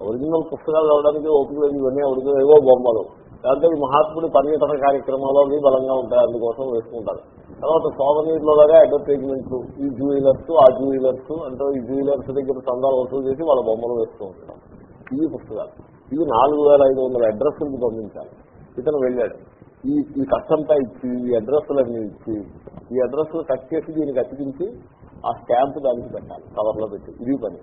ఒరిజినల్ పుస్తకాలు చదవడానికి ఓపిక లేదు ఇవన్నీ ఎవరికి ఏవో బొమ్మలు. దాంతో ఈ మహాత్ముడి పర్యటన కార్యక్రమాలు అవి బలంగా ఉంటాయి అందుకోసం వేసుకుంటారు. తర్వాత సోమనీర్లో లాగా అడ్వర్టైజ్మెంట్లు ఈ జ్యువెలర్స్ ఆ జ్యువెలర్స్ అంటే ఈ జ్యువెలర్స్ దగ్గర సందాలు వసూలు చేసి వాళ్ళ బొమ్మలు వేస్తూ ఉంటారు. ఇవి పుస్తకాలు. ఇవి నాలుగు వేల ఐదు వందల అడ్రస్లకు పంపించాలి ఇతను వెళ్ళాడు. ఈ ఈ ఖర్చంతా ఇచ్చి ఈ అడ్రస్లన్నీ ఇచ్చి ఈ అడ్రస్లు కట్ చేసి దీనికి అతికించి ఆ స్టాంప్ దానికి పెట్టాలి కవర్లో పెట్టి. ఇది పని.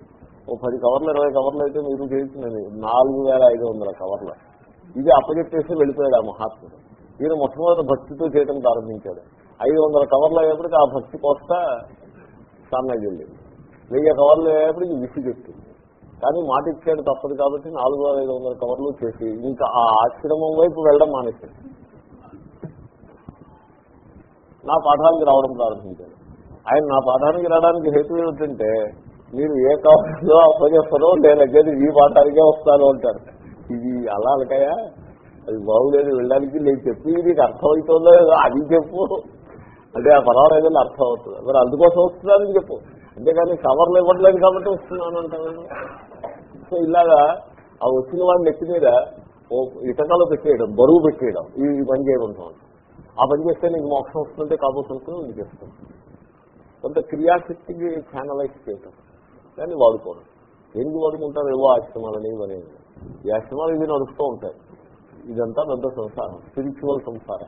ఓ పది కవర్లు ఇరవై కవర్లు అయితే మీరు చేయించినది నాలుగు వేల ఐదు వందల కవర్లు. ఇది అప్పచెప్పేసి వెళ్ళిపోయాడు ఆ మహాత్ముడు. ఈయన మొట్టమొదటి భక్తితో చేయడం ప్రారంభించాడు. ఐదు వందల కవర్లు అయ్యేప్పటికి ఆ భక్తి కోస్త సన్నగి వెళ్ళింది. వెయ్యి కవర్లు అయ్యేప్పటికి విసిగెట్టింది కానీ మాట ఇచ్చాడు తప్పదు కాబట్టి నాలుగు వేల ఐదు వందల కవర్లు చేసి ఇంకా ఆ ఆశ్రమం వైపు వెళ్ళడం మానేశాడు. నా పాఠానికి రావడం ప్రారంభించాడు. ఆయన నా పాఠానికి రావడానికి హేతు ఏమిటంటే మీరు ఏ కవర్లో అప్పచేస్తారో నేను అగ్గేది ఈ పాఠానికే వస్తాను అంటారు. ఇది అలా అలకయా అది బాగులేదు వెళ్ళడానికి నేను చెప్పి నీకు అర్థమవుతుందో లేదో అది చెప్పు. అంటే ఆ పర్వాలేదు అర్థం అవుతుంది. మరి అందుకోసం వస్తున్నానని చెప్పు. అంతేకాని కవర్లు ఇవ్వట్లేదు కాబట్టి వస్తున్నాను అంటాను సో ఇలాగా ఆ వచ్చిన వాడిని నెక్కి మీద ఓ ఇటకాలు పెట్టేయడం బరువు పెట్టేయడం ఈ పని చేయడం ఆ పని చేస్తే నీకు మోక్షం వస్తుంటే కాబోతుంటే ఇది చేస్తాను కొంత క్రియాశక్తికి ఛానలైజ్ చేయటం. దాన్ని వాడుకోవడం. ఎందుకు వాడుకుంటారు? ఏవో ఆశ్రమాలని ఇవన్నీ ఈ ఆశ్రమాలు ఇవి నడుస్తూ ఉంటాయి. ఇదంతా పెద్ద సంసారం స్పిరిచువల్ సంసార.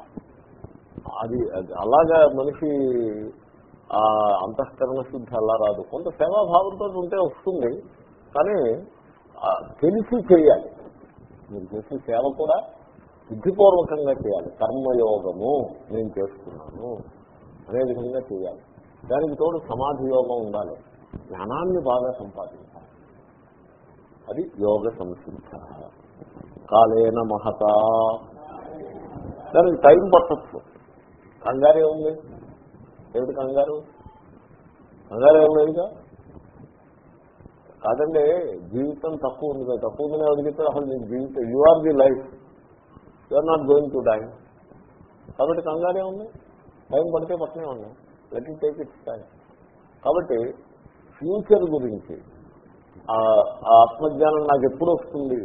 అది అది అలాగా మనిషి ఆ అంతఃకరణ శుద్ధి అలా రాదు. కొంత సేవాభావంతో ఉంటే వస్తుంది కానీ తెలిసి చేయాలి. మీరు చేసే సేవ కూడా బుద్ధిపూర్వకంగా చేయాలి. కర్మయోగము నేను చేస్తున్నాను అనే విధంగా చేయాలి. దానికి తోడు సమాధి యోగం ఉండాలి. జ్ఞానాన్ని బాగా సంపాదించాలి. అది యోగ సంసిద్ధ. కాలేన మహత. దానికి టైం పట్టచ్చు. కంగారు ఏముంది ఏమిటి కంగారు? కంగారు ఏముందిగా కాదండి జీవితం తక్కువ ఉంది కదా. తక్కువ ఉందని అడిగితే అసలు నీ జీవితం you are the life you are not going to die కాబట్టి కంగారే ఉంది? టైం పడితే పక్కనే ఉన్నాయి. Let it take its time కాబట్టి ఫ్యూచర్ గురించి ఆ ఆత్మజ్ఞానం నాకు ఎప్పుడు వస్తుంది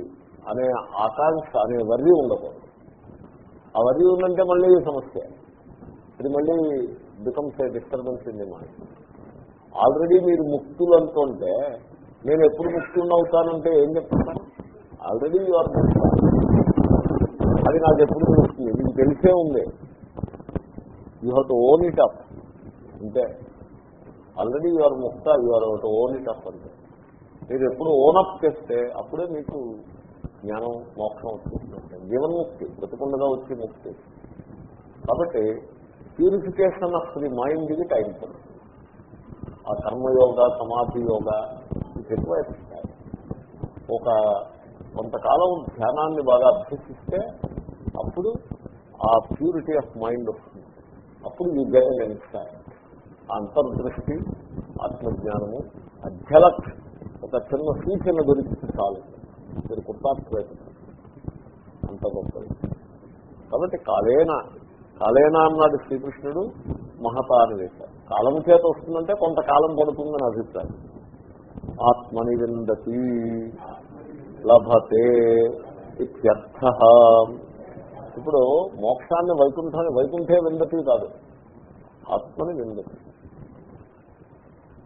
అనే ఆకాంక్ష అనే వరి ఉండకూడదు. ఆ వరి ఉందంటే మళ్ళీ ఈ సమస్య. ఇది మళ్ళీ becomes a disturbance in the mind already మీరు ముక్తులు అనుకుంటే నేను ఎప్పుడు ముక్తులు అవుతానంటే ఏం చెప్తాను? ఆల్రెడీ యు ఆర్ అది నాకు ఎప్పుడు తెలుస్తుంది మీకు తెలిసే ఉంది. You have to own it up అంటే ఆల్రెడీ యువర్ ముక్త యువర్ ఒకటి ఓన్ ఇట్ అప్ అంటే మీరు ఎప్పుడు ఓన్ అప్ చేస్తే అప్పుడే మీకు జ్ఞానం మోక్షం వచ్చేస్తుంది జీవన్ముక్తి బ్రతికుండగా వచ్చే ముక్తి. కాబట్టి ప్యూరిఫికేషన్ ఆఫ్ ది మైండ్కి టైం పడుతుంది ఆ కర్మయోగ సమాధి యోగ ఎక్కువ ఒక కొంతకాలం ధ్యానాన్ని బాగా అభ్యసిస్తే అప్పుడు ఆ ప్యూరిటీ ఆఫ్ మైండ్ వస్తుంది. అప్పుడు యూ గెట్ ఇన్స్టాయి అంతర్దృష్టి ఆత్మజ్ఞానము అధ్యలక్ ఒక చిన్న సూచన దొరికితే చాలు. మీరు కృతార్థమైపోతారు అంత గొప్పది. కాబట్టి కాలేన కాలేన అన్నాడు శ్రీకృష్ణుడు మహత వేశారు కాలం చేత వస్తుందంటే కొంతకాలం పడుతుందని అభిప్రాయం. ఆత్మని విందతి లభతే ఇత్యర్థ. ఇప్పుడు మోక్షాన్ని వైకుంఠాన్ని వైకుంఠే విందతి కాదు. ఆత్మని విందతి.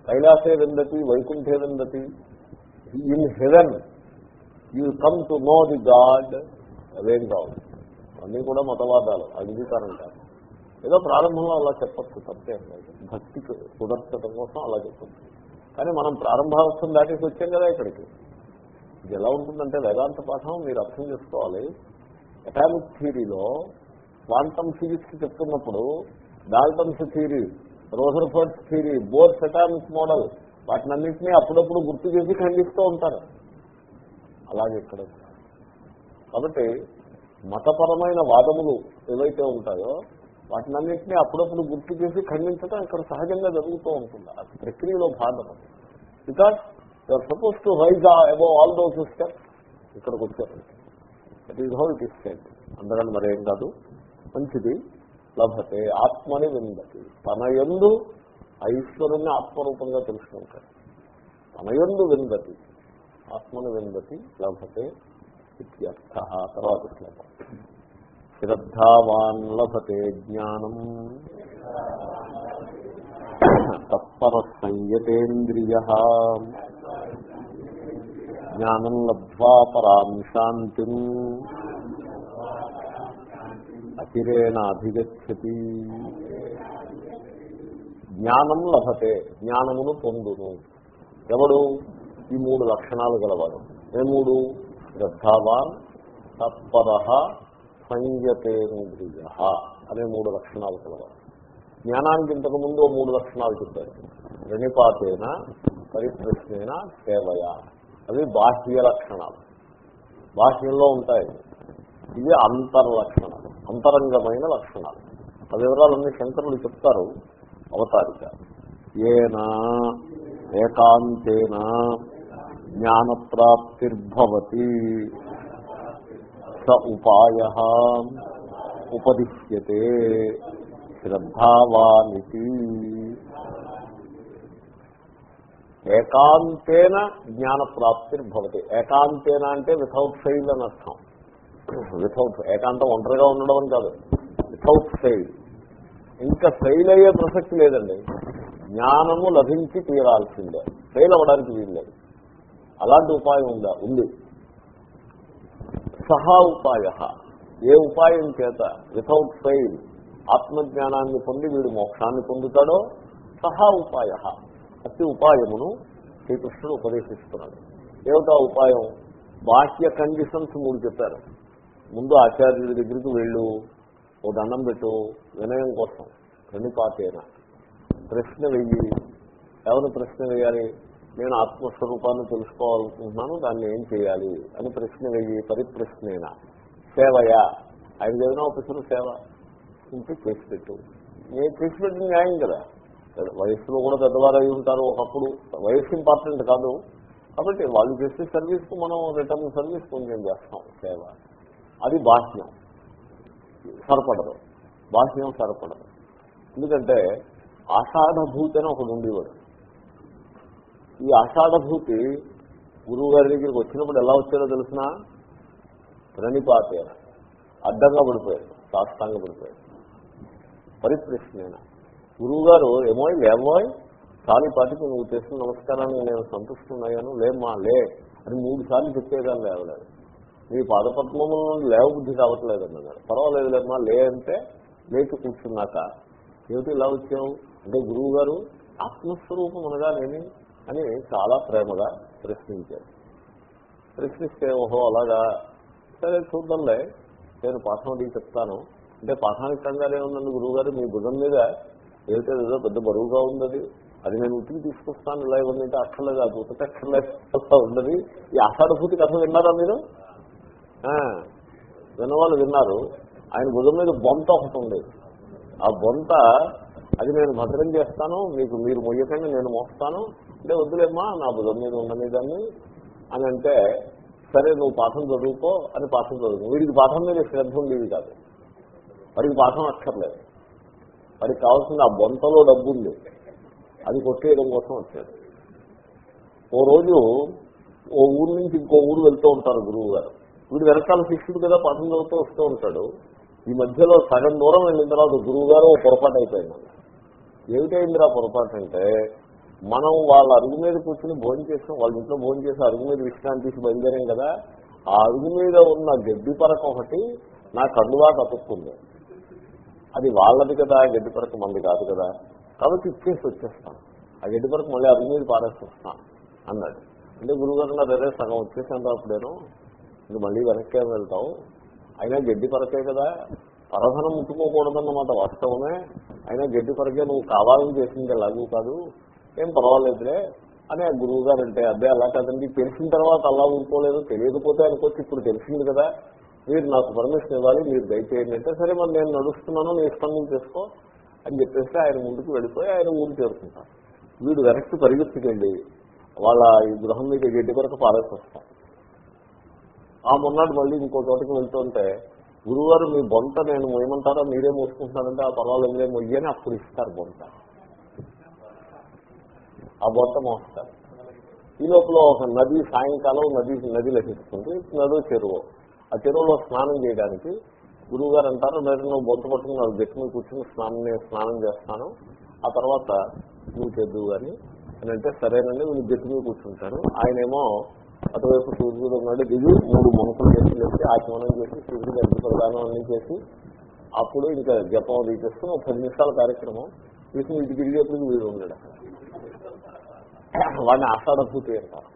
కైలాసే విందతి వైకుంఠే విందతి. In heaven you come to know the God అవేం కావు అన్నీ కూడా మతవాదాలు. అంగీకారంటారు ఏదో ప్రారంభంలో అలా చెప్పచ్చు తప్పేం లేదు. భక్తి కుదర్చడం కోసం అలా చెప్పచ్చు. కానీ మనం ప్రారంభావస్థం దాటికి వచ్చాం కదా ఇక్కడికి. ఇది ఎలా ఉంటుందంటే వేదాంత పాఠం మీరు అర్థం చేసుకోవాలి. అటామిక్ థీరీలో క్వాంటమ్ ఫిజిక్స్ చెప్తున్నప్పుడు Dalton's theory Rutherford's theory Bohr's atomic model. వాటినన్నింటినీ అప్పుడప్పుడు గుర్తు చేసి ఖండిస్తూ ఉంటారు. అలాగే ఇక్కడ. కాబట్టి మతపరమైన వాదములు ఏవైతే ఉంటాయో వాటినన్నింటినీ అప్పుడప్పుడు గుర్తు చేసి ఖండించడం ఇక్కడ సహజంగా జరుగుతూ ఉంటుంది. ఆ ప్రక్రియలో భాగం because you're supposed to rise above all those sister ఇక్కడికి వచ్చారు that is how it is set అందుకని మరేం కాదు. మంచిది. లభతే ఆత్మని విందతి. తన ఎందు ఐశ్వరుని ఆత్మరూపంగా తెలుసుకుంటాడు. తన ఎందు విందతి ఆత్మని విందతి లభతే ఇత్యర్థ. తర్వాత శ్లోకం. శ్రద్ధావాన్ లభతే జ్ఞానం. తత్పర సంయతేంద్రియ జ్ఞానం లబ్ధ్వా పరాం శాంతిం. అతిరేణాధిగచ్చతి జ్ఞానం లభతే జ్ఞానమును పొందును. ఎవడు? ఈ మూడు లక్షణాలు గలవాడు. ఏ మూడు? శ్రద్ధావాన్ తత్పర సంయతేంద్రియ అనే మూడు లక్షణాలు కలవాలి జ్ఞానానికి ఇంతకు ముందు మూడు లక్షణాలు చెప్పారు. రణిపాతేన పరిప్రశ్నేన సేవయ. అవి బాహ్య లక్షణాలు. బాహ్యంలో ఉంటాయి. ఇవి అంతర్లక్షణాలు. అంతరంగమైన లక్షణాలు. ఆ వివరాలన్నీ శంకరులు చెప్తారు అవతారిక. ఏనా ఏకాంతేన జ్ఞానప్రాప్తిర్భవతి స ఉపాయ ఉపదిశ్యతే శ్రద్ధావానికి ఏకాంతేన జ్ఞానప్రాప్తిర్భవతి. ఏకాంతేన అంటే వితౌట్ ఫెయిల్ అని అర్థం. వితౌట్ ఏకాంతం ఒంటరిగా ఉండడం అని కాదు. వితౌట్ ఫెయిల్ ఇంకా ఫెయిల్ అయ్యే ప్రసక్తి లేదండి. జ్ఞానము లభించి తీరాల్సిందే. ఫెయిల్ అవ్వడానికి వీల్లేదు అలాంటి ఉపాయం ఉందా? ఉంది. సహా ఉపాయ. ఏ ఉపాయం చేత? వితౌట్ ఫెయిల్ ఆత్మజ్ఞానాన్ని పొంది వీడు మోక్షాన్ని పొందుతాడో? సహా ఉపాయ. అతి ఉపాయమును శ్రీకృష్ణుడు ఉపదేశిస్తున్నాడు. ఏమిటా ఉపాయం? బాహ్య కండిషన్స్ మూడు చెప్పారు. ముందు ఆచార్యుడి దగ్గరికి వెళ్ళు ఓ దండం పెట్టు వినయం కోసం. ప్రణిపాతేన ప్రశ్న వెయ్యి. ఎవరు ప్రశ్న వేయాలి? నేను ఆత్మస్వరూపాన్ని తెలుసుకోవాలనుకుంటున్నాను దాన్ని ఏం చేయాలి? అని ప్రశ్న వెయ్యి పరిప్రశ్నేనా. సేవయా? ఆయన ఏదైనా ఆఫీసులో సేవ. ఉంటే చేసి పెట్టు. నేను చేసి పెట్టిన న్యాయం కదా. వయస్సులో కూడా పెద్దవారు అయి ఉంటారు ఒకప్పుడు. వయస్సు ఇంపార్టెంట్ కాదు. కాబట్టి వాళ్ళు చేసే సర్వీస్కు మనం రిటర్న్ సర్వీస్ కొంచెం చేస్తాం సేవ. అది బాహ్యం. సరిపడదు. బాహ్యం సరిపడదు. ఎందుకంటే ఆషాఢభూతి అని ఒకడు ఉండేవాడు. ఈ ఆషాఢభూతి గురువు గారి దగ్గరికి వచ్చినప్పుడు ఎలా వచ్చారో తెలిసిన? ప్రణిపాతేన. అడ్డంగా పడిపోయాడు. సాష్టాంగా పడిపోయాడు. పరిప్రశ్న గురువు గారు ఏమో లేవోయ్ కాలిపాటికి నువ్వు చేసిన నమస్కారాన్ని నేను సంతృష్టున్నాను లేమ్మా లే అని మూడు సార్లు చెప్పేదాన్ని లేవలేదు. మీ పాదపద్మముల నుండి లేవ బుద్ధి కావట్లేదు అన్నాడు పర్వాలేదు లేమ్మా లే అంటే లేచి కూర్చున్నాక. ఏమిటి ఇలా వచ్చావు? అంటే గురువు గారు ఆత్మస్వరూపం అనగానేమి అని చాలా ప్రేమగా ప్రశ్నించారు. ప్రశ్నిస్తే ఓహో అలాగా. సరే చూద్దాంలే. నేను పాఠం అడిగి చెప్తాను. అంటే పాఠానికి కంగారే ఉందండి గురువు గారు మీ భుజం మీద ఏమిటో ఏదో పెద్ద బరువుగా ఉంది అది నేను ఉతికి తీసుకొస్తాను ఇలా ఇవన్నీ అక్కర్లేదు అది ఉతక అక్కర్లేదు ఉన్నది ఈ ఆషాఢభూతి కథ విన్నారా మీరు? విన్నవాళ్ళు విన్నారు. ఆయన భుజం మీద బొంత ఒకటి ఉండేది ఆ బొంత అది నేను భద్రం చేస్తాను మీకు మీరు మొయ్యకండి నేను మోస్తాను. అంటే వద్దులేమ్మా నా భుజం మీద ఉండని దాన్ని అని అంటే సరే నువ్వు పాఠం చదువుకో అని పాఠం చదువుకో. వీడికి పాఠం మీద శ్రద్ధ ఉండేది కాదు. వాడికి పాఠం అక్కర్లేదు. వాడికి కావాల్సిన ఆ బొంతలో డబ్బు ఉంది. అది కొట్టేయడం కోసం వచ్చాడు. ఓ రోజు ఓ ఊరు నుంచి ఇంకో ఊరు వెళ్తూ ఉంటారు గురువు గారు వీడు వెనకాల శిష్యుడు కదా పాఠం చదువుతూ వస్తూ ఉంటాడు. ఈ మధ్యలో సగం దూరం వెళ్ళిన తర్వాత గురువు గారు పొరపాటు అయిపోయింది ఏమిటైందిరా పొరపాటు అంటే మనం వాళ్ళ అరుగు మీద కూర్చుని భోజనం చేసాం వాళ్ళ ఇంట్లో భోజనం చేసి అరుగు మీద విశ్రాంతి తీసి బయలుదేరాం కదా ఆ అరుగు మీద ఉన్న గడ్డి పరక ఒకటి నా కండువా కతుక్కుంది అది వాళ్ళది కదా ఆ గడ్డి పరక మంది కాదు కదా. కాబట్టి ఇచ్చేసి వచ్చేస్తాను. ఆ గడ్డి పరక మళ్ళీ అరుగు మీద పారేసి వస్తాను అన్నాడు. అంటే గురుగారు నా దగ్గర సగం వచ్చేసాను అప్పుడేను. ఇంక మళ్ళీ వెనక్కే వెళ్తాం అయినా గడ్డి పరకే కదా. పరధనం ముట్టుకోకూడదన్నమాట వాస్తవమే. అయినా గడ్డి పరకే నువ్వు కావాలని చేసింది ఎలాగూ కాదు. ఏం పర్వాలేదులే అని ఆ గురువు గారు అంటే అదే అలా కాదండి. తెలిసిన తర్వాత అలా ఊరుకోలేదు. తెలియకపోతే అనుకోవచ్చు. ఇప్పుడు తెలిసింది కదా. మీరు నాకు పర్మిషన్ ఇవ్వాలి. మీరు దయచేయండి అంటే సరే మరి నేను నడుస్తున్నాను. నీ స్పందన చేసుకో. అని చెప్పేసి ఆయన ముందుకు వెళ్ళిపోయి ఆయన ఊరు చేరుకుంటారు. వీడు వెనక్కి పరిగెత్తుకెళ్ళి వాళ్ళ ఈ గృహం మీద గడ్డి కొరకు పారేసి వస్తాం ఆ మొన్నటి మళ్ళీ ఇంకో చోటకి వెళ్తుంటే గురువారు మీ బొంత నేను ఏమంటారో మీరే మోసుకుంటున్నారంటే ఆ పర్వాలేదు మొయ్యని అప్పుడు ఇస్తారు బొంత. ఆ బొంత మోస్తారు. ఈ లోపల ఒక నది సాయంకాలం నది నది లభిస్తుంది. నదో చెరువు. ఆ చెరువులో స్నానం చేయడానికి గురువు గారు అంటారు నేను నువ్వు బొంత పట్టుకుని నాకు గట్టి కూర్చుని స్నానం నేను స్నానం చేస్తాను. ఆ తర్వాత నువ్వు చెద్దువు అని. అని అంటే సరేనండి వీళ్ళు గట్టి మీద ఆయనేమో అటువైపు సూర్యుడు ఉన్నాడు దిగి మూడు మునుకులు చేసి చేసి ఆచమనం చేసి సూర్యుడు అగ్ని ప్రధానం అన్ని చేసి అప్పుడు ఇంకా జపం అది ఒక పది నిమిషాల కార్యక్రమం తీసుకుని ఇటు తిరిగేప్పుడు వీడు ఉన్నాడు వాడిని వాడిని పూర్తి అంటారు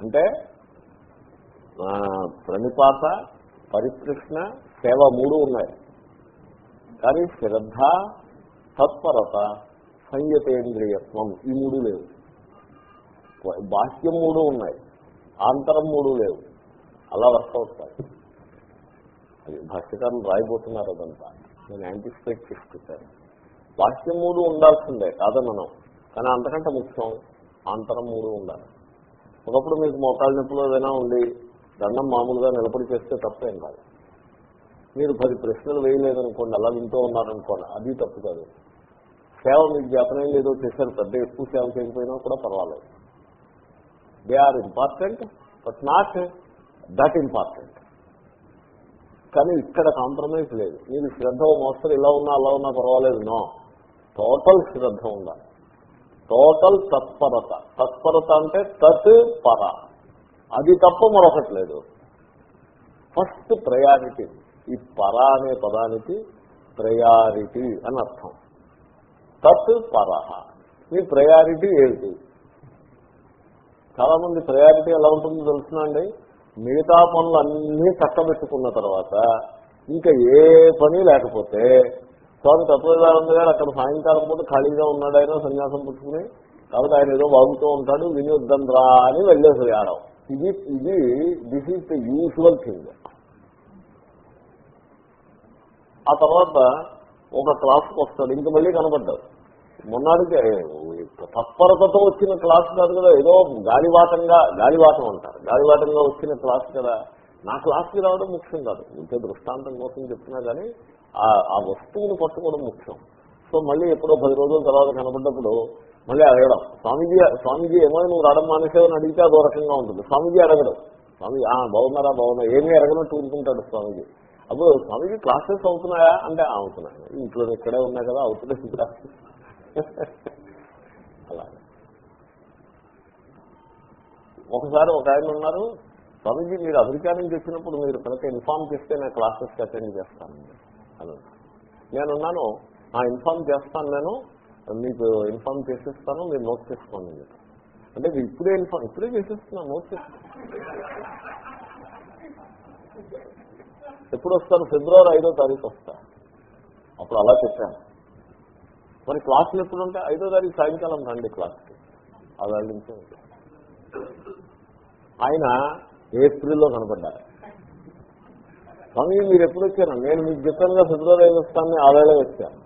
అంటే ఆ, ప్రణిపాత పరికృష్ణ సేవ మూడు ఉన్నాయి. కానీ శ్రద్ధ తత్పరత సంయతేంద్రియత్వం ఈ మూడు లేవు. బాహ్యం మూడు ఉన్నాయి. ఆంతరం మూడు లేవు. అలా వర్క్ అవుతాయి అది భాష్యకారులు రాయిపోతున్నారు అదంతా. నేను యాంటిసిపేట్ చేసుకుంటాను. బాహ్యం మూడు ఉండాల్సిందే కాదనం కానీ అంతకంటే ముఖ్యం ఆంతరం మూడు ఉండాలి. ఒకప్పుడు మీకు మోకాళ్ళ నొప్పులు ఏదైనా ఉండి దండం మామూలుగా నిలబడి చేస్తే తప్పేం కాదు. మీరు పది ప్రశ్నలు వేయలేదనుకోండి అలా వింటూ ఉన్నారనుకోండి అది తప్పు కాదు. సేవ మీకు జాతనం లేదో చేశారు పెద్ద ఎక్కువ సేవ చేయకపోయినా కూడా పర్వాలేదు. They are important but not that important కానీ ఇక్కడ కాంప్రమైజ్ లేదు. మీరు శ్రద్ధ మోస్తరు ఇలా ఉన్నా అలా ఉన్నా పర్వాలేదు. నో టోటల్ శ్రద్ధ ఉండాలి. టోటల్ తత్పరత. తత్పరత అంటే తత్ పర అది తప్ప మరొకట్లేదు ఫస్ట్ ప్రయారిటీ ఈ పర అనే పదానికి ప్రయారిటీ అని అర్థం. తత్ పర మీ ప్రయారిటీ ఏంటి చాలా మంది ప్రయారిటీ ఎలా ఉంటుందో తెలుసునండి మిగతా పనులు అన్నీ చక్కబెట్టుకున్న తర్వాత ఇంకా ఏ పని లేకపోతే స్వామి తత్వదానంద గారు అక్కడ సాయంకాలం పూట ఖాళీగా ఉన్నాడు ఆయన సన్యాసం పుచ్చుకుని కాబట్టి ఆయన ఏదో బాగుతూ ఉంటాడు వినియోద్దం రా అని వెళ్ళేసరి ఆడవు ఇది ఇది this is the usual thing ఆ తర్వాత ఒక క్లాస్కి వస్తాడు ఇంక మళ్ళీ కనబడ్డాడు మొన్నాడికి తత్పరతతో వచ్చిన క్లాస్ కాదు కదా ఏదో గాలివాటంగా గాలివాటం అంటారు. గాలివాటంగా వచ్చిన క్లాస్ కదా. నా క్లాస్కి రావడం ముఖ్యం కాదు. ఇంకే దృష్టాంతం కోసం చెప్తున్నా కానీ ఆ- ఆ వస్తువుని పట్టుకోవడం ముఖ్యం. సో మళ్ళీ ఎప్పుడో పది రోజుల తర్వాత కనపడ్డప్పుడు మళ్ళీ అడగడం స్వామీజీ స్వామీజీ ఏమో నువ్వు రావడం మానేసేవని అడిగితే అదో రకంగా ఉంటుంది. స్వామీజీ అడగడం. స్వామి ఆ బాగున్నారా బాగున్నా ఏమీ అడగనట్టు ఊరుకుంటాడు స్వామీజీ. అప్పుడు స్వామీజీ క్లాసెస్ అవుతున్నాయా? అంటే అవుతున్నాయి. ఇంట్లో ఇక్కడే ఉన్నాయి కదా అవుతున్నాయి క్లాసెస్ అలాగే. ఒకసారి ఒక ఆయన ఉన్నారు స్వామీజీ మీరు అమెరికా నుంచి వచ్చినప్పుడు మీరు కనుక ఇన్ఫార్మ్ చేస్తే నేను క్లాసెస్కి అటెండ్ చేస్తాను. అని నేనున్నాను ఆ ఇన్ఫార్మ్ చేస్తాను నేను మీకు ఇన్ఫార్మ్ చేసేస్తాను మీరు నోట్ చేసుకోండి. మీరు అంటే మీరు ఇప్పుడే ఇన్ఫార్మ్ ఇప్పుడే చేసేస్తున్నాను నోట్ చేస్తాను ఎప్పుడు వస్తాను ఫిబ్రవరి ఐదో తారీఖు వస్తా. అప్పుడు అలా చెప్పాను. మరి క్లాసులు ఎప్పుడు ఐదో తారీఖు సాయంకాలం రండి క్లాస్కి అలా నుంచి ఆయన ఏప్రిల్లో కనపడ్డారు. స్వామి మీరు ఎప్పుడు వచ్చారు? నేను మీకు చెప్పానుగా ఫిబ్రవరి ఐదు వస్తాను ఆ వేళ వచ్చాను.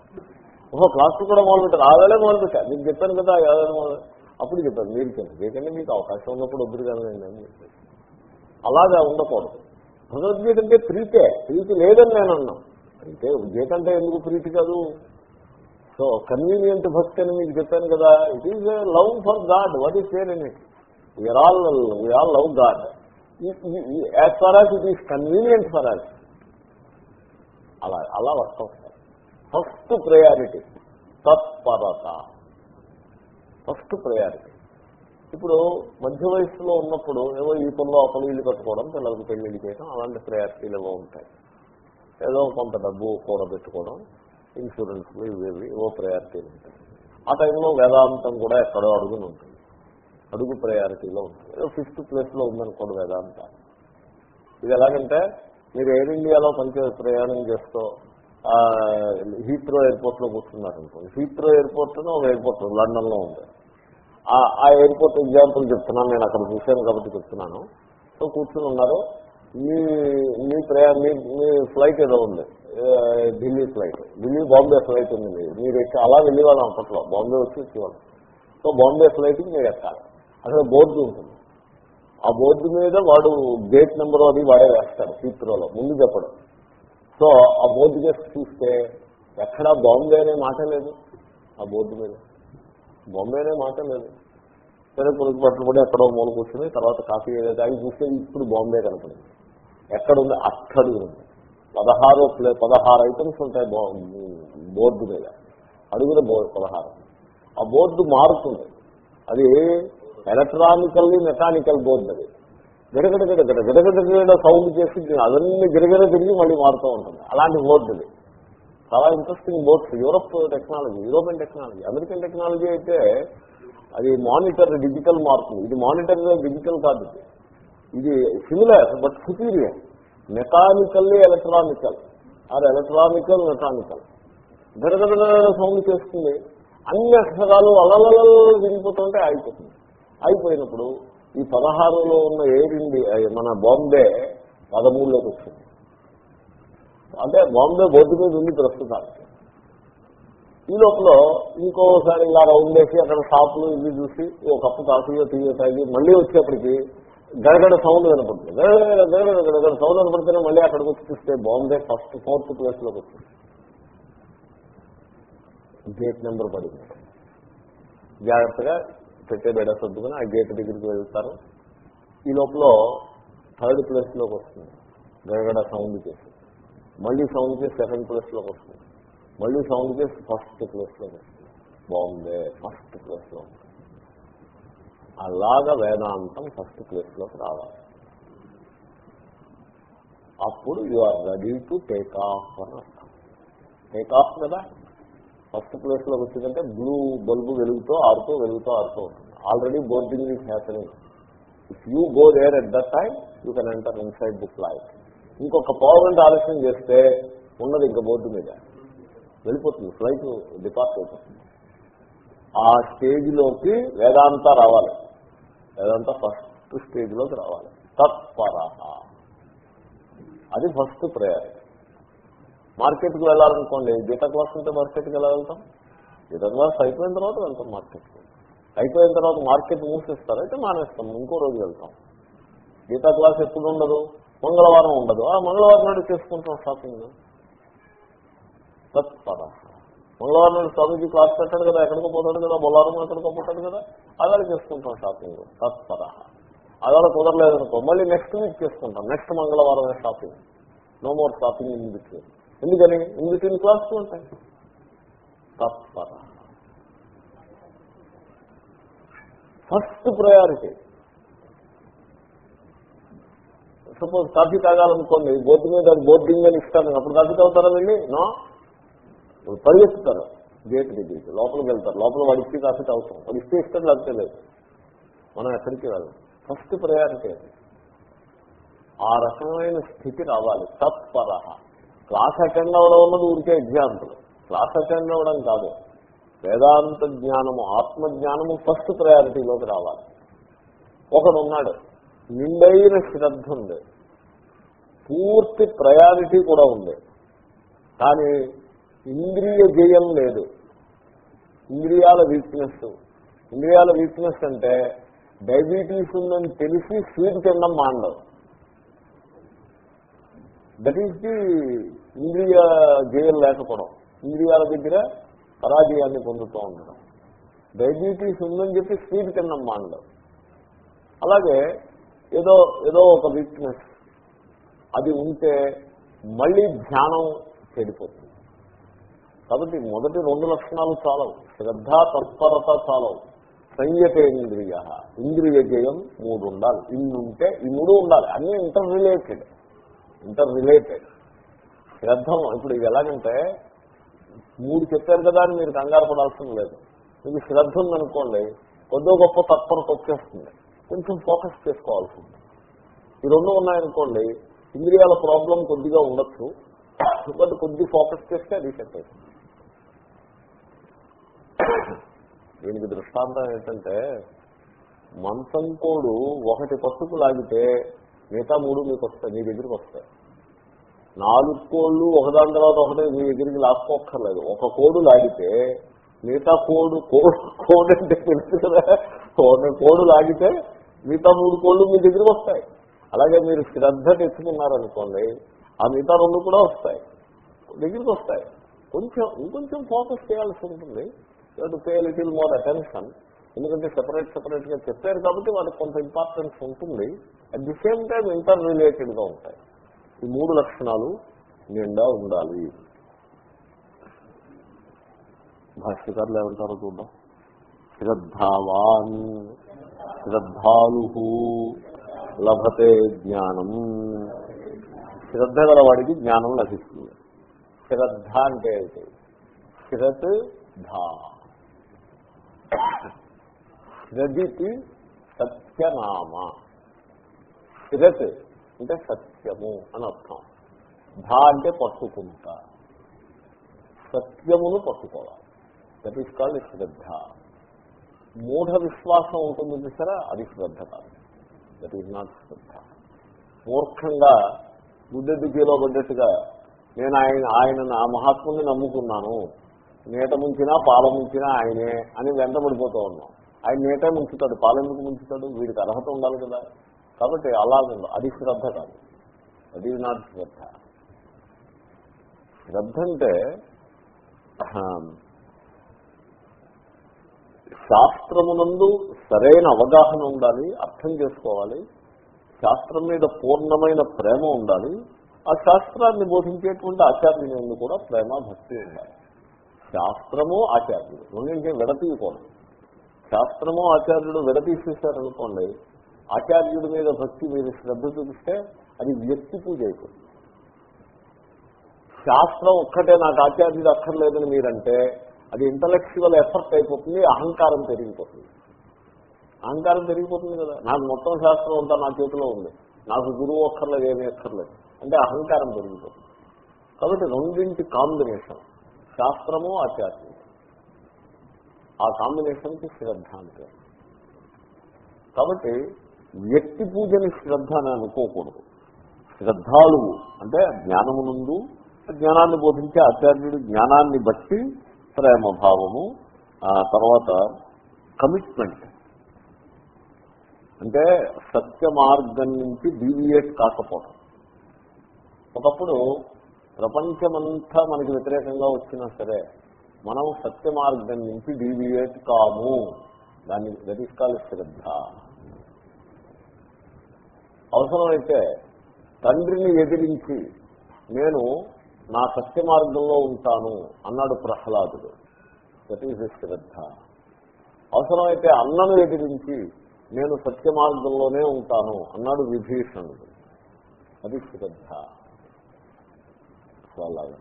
ఓహో క్లాసులు కూడా మొదలుపెట్టారు. ఆ వేళ మొదలుపెట్టారు. మీకు చెప్పాను కదా ఆ వేళ మొదలు. అప్పుడు చెప్పాను మీరు చెప్పండి. ఎందుకంటే మీకు అవకాశం ఉన్నప్పుడు వద్దు కదండి అని చెప్పాను అలాగా ఉండకూడదు. భగవద్గీత అంటే ప్రీతే. ప్రీతి లేదని నేను అన్నాను అంటే గీత అంటే ఎందుకు ప్రీతి కాదు? సో కన్వీనియంట్ భక్తి అని మీకు చెప్పాను కదా it is love for God what is where in it we're all we're love God as for as it is convenient for us అలా అలా వస్తాం ఫస్ట్ ప్రయారిటీ తత్పరత. ఫస్ట్ ప్రయారిటీ ఇప్పుడు మధ్య వయసులో ఉన్నప్పుడు ఏవో ఈ పనులు ఆ పనులు ఇల్లు కట్టుకోవడం పిల్లలకు పెళ్ళిళ్ళు చేయడం అలాంటి ప్రయారిటీలు ఏవో ఉంటాయి. ఏదో కొంత డబ్బు కూడబెట్టుకోవడం ఇన్సూరెన్స్లు ఇవేవి ఓ ప్రయారిటీలు ఉంటాయి ఆ టైంలో వేదాంతం కూడా ఎక్కడో అడుగుని ఉంటుంది. అడుగు ప్రయారిటీలో ఉంటుంది. ఏదో ఫిఫ్త్ ప్లేస్లో ఉందనుకోండి వేదాంత. ఇది ఎలాగంటే మీరు ఎయిర్ ఇండియాలో పనిచే ప్రయాణం చేస్తూ హీత్రో ఎయిర్పోర్ట్లో కూర్చున్నారనుకోండి. హీత్రో ఎయిర్పోర్ట్ ఒక ఎయిర్పోర్ట్ లండన్లో ఉంది. ఆ ఎయిర్పోర్ట్ ఎగ్జాంపుల్ చెప్తున్నాను నేను అక్కడ చూశాను కాబట్టి చెప్తున్నాను. సో కూర్చుని ఉన్నారు. మీ మీ ప్రయా మీ మీ ఫ్లైట్ ఏదో ఉంది. ఢిల్లీ ఫ్లైట్ ఢిల్లీ బాంబే ఫ్లైట్ ఉంది మీరు మీరు అలా వెళ్ళేవాళ్ళం అప్పట్లో. బాంబే వచ్చి వచ్చేవాళ్ళం సో బాంబే ఫ్లైట్కి మీరు ఎక్కాలి. అక్కడ బోర్డు ఉంటుంది. ఆ బోర్డు మీద వాడు గేట్ నెంబర్ అది వాడే వేస్తాడు సీత్రోలో ముందు చెప్పడం. సో ఆ బోర్డు చేసి చూస్తే ఎక్కడా బాంబే అనే మాట లేదు. ఆ బోర్డు మీద. బాంబే అనే మాట లేదు. సరే పురుగు పట్టులు ఎక్కడో మూల కూర్చుని తర్వాత కాఫీ ఏదో తాగి చూస్తే ఇప్పుడు బాంబే కనపడింది. ఎక్కడుంది? అక్కడ ఉంది. పదహారు ప్లే పదహారు ఐటమ్స్ ఉంటాయి బోర్డు మీద. అడుగుల బోర్డు పదహారు. ఆ బోర్డు మారుతుంది. అది ఎలక్ట్రానికల్లీ మెకానికల్ బోర్డు అది. గిరగడ గిరగడ గిరగడ గిరగడ సౌండ్ చేసి అదన్నీ గిరగడ తిరిగి మళ్ళీ మారుతూ ఉంటుంది. అలాంటి బోర్డు అది చాలా interesting boards Europe technology European technology American technology అయితే అది మానిటర్ డిజిటల్ మారుతుంది ఇది మానిటర్ డిజిటల్ కాదు ఇది. ఇది similar but superior mechanically electronical or electronical mechanical గడగడ సౌండ్ చేస్తుంది అన్ని అక్షరాలు అలలలలో విరిగిపోతుంటే అయిపోతుంది అయిపోయినప్పుడు ఈ పదహారులో ఉన్న ఎయిర్ ఇండియా మన బాంబే పదమూడులోకి వచ్చింది. అంటే బాంబే బోర్డు మీద ఉంది ప్రస్తుతానికి. ఈ లోపల ఇంకోసారి ఇలా రౌండ్ వేసి అక్కడ షాపులు ఇవి చూసి ఓ కప్పు కాఫీయో టీయో తాగి మళ్ళీ వచ్చేప్పటికి గడగడ సౌండ్ కనపడుతుంది గడగడ గడగడ గడగడ సౌండ్ కనపడితేనే మళ్ళీ అక్కడికి వచ్చి చూస్తే బాంబే ఫస్ట్ ఫోర్త్ ప్లేస్లోకి వచ్చింది గేట్ నెంబర్ పడింది. జాగ్రత్తగా పెట్టే బెడ సర్దుకుని ఆ గేట్ దగ్గరికి వెళ్తారు. ఈ లోపల థర్డ్ ప్లేస్లోకి వస్తుంది. గడగడ సౌండ్ చేసి. మళ్ళీ సౌండ్ చేసి సెకండ్ ప్లేస్లోకి వస్తుంది. మళ్ళీ సౌండ్ చేసి ఫస్ట్ ప్లేస్లోకి వస్తుంది. బాంబే ఫస్ట్ ప్లేస్లో అలాగ వేదాంతం ఫస్ట్ ప్లేస్లోకి రావాలి. అప్పుడు you are ready to take off అని అర్థం. టేక్ ఆఫ్ కదా? ఫస్ట్ ప్లేస్లోకి వచ్చిందంటే బ్లూ బల్బు వెలుగుతూ ఆరుతూ వెలుగుతూ ఆడుతూ ఉంటుంది. Already boarding is happening if you go there at that time you can enter inside the flight ఇంకొక పావు గంట ఆలస్యం చేస్తే ఉన్నది ఇంకా బోర్డు మీద. వెళ్ళిపోతుంది ఫ్లైట్ డిపార్ట్ అయిపోతుంది. ఆ స్టేజ్లోకి వేదాంత రావాలి. లేదంతా ఫస్ట్ స్టేజ్లోకి రావాలి. తత్పర అది ఫస్ట్ ప్రయారిటీ మార్కెట్కి వెళ్ళాలనుకోండి గీత క్లాస్ ఉంటే మార్కెట్కి ఎలా వెళ్తాం? గీత క్లాస్ అయిపోయిన తర్వాత వెళ్తాం మార్కెట్కి. అయిపోయిన తర్వాత మార్కెట్ మూసిస్తారు అయితే మానేస్తాం ఇంకో రోజు వెళ్తాం. గీతా క్లాస్ ఎప్పుడు ఉండదు? మంగళవారం ఉండదు. ఆ మంగళవారం నాడు చేసుకుంటాం షాపింగ్ తత్పర మంగళవారం నాడు స్వామీజీ క్లాస్ పెట్టాడు కదా ఎక్కడికో పోతాడు కదా బొల్లారం ఎక్కడికో పోతాడు కదా అలాగే చేసుకుంటాం షాపింగ్ తత్పర. అలా కుదరలేదనుకో మళ్ళీ నెక్స్ట్ వీక్ చేసుకుంటాం నెక్స్ట్ మంగళవారం shopping. No more shopping in between ఎందుకని? ఇన్ బిట్వీన్ క్లాసులు ఉంటాయి. తత్పర. ఫస్ట్ ప్రయారిటీ సపోజ్ కాఫీ తాగాలనుకోండి బోర్డు మీద బోర్డింగ్ అని ఇస్తాను. అప్పుడు కాఫీ తాగుతారా వెళ్ళి? నో పరిగెత్తుతారు. గేట్ దగ్గరికి లోపలికి వెళ్తారు. లోపల వాడి ఇచ్చి అవసరం. తాగుతాం ఇస్తే ఇష్టం లేకపోతే లేదు. మనం ఎక్కడికి వెళ్ళాలి? ఫస్ట్ ప్రయారిటీ అది. ఆ రకమైన స్థితి రావాలి. తత్పర. క్లాస్ అటెండ్ అవడం ఉన్నది ఊరికే ఎగ్జాంపుల్ క్లాస్ అటెండ్ అవ్వడం కాదు. వేదాంత జ్ఞానము ఆత్మజ్ఞానము ఫస్ట్ ప్రయారిటీలోకి రావాలి. ఒకడున్నాడు. నిండైన శ్రద్ధ ఉంది. పూర్తి ప్రయారిటీ కూడా ఉంది. కానీ ఇంద్రియ జయం లేదు. ఇంద్రియాల వీక్నెస్ ఇంద్రియాల వీక్నెస్ అంటే డయాబెటీస్ ఉందని తెలిసి స్వీట్ తినడం మాండవు దట్ ఈస్ ది ఇంద్రియ జయం లేకపోవడం. ఇంద్రియాల దగ్గర పరాజయాన్ని పొందుతూ ఉండడం. డయాబెటీస్ ఉందని చెప్పి స్వీట్ తినడం మాండవు అలాగే ఏదో ఏదో ఒక వీక్నెస్ అది ఉంటే మళ్ళీ ధ్యానం చెడిపోతుంది. కాబట్టి మొదటి రెండు లక్షణాలు చాలవు. శ్రద్ధ తత్పరత చాలవు. సంయతేంద్రియ ఇంద్రియ. జయం మూడు ఉండాలి ఇన్ని ఉంటే ఈ మూడు ఉండాలి. అన్నీ ఇంటర్ రిలేటెడ్ ఇంటర్ రిలేటెడ్ శ్రద్ధ ఇప్పుడు ఇది ఎలాగంటే మూడు చెప్పారు కదా అని మీరు కంగారు పడాల్సిన లేదు. మీకు శ్రద్ధ ఉందనుకోండి కొద్దో గొప్ప తత్పరత వచ్చేస్తుంది. కొంచెం ఫోకస్ చేసుకోవాల్సి ఉంది ఈ రెండు ఉన్నాయనుకోండి ఇంద్రియాల ప్రాబ్లం కొద్దిగా ఉండొచ్చు బట్ కొద్ది ఫోకస్ చేస్తే అది సెట్ అవుతుంది దీనికి దృష్టాంతం ఏంటంటే మంచం కోడు ఒకటి పసుపు లాగితే మిగతా మూడు మీకు వస్తాయి మీ దగ్గరికి వస్తాయి. నాలుగు కోళ్ళు ఒకదాని తర్వాత ఒకటే మీ దగ్గరికి లాక్కోక్కర్లేదు ఒక కోడు లాగితే మిగతా కోడు కోడు కోడు అంటే తెలుసు కదా. కోడు లాగితే మిగతా మూడు కోళ్ళు మీ దగ్గరికి వస్తాయి. అలాగే మీరు శ్రద్ధ తెచ్చుకున్నారనుకోండి ఆ మిగతా రెండు కూడా వస్తాయి. దగ్గరికి వస్తాయి. కొంచెం ఇంకొంచెం ఫోకస్ చేయాల్సి ఉంటుంది. To pay little more attention ఎందుకంటే సెపరేట్ సెపరేట్గా చెప్పారు కాబట్టి వాటికి కొంత ఇంపార్టెన్స్ ఉంటుంది. అట్ ది సేమ్ టైం ఇంటర్ రిలేటెడ్గా ఉంటాయి. ఈ మూడు లక్షణాలు నిండా ఉండాలి. భాష్యకారులు ఏమంటారో చూద్దాం. శ్రద్ధావాన్ శ్రద్ధాలు లభతే జ్ఞానం. శ్రద్ధ గల వాడికి జ్ఞానం లభిస్తుంది. శ్రద్ధ అంటే ఏంటి? శ్రత్ ధా శ్రదితి సత్యనామ. శ్రత్ అంటే సత్యము అని అర్థం. ధా అంటే పట్టుకుంటా. సత్యమును పట్టుకోవాలి. దట్ ఈస్ కాల్డ్ శ్రద్ధ. మూఢ విశ్వాసం ఉంటుంది చూసారా? అది శ్రద్ధ కాదు. దట్ ఈజ్ నాట్ శ్రద్ధ. మూర్ఖంగా గుడ్డెద్దుకీలో పడ్డట్టుగా నేను ఆయన ఆయన ఆ మహాత్ముని నమ్ముకున్నాను. నీట ముంచినా పాల ముంచినా ఆయనే అని వెంటబడిపోతూ ఉన్నాం. ఆయన నీటే ముంచుతాడు పాలెందుకు ముంచుతాడు? వీడికి అర్హత ఉండాలి కదా. కాబట్టి అలాగే అది శ్రద్ధ కాదు. అది నాట్ శ్రద్ధ. శ్రద్ధ అంటే శాస్త్రమునందు సరైన అవగాహన ఉండాలి అర్థం చేసుకోవాలి. శాస్త్రం మీద పూర్ణమైన ప్రేమ ఉండాలి. ఆ శాస్త్రాన్ని బోధించేటువంటి ఆచార్యుని కూడా ప్రేమ భక్తి ఉండాలి. శాస్త్రము ఆచార్యుడు. రెండింటికి విడతీయకూడదు. శాస్త్రము ఆచార్యుడు విడతీసేశారనుకోండి ఆచార్యుడి మీద భక్తి మీరు శ్రద్ధ చూపిస్తే అది వ్యక్తి పూజ అయిపోతుంది. శాస్త్రం ఒక్కటే నాకు ఆచార్యుడు అక్కర్లేదని మీరంటే అది ఇంటలెక్చువల్ ఎఫర్ట్ అయిపోతుంది అహంకారం పెరిగిపోతుంది. అహంకారం పెరిగిపోతుంది కదా. నాకు మొత్తం శాస్త్రం అంతా నా చేతిలో ఉంది. నాకు గురువు అక్కర్లేదు ఏమీ అక్కర్లేదు. అంటే అహంకారం పెరిగిపోతుంది. కాబట్టి రెండింటి కాంబినేషన్ శాస్త్రము ఆచార్యం. ఆ కాంబినేషన్కి శ్రద్ధ అంటే. కాబట్టి వ్యక్తి పూజని శ్రద్ధ అని అనుకోకూడదు. శ్రద్ధాళువు అంటే జ్ఞానమునందు జ్ఞానాన్ని బోధించే ఆచార్యుడు జ్ఞానాన్ని బట్టి ప్రేమ భావము తర్వాత కమిట్మెంట్ అంటే సత్య మార్గం నుంచి డీవియేట్ కాకపోవడం. ఒకప్పుడు ప్రపంచమంతా మనకి వ్యతిరేకంగా వచ్చినా సరే మనం సత్య మార్గం నుంచి డీవియేట్ కాము. దాన్ని గతిష్కాల శ్రద్ధ. అవసరమైతే తండ్రిని ఎదిరించి నేను నా సత్య మార్గంలో ఉంటాను అన్నాడు ప్రహ్లాదుడు. దట్ శ్రద్ధ. అవసరమైతే అన్నను ఎదిరించి నేను సత్య మార్గంలోనే ఉంటాను అన్నాడు విభీషణుడు. అది శ్రద్ధ. అలాగే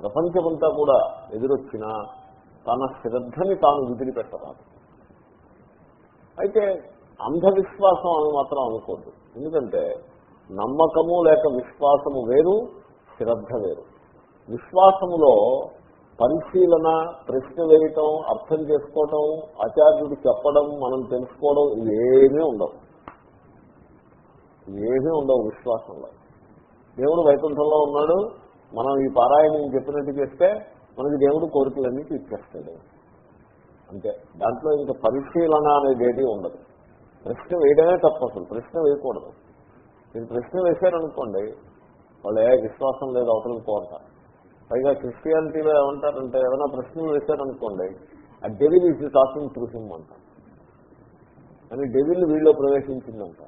ప్రపంచమంతా కూడా ఎదురొచ్చినా తన శ్రద్ధని తాను విదిలిపెట్టరాదు. అయితే అంధవిశ్వాసం అని మాత్రం అనుకోద్దు. ఎందుకంటే నమ్మకము లేక విశ్వాసము వేరు శ్రద్ధ వేరు. విశ్వాసములో పరిశీలన ప్రశ్న వేయటం అర్థం చేసుకోవటం ఆచార్యుడు చెప్పడం మనం తెలుసుకోవడం ఏమీ ఉండవు. ఏమీ ఉండవు విశ్వాసంలో. దేవుడు వైకుంఠంలో ఉన్నాడు. మనం ఈ పారాయణం చెప్పినట్టు చేస్తే మనకి దేవుడు కోరికలన్నీ తీర్చేస్తాడు. అంతే. దాంట్లో ఇంకా పరిశీలన అనేది ఉండదు. ప్రశ్న వేయడమే తప్ప అసలు. ప్రశ్న వేయకూడదు. మీరు ప్రశ్న వేశారనుకోండి వాళ్ళు ఏ విశ్వాసం లేదు అవతలకు పోతారు పైగా క్రిస్టియానిటీలో ఏమంటారంటే ఏదైనా ప్రశ్నలు వేశారనుకోండి ఆ devil is talking through him అంటారు అని డెవిల్ వీళ్ళు ప్రవేశించిందంట.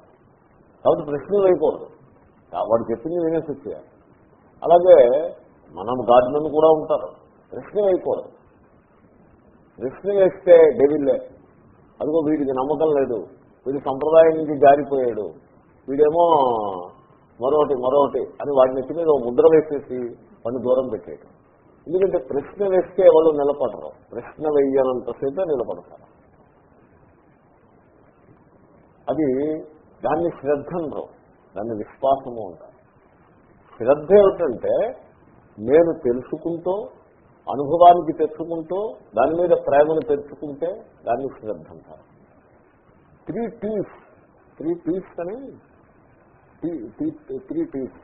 కాబట్టి ప్రశ్నలు వేయకూడదు. వాడు చెప్పింది వినేసి వచ్చేయాలి అలాగే మనం గార్డెన్ కూడా ఉంటారు. ప్రశ్న వేయకూడదు. ప్రశ్న వేస్తే డెవిల్లే అదిగో వీడికి నమ్మకం లేదు. వీడి సంప్రదాయం నుంచి జారిపోయాడు. వీడేమో మరొకటి మరొకటి అని వాడి నెత్తి మీద ముద్ర వేసేసి వాడిని దూరం పెట్టేయడం ఎందుకంటే ప్రశ్న వేస్తే వాళ్ళు నిలబడరు. ప్రశ్న వేయనంతసేపే నిలబడతారు. అది దాన్ని శ్రద్ధ అనరు దాన్ని విశ్వాసము అంటారు. శ్రద్ధ ఏమిటంటే నేను తెలుసుకుంటూ అనుభవానికి తెచ్చుకుంటూ దాని మీద ప్రేమను తెచ్చుకుంటే దాన్ని శ్రద్ధ అంటారు. త్రీ టీస్ త్రీ టీస్ అని త్రీ టీస్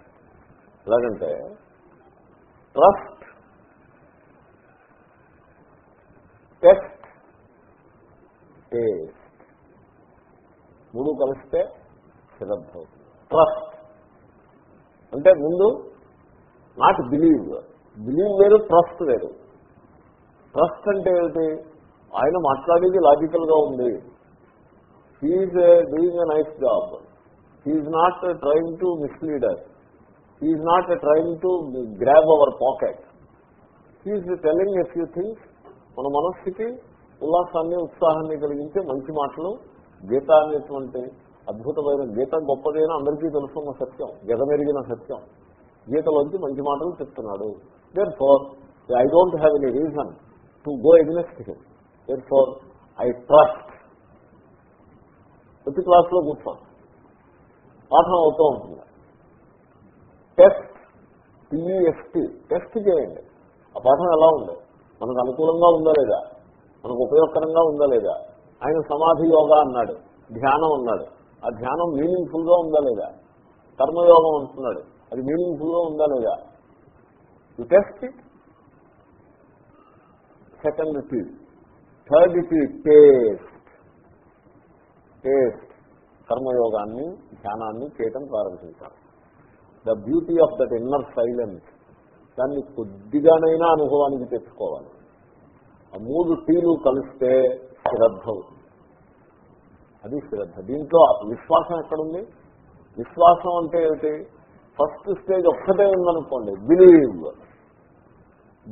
ఎలాగంటే ట్రస్ట్ టెస్ట్ టేస్ట్ మూడు కలిస్తే శ్రద్ధ అవుతుంది. ట్రస్ట్. అంటే ముందు నాట్ బిలీవ్. బిలీవ్ వేరు ట్రస్ట్ వేరు. ట్రస్ట్ అంటే ఏమిటి? ఆయన మాట్లాడేది లాజికల్గా ఉంది he's doing a nice job he's not trying to mislead he's not trying to grab our pocket he's telling a few things మన మనస్సుకి ఉల్లాసాన్ని ఉత్సాహాన్ని కలిగించే మంచి మాటలు గీత అనేటువంటి అద్భుతమైన గీత గొప్పదైన అందరికీ తెలుసుకున్న సత్యం జగమెరిగిన సత్యం. గీతలోంచి మంచి మాటలు చెప్తున్నాడు. Therefore I don't have any reason to go against him therefore I trust ప్రతి క్లాస్లో కూర్చోం పాఠం అవుతూ ఉంటుంది. టెస్ట్ టీఎస్టీ టెస్ట్ చేయండి. ఆ పాఠం ఎలా ఉంది? మనకు అనుకూలంగా ఉందా లేదా? మనకు ఉపయోగకరంగా ఉందా లేదా? ఆయన సమాధి యోగా అన్నాడు. ధ్యానం అన్నాడు. ఆ ధ్యానం మీనింగ్ఫుల్గా ఉందా లేదా? కర్మయోగం అంటున్నాడు. అది మీనింగ్ఫుల్గా ఉందా లేదా? You test it second T third T taste taste కర్మయోగాన్ని ధ్యానాన్ని చేయటం ప్రారంభించాలి the beauty of that inner silence దాన్ని కొద్దిగానైనా అనుభవానికి తెచ్చుకోవాలి. ఆ మూడు టీలు కలిస్తే శ్రద్ధ అవుతుంది. అది శ్రద్ధ. దీంట్లో విశ్వాసం ఎక్కడుంది? విశ్వాసం అంటే ఏమిటి? ఫస్ట్ స్టేజ్ ఒక్కటే ఉందనుకోండి. Believe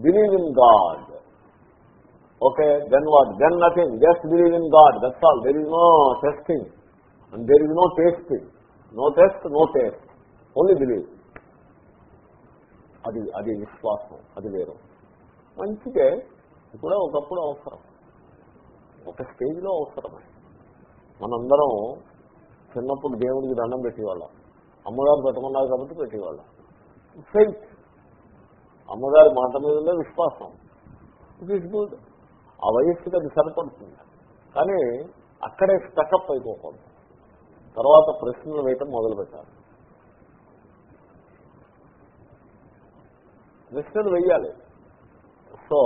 believe in God okay then what then nothing just believe in God that's all there is no testing and there is no tasting no test no taste only believe అది అది విశ్వాసం. అది వేరు. మంచిదే కూడా ఒకప్పుడు అవసరం. ఒక స్టేజ్లో అవసరమే. మనందరం చిన్నప్పుడు దేవుడికి దండం పెట్టేవాళ్ళం. అమ్మగారు పెట్టమన్నారు కాబట్టి పెట్టేవాళ్ళం. ఫెయిత్ అమ్మగారి మాట మీద ఉండే విశ్వాసం. ఇట్ ఈస్ గుడ్ ఆ వయస్సుకి అది సరిపడుతుంది. కానీ అక్కడే స్టకప్ అయిపోకూడదు. తర్వాత ప్రశ్నలు వేయటం మొదలు పెట్టాలి. ప్రశ్నలు వెయ్యాలి సో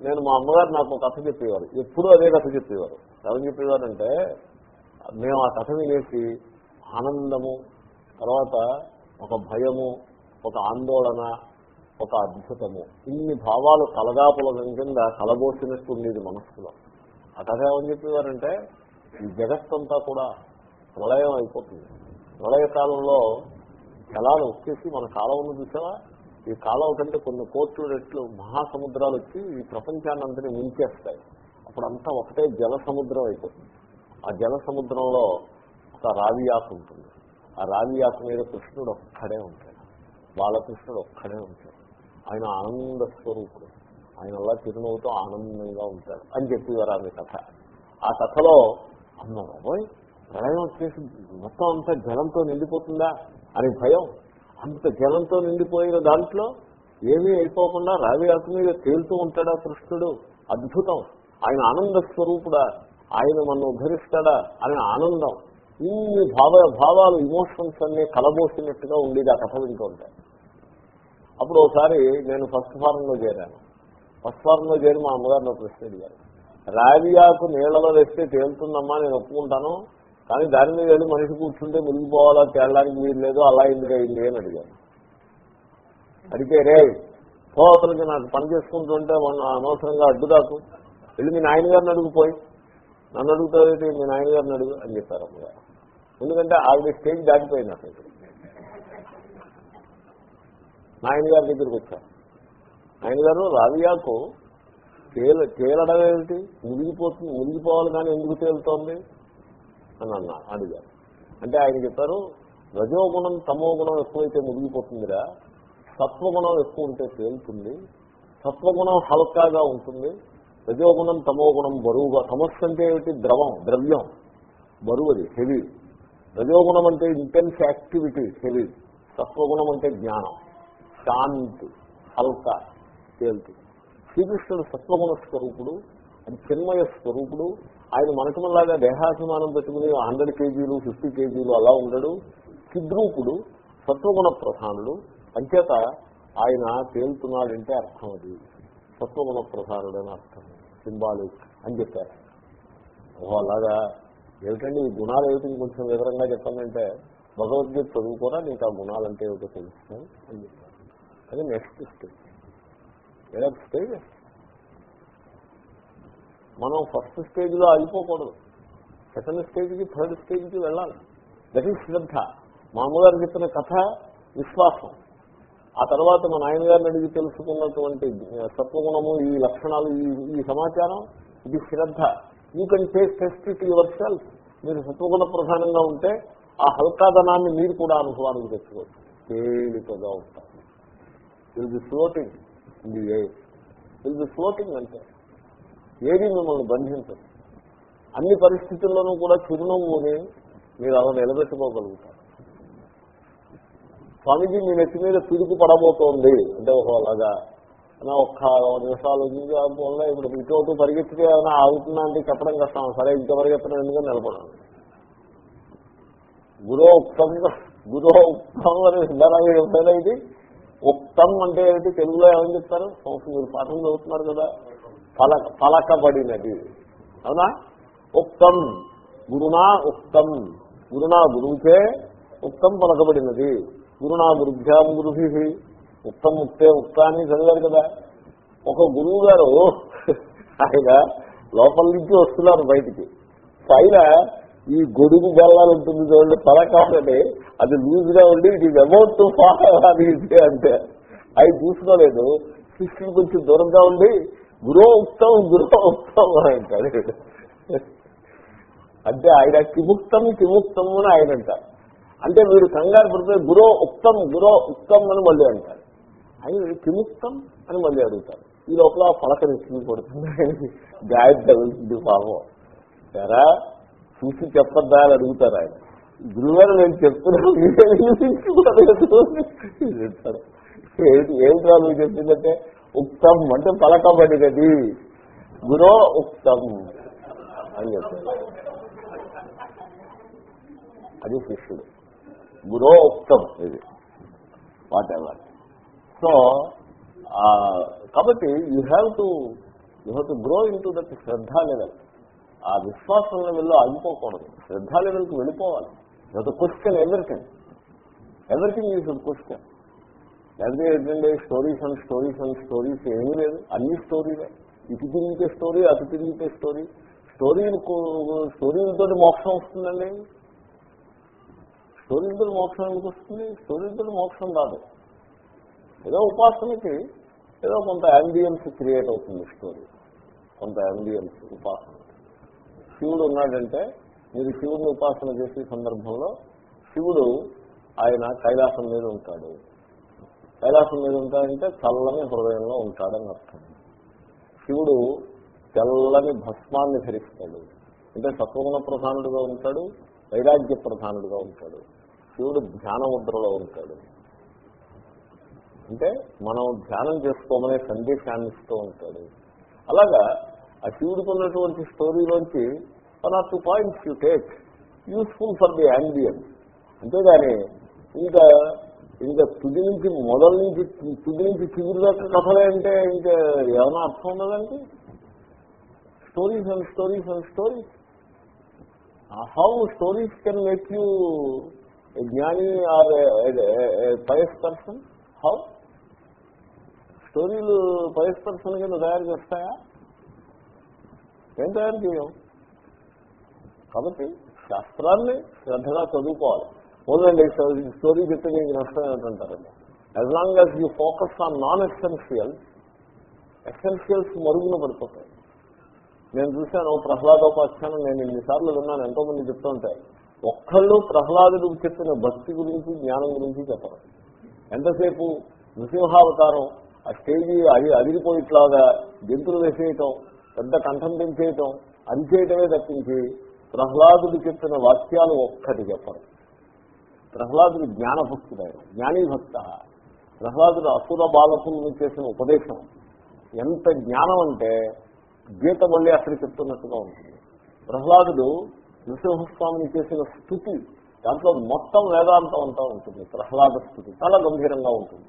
నేను మా అమ్మగారు నాకు కథ చెప్పేవారు. ఎప్పుడూ అదే కథ చెప్పేవారు. ఏమని చెప్పేవారంటే మేము ఆ కథ వినేసి ఆనందము తర్వాత ఒక భయము ఒక ఆందోళన ఒక అద్భుతము. ఇన్ని భావాలు కలగాపులగం కింద కలబోసినట్టు ఉండేది మనస్సులో. ఆ కథ ఏమని చెప్పేవారంటే ఈ జగత్తంతా కూడా ప్రళయం అయిపోతుంది. ప్రళయ కాలంలో జలాలు వచ్చేసి మన కాలంలో చూసావా? ఈ కాలం కంటే కొన్ని కోట్ల రెట్లు మహాసముద్రాలు వచ్చి ఈ ప్రపంచాన్ని అంతని ముంచేస్తాయి. అప్పుడంతా ఒకటే జల సముద్రం అయిపోతుంది. ఆ జల సముద్రంలో ఒక రావి ఉంటుంది. ఆ రావి మీద కృష్ణుడు ఒక్కడే ఉంటాడు. బాలకృష్ణుడు ఒక్కడే ఉంటాడు. ఆయన ఆనంద స్వరూపుడు. ఆయన అలా చిరునవ్వుతో ఆనందంగా ఉంటాడు అని చెప్పేవారు ఆమె కథ. ఆ కథలో అన్న బాబోయ్ ప్రళయం వచ్చేసి మొత్తం అంతా జలంతో నిండిపోతుందా అని భయం. అంత జలంతో నిండిపోయిన దాంట్లో ఏమీ అయిపోకుండా రావి ఆకు మీద తేలుతూ ఉంటాడా కృష్ణుడు? అద్భుతం. ఆయన ఆనంద స్వరూపుడా ఆయన మనం ఉద్ధరిస్తాడా అనే ఆనందం. ఇన్ని భావ భావాలు ఇమోషన్స్ అన్ని కలబోసినట్టుగా ఉండేది ఆ కథ వింటుంటే అప్పుడు ఒకసారి నేను ఫస్ట్ ఫారంలో చేరాను. ఫస్ట్ ఫారంలో చేరి మా అమ్మగారు నా ప్రశ్న అడిగారు. రావియాకు నీళ్ళలో వేస్తే తేలుతుందమ్మా నేను ఒప్పుకుంటాను. కానీ దాని మీద వెళ్ళి మనిషి కూర్చుంటే మునిగిపోవాలా తేలడానికి వీలు లేదు అలా ఎందుకు అయింది అని అడిగాను అడిగితే రే పోతలకి నాకు పని చేసుకుంటుంటే మొన్న అనవసరంగా అడ్డుదాకు. వెళ్ళి మీ నాయనగారిని అడుగుపోయి నన్ను అడుగుతారేంటి మీ నాయనగారిని అడుగు అని చెప్పారు అమ్మగారు. ఎందుకంటే ఆవిడ స్టేజ్ దాటిపోయింది అసలు. నాయనగారి దగ్గరికి వచ్చాను నాయనగారు రావియాకు తేల తేలడం ఏమిటి? మునిగిపోతుంది మునిగిపోవాలి కానీ ఎందుకు తేలుతోంది? అని అన్నా అడిగారు. అంటే ఆయన చెప్పారు రజోగుణం తమో గుణం ఎక్కువైతే మునిగిపోతుందిరా. సత్వగుణం ఎక్కువ ఉంటే తేలుతుంది. సత్వగుణం హల్కాగా ఉంటుంది. రజోగుణం తమోగుణం బరువుగా సమస్య అంటే ఏమిటి? ద్రవం ద్రవ్యం. బరువది హెవీ. రజోగుణం అంటే ఇంటెన్స్ యాక్టివిటీ హెవీ. సత్వగుణం అంటే జ్ఞానం. శాంతి హల్క తేలుతుంది శ్రీకృష్ణుడు సత్వగుణ స్వరూపుడు అది చిన్మయ స్వరూపుడు. ఆయన మనకు మనకమలాగా దేహాభిమానం పెట్టుకుని హండ్రెడ్ కేజీలు ఫిఫ్టీ కేజీలు అలా ఉండడు. చిద్రూపుడు సత్వగుణ ప్రధానుడు. అంచేత ఆయన తేలుతున్నాడంటే అర్థం అది. సత్వగుణ ప్రధానుడు అని అర్థం. సింబాలిక్ అని చెప్పారు. ఓహో అలాగా? ఏమిటండి ఈ గుణాలు ఏమిటి? కొంచెం వివరంగా చెప్పాలంటే భగవద్గీత చదువుకోరా నీకు ఆ గుణాలంటే ఏమిటో తెలుస్తాయి అని చెప్పారు. అది నెక్స్ట్ స్టేజ్ ఏదో స్టేజ్ మనం ఫస్ట్ స్టేజ్లో అయిపోకూడదు సెకండ్ స్టేజ్కి థర్డ్ స్టేజ్కి వెళ్ళాలి. దట్ ఈస్ శ్రద్ధ. మామూలుగా చెప్పిన కథ విశ్వాసం. ఆ తర్వాత మా నాయన గారిని అడిగి తెలుసుకున్నటువంటి సత్వగుణము ఈ లక్షణాలు ఈ ఈ సమాచారం ఇది శ్రద్ధ. You can take test it yourself మీరు సత్వగుణ ప్రధానంగా ఉంటే ఆ హల్కాదనాన్ని మీరు కూడా అనుభవానికి తెచ్చుకోవచ్చు. తేలికగా ఉంటారు. విల్ బి ఫ్లోటింగ్ ఇది ఎయిర్ విల్ బి ఫ్లోటింగ్ అంటే ఏది మిమ్మల్ని బంధించదు. అన్ని పరిస్థితుల్లోనూ కూడా చిరునవ్వుని మీరు అలా నిలబెట్టుకోగలుగుతారు. స్వామీజీ మీ నెత్తి మీద పిడుగు పడబోతోంది. అంటే ఓహో అలాగా. ఒక్క నిమిషాలు వల్ల ఇప్పుడు ఇటు ఒకటి పరిగెత్తితే ఏమైనా ఆగుతుందా అంటే చెప్పడం కష్టం. సరే ఇంత పరిగెత్తడం ఎందుకంటే నిలబడాలి గురో ఉక్తం గురో ఉక్తం అని సిద్ధారామయ్య చెప్పేదా ఇది? ఉక్తం అంటే ఏంటి తెలుగులో ఏమని చెప్తారు? సంవత్సరం మీరు పాఠం చదువుతున్నారు కదా. పలక పలకబడినది. అవునా? ఉక్తం గురునా ఉక్తం. గురునా గురువుకే ఉక్తం పలకబడినది. గురునా గురుభ్యాం గురుభి. ఉత్తమ ముక్తే ఉక్త అని చదివారు కదా. ఒక గురువు గారు ఆయన లోపల నుంచి వస్తున్నారు బయటికి. పైన ఈ గొడుగు బెల్లాలు ఉంటుంది చూడండి పరకాలండి అది లూజ్గా ఉండి it is about to fall అది ఇది అంటే అవి చూసుకోలేదు. శిష్యుడు కొంచెం దూరంగా ఉండి గురో ఉక్తం గురో ఉక్తం అని అంటారు అంటే ఆయన కిముక్తం కిముక్తం అని ఆయన అంటారు. అంటే వీడు కంగారు పడితే గురో ఉక్తం గురో ఉక్తం అని మళ్ళీ అంటారు. అని కిముక్తం అని మళ్ళీ అడుగుతారు. ఈ లోపల పలకని రెచ్చి పడుతుంది గాయ తగులుతుంది పాపం. సరా చూసి చెప్పద్దా అని అడుగుతారు ఆయన. గురువారు నేను చెప్తున్నాను ఏంటి ఏంటి నువ్వు చెప్పిందంటే ఉక్తం అంటే పలకబడినది గురో ఉక్తం అని చెప్పారు అది శిష్యుడు గురో ఉక్తం ఇది. వాట్ ఎవర్ సో కాబట్టి you have to you have to grow into that Shraddha level ఆ విశ్వాసం లెవెల్లో ఆగిపోకూడదు. శ్రద్ధ లెవెల్కి వెళ్ళిపోవాలి. That question everything everything is question లేకపోతే ఏంటంటే stories and stories and stories ఏమీ లేదు. అన్ని స్టోరీలే ఇటు తిరిగితే స్టోరీ అటు తిరిగితే స్టోరీ స్టోరీలు స్టోరీలతో మోక్షం వస్తుందండి. స్టోరీలతో మోక్షం ఎందుకు వస్తుంది? స్టోరీలతో మోక్షం రాదు ఏదో ఉపాసనకి ఏదో కొంత అంబియన్స్ క్రియేట్ అవుతుంది స్టోరీ కొంత అంబియన్స్ ఉపాసన. శివుడు ఉన్నాడంటే మీరు శివుడిని ఉపాసన చేసే సందర్భంలో శివుడు ఆయన కైలాసం మీద ఉంటాడు. కైలాసం మీద ఉంటాడంటే చల్లని హృదయంలో ఉంటాడని అర్థం. శివుడు తెల్లని భస్మాన్ని ధరిస్తాడు. అంటే సత్వగుణ ప్రధానుడుగా ఉంటాడు. వైరాగ్య ప్రధానుడుగా ఉంటాడు. శివుడు ధ్యాన ముద్రలో ఉంటాడు. అంటే మనం ధ్యానం చేసుకోమనే సందేశాన్ని ఇస్తూ ఉంటాడు. అలాగా ఆ శివుడికి ఉన్నటువంటి స్టోరీలోంచి one or two points you take useful for the ambience అంతేగాని ఇంకా ఇంకా తుది నుంచి మొదల నుంచి తుది నుంచి చిగురు దాకా కథలే అంటే ఇంకా ఏమైనా అర్థం ఉన్నదండి stories and stories and stories. How stories can make you జ్ఞాని ఆర్ పయస్ పర్సన్ హౌ స్టోరీలు పయస్ పర్సన్ కింద తయారు చేస్తాయా? ఏం తయారు చేయం కాబట్టి శాస్త్రాన్ని శ్రద్ధగా చదువుకోవాలి. ఓన్లండి స్టోరీ చెప్తే మీకు నష్టం ఏంటంటారండి as long as you focus on non essentials essentials మరుగున పడిపోతాయి. నేను చూశాను ప్రహ్లాదోపాఖ్యానం నేను ఇన్నిసార్లు విన్నాను ఎంతో మంది చెప్తుంటాయి ఒక్కళ్ళు ప్రహ్లాదుడు చెప్పిన భక్తి గురించి జ్ఞానం గురించి చెప్పరు. ఎంతసేపు నృసింహావతారం ఆ స్టేజీ అది అదిరిపోయిట్లాగా జంతువులు వేసేయటం పెద్ద కంఠం పెంచేయటం అరిచేయటమే తప్పించి ప్రహ్లాదుడు చెప్పిన వాక్యాలు ఒక్కటి చెప్పరు. ప్రహ్లాదుడు జ్ఞానభక్తుడు ఆయన జ్ఞానీ భక్త ప్రహ్లాదుడు అసుర బాలకులను చేసిన ఉపదేశం. ఎంత జ్ఞానం అంటే గీత మళ్ళీ అక్కడ చెప్తున్నట్టుగా ఉంటుంది. ప్రహ్లాదుడు నృసింహస్వామిని చేసిన స్థుతి దాంట్లో మొత్తం వేదాంతం అంతా ఉంటుంది. ప్రహ్లాద స్థుతి చాలా గంభీరంగా ఉంటుంది.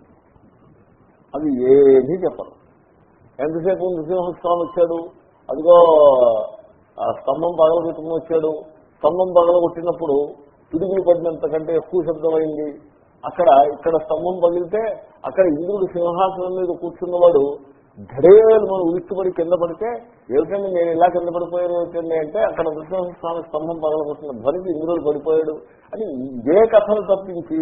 అది ఏమీ చెప్పరు. ఎంతసేపు నృసింహస్వామి వచ్చాడు? అదిగో స్తంభం పగలగొట్టుకుని వచ్చాడు. స్తంభం పగలగొట్టినప్పుడు పిడుగులు పడినంత కంటే ఎక్కువ శబ్దమైంది అక్కడ ఇక్కడ స్తంభం పగిలితే అక్కడ ఇంద్రుడు సింహాసనం మీద కూర్చున్నవాడు ధడేలు మనం ఉలిక్కిపడి కింద పడితే ఏమిటండి నేను ఇలా కింద పడిపోయాను ఏమిటండి అంటే అక్కడ నృసింహస్వామి స్తంభం పగలగొట్టిన ధ్వనికి ఇంద్రుడు పడిపోయాడు. అని ఇదే కథను తప్పించి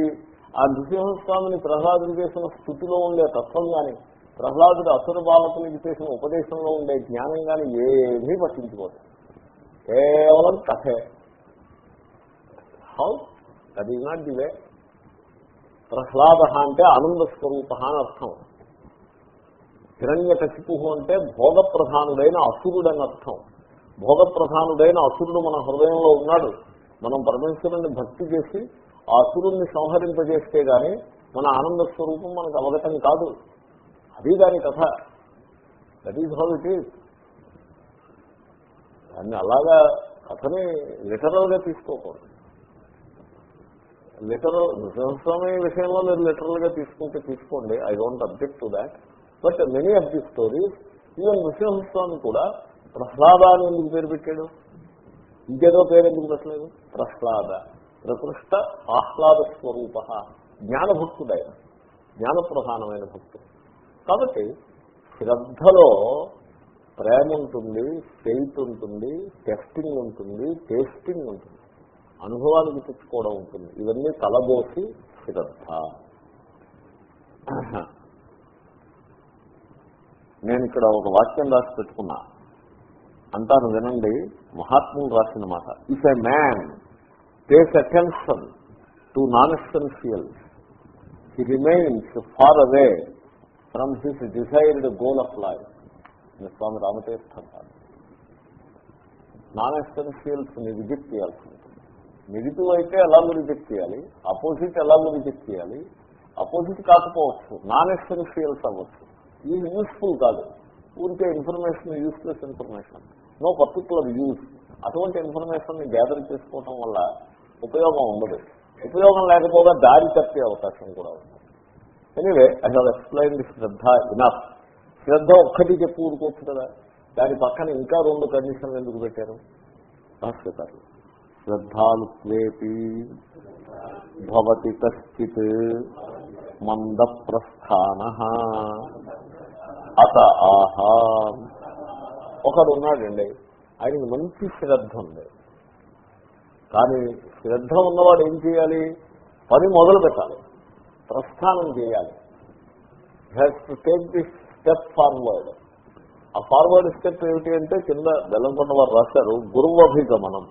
ఆ నృసింహస్వామిని ప్రహ్లాదుడు చేసిన స్థుతిలో ఉండే తత్వం కానీ ప్రహ్లాదుడు అసుర బాలకునికి చేసిన ఉపదేశంలో ఉండే జ్ఞానం కానీ ఏమీ పట్టించుకోదు. కేవలం కథే. How? That is not the way Prahlada అంటే ఆనంద స్వరూప అని అర్థం. హిరణ్య కశిపు అంటే భోగప్రధానుడైన అసురుడని అర్థం. భోగప్రధానుడైన అసురుడు మన హృదయంలో ఉన్నాడు. మనం పరమేశ్వరుని భక్తి చేసి ఆ అసురుణ్ణి సంహరింపజేస్తే గానీ మన ఆనంద స్వరూపం మనకు అవగతం కాదు. అది దాని కథ. That is how it is దాన్ని అలాగా కథని లిటరల్గా తీసుకోకూడదు. లిటరల్ నృసింహస్వామి విషయంలో మీరు లిటరల్గా తీసుకుంటే తీసుకోండి. I don't object to that but many of the stories even Narasimhaswamy కూడా ప్రహ్లాద అని ఎందుకు పేరు పెట్టాడు? ఇంకేదో పేరు ఎందుకు పెట్టలేదు? ప్రహ్లాద ప్రకృష్ట ఆహ్లాద స్వరూప జ్ఞానభక్తుడైన జ్ఞానప్రధానమైన భక్తుడు. కాబట్టి శ్రద్ధలో ప్రేమ ఉంటుంది ఫెయిత్ ఉంటుంది టెస్టింగ్ ఉంటుంది టేస్టింగ్ ఉంటుంది. అనుభవానికి తెచ్చుకోవడం ఉంటుంది. ఇవన్నీ కలబోసి శ్రద్ధ. నేను ఇక్కడ ఒక వాక్యం రాసి పెట్టుకున్నా. అంటాను వినండి. మహాత్ములు రాసిన మాట. If a man take attention to non essential he remains far away from his desired goal of life Swami Ramatirtha అంటారు నాన్ ఎసెన్షియల్స్ని రిజెక్ట్ చేయాల్సి ఉంటుంది. నెగిటివ్ అయితే ఎలా రిజెక్ట్ చేయాలి? అపోజిట్ ఎలా రిజెక్ట్ చేయాలి? అపోజిట్ కాకపోవచ్చు. నాన్ ఎసెన్షియల్స్ అవ్వచ్చు. ఇది యూస్ఫుల్ కాదు. ఊరికే information useless information no particular use అటువంటి ఇన్ఫర్మేషన్ని గ్యాదర్ చేసుకోవటం వల్ల ఉపయోగం ఉండదు. ఉపయోగం లేకపోగా దారి తప్పే అవకాశం కూడా ఉంది ఎనీవే ఐ హావ్ ఎక్స్ప్లెయిన్ శ్రద్ధ ఇనఫ్ శ్రద్ధ ఒక్కటి చెప్పి ఊరుకోవచ్చు కదా? దాని పక్కన ఇంకా రెండు కండిషన్లు ఎందుకు పెట్టారు? భాస్కర్ శ్రద్ధాలుత్వేపి భవతి కశ్చిత్ మంద ప్రస్థాన అత ఆహా. ఒకడు ఉన్నాడండి ఆయనకి మంచి శ్రద్ధ ఉంది. కానీ శ్రద్ధ ఉన్నవాడు ఏం చేయాలి? పని మొదలు పెట్టాలి. ప్రస్థానం చేయాలి. Has to take the step forward ఆ ఫార్వర్డ్ స్టెప్ ఏమిటి అంటే కింద బెల్లంకొండ వారు రాశారు గురువభిగమనం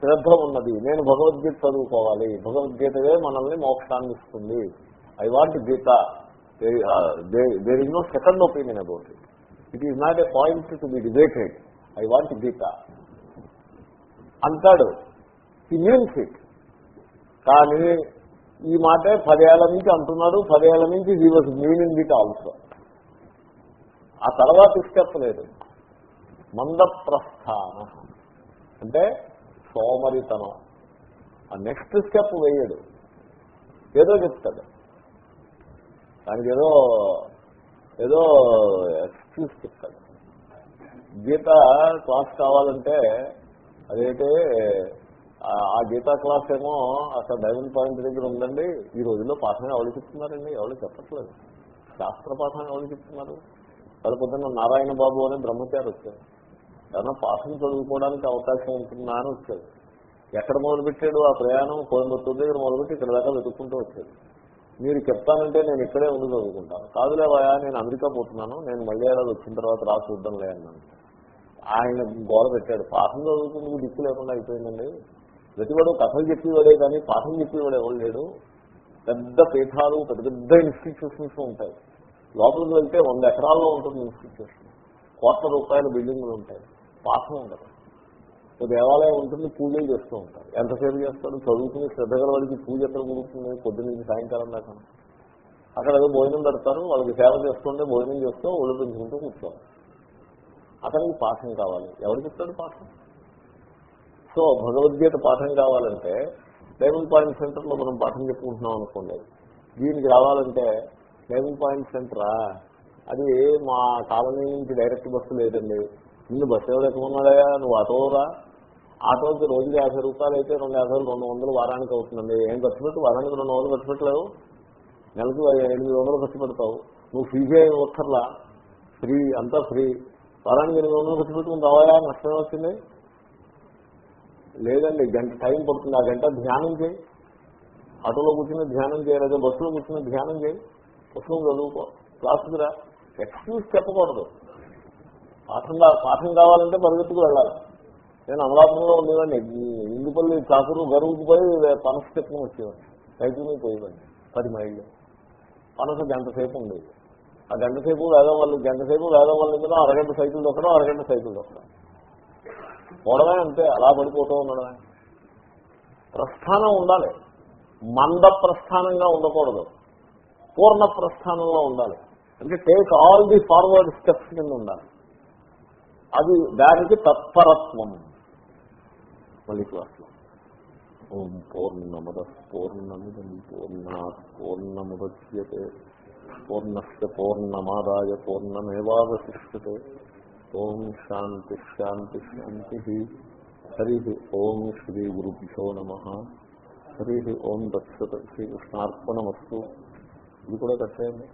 శ్రద్ధ ఉన్నది. నేను భగవద్గీత చదువుకోవాలి. భగవద్గీతవే మనల్ని మోక్షాన్ని ఇస్తుంది. I want Gita there is no second opinion about it it is not a point to be debated I want Gita అంటాడు హీ మీన్స్ ఇట్ కానీ ఈ మాటే పదేళ్ళ నుంచి అంటున్నాడు పదేళ్ళ నుంచి he was meaning it also ఆ తర్వాత స్టెప్ లేదు. మంద ప్రస్థాన అంటే సోమరితనం. ఆ నెక్స్ట్ స్టెప్ వేయడు. ఏదో చెప్తాడు. దానికి ఏదో ఏదో ఎక్స్క్యూజ్ చెప్తాడు. గీత క్లాస్ కావాలంటే అదైతే ఆ గీతా క్లాస్ ఏమో అక్కడ డైమండ్ పాయింట్ దగ్గర ఉందండి. ఈ రోజుల్లో పాఠం ఎవరు చెప్తున్నారండి? ఎవరు చెప్పట్లేదు. శాస్త్ర పాఠం ఎవరు చెప్తున్నారు? వాళ్ళ పొద్దున్న నారాయణ బాబు అనే బ్రహ్మచారి వచ్చారు ఏమన్నా పాఠం చదువుకోవడానికి అవకాశం ఉంటుందా అని వచ్చాడు. ఎక్కడ మొదలుపెట్టాడు? ఆ ప్రయాణం కోయంబత్తూరు దగ్గర మొదలుపెట్టి ఇక్కడ దాకా వెతుక్కుంటూ వచ్చాడు. మీరు చెప్తానంటే నేను ఇక్కడే ఉండి చదువుకుంటాను. కాదులేవయా నేను అమెరికా పోతున్నాను నేను మళ్ళీ ఏడాది వచ్చిన తర్వాత రాసి చూద్దాంలే అన్నాను. ఆయన గోడ పెట్టాడు. పాఠం చదువుకుందుకు దిక్కు లేకుండా అయిపోయిందండి. ప్రతివాడు కథలు చెప్పేవాడే కానీ పాఠం చెప్పేవాడు ఎవరు లేడు. పెద్ద పీఠాలు పెద్ద పెద్ద ఇన్స్టిట్యూషన్స్ ఉంటాయి. లోపలికి వెళ్తే వంద ఎకరాల్లో ఉంటుంది ఇన్స్టిట్యూషన్ కోట్ల రూపాయల బిల్డింగ్లు ఉంటాయి. పాఠం ఉండదు. దేవాలయం ఉంటుంది పూజలు చేస్తూ ఉంటారు. ఎంతసేపు చేస్తారు? చదువుకుని శ్రద్ధ గల వాడికి పూజ ఎక్కడ కుదురుతుంది? పొద్దున్న నుంచి సాయంకాలం దాకా. అక్కడ ఏదో భోజనం పెడతారు వాళ్ళకి సేవ చేస్తుంటే భోజనం చేస్తూ ఒళ్ళు పెంచుకుంటూ కూర్చోవాలి. అతనికి పాఠం కావాలి. ఎవరికి ఇస్తాడు పాఠం? సో భగవద్గీత పాఠం కావాలంటే డైమండ్ పాయింట్ సెంటర్లో మనం పాఠం చెప్పుకుంటున్నాం అనుకోండి. దీనికి రావాలంటే డైమండ్ పాయింట్ సెంటరా అది మా కాలనీ నుంచి డైరెక్ట్ బస్సు లేదండి. నిన్ను బస్సు ఎవరు ఎక్కమన్నాడయా నువ్వు ఆటోరా ఆటోకి రోజుకి యాభై రూపాయలు అయితే రెండు యాభై రెండు వందలు వారానికి అవుతుందండి. ఏం ఖర్చు పెట్టు వారానికి రెండు వందలు ఖర్చు పెట్టలేవు. నెలకు ఎనిమిది వందలు ఖర్చు పెడతావు. నువ్వు ఫీజే ఒక్కర్లా. ఫ్రీ అంతా ఫ్రీ. వారానికి ఎనిమిది వందలు ఖర్చు పెట్టుకుని రావాలా నష్టమే వచ్చింది. లేదండి గంట టైం పడుతుంది. ఆ గంట ధ్యానం చేయి. ఆటోలో కూర్చుని ధ్యానం చేయలేదు బస్సులో కూర్చుని ధ్యానం చేయి. పుస్తకం చదువుకో. క్లాసుకి రా. ఎక్స్క్యూజ్ చెప్పకూడదు. పాఠం పాఠం కావాలంటే పరిగెత్తుకు వెళ్ళాలి. నేను అమలాపురంలో ఉండేవాడిని. ఇందుపల్లి చాకురు గరువుకు పోయి పనస చెప్పుకుని వచ్చేవాడిని. సైకిల్ మీద పోయేవాడిని. పది మైళ్ళు. పనస గంట సేపు ఉండేది. ఆ గంట సేపు వేదం వాళ్ళు గంట సేపు వేదం వాళ్ళు ఎందుకు అరగంట సైకిల్ దొక్కడం అరగంట సైకిల్ దొక్కడం పోవడమే అంతే. అలా పడిపోతూ ఉండడమే. ప్రస్థానం ఉండాలి. మంద ప్రస్థానంగా ఉండకూడదు. పూర్ణ ప్రస్థానంలో ఉండాలి. అంటే take all the forward steps కింద ఉండాలి. అది దానికి తత్పరత్వం. మళ్ళీ క్లాస్లో ఓం పూర్ణమద పూర్ణమిదం పూర్ణా పూర్ణముద్యతే. పూర్ణస్ పూర్ణమాదాయ పూర్ణమేవాశిష్యతే ఓం శాంతి శాంతి శాంతి. హరి ఓం శ్రీ గురుభ్యో నమ. హరి ఓం దత్సత. శ్రీకృష్ణార్పణమస్తు ఇది కూడా కట్టేయండి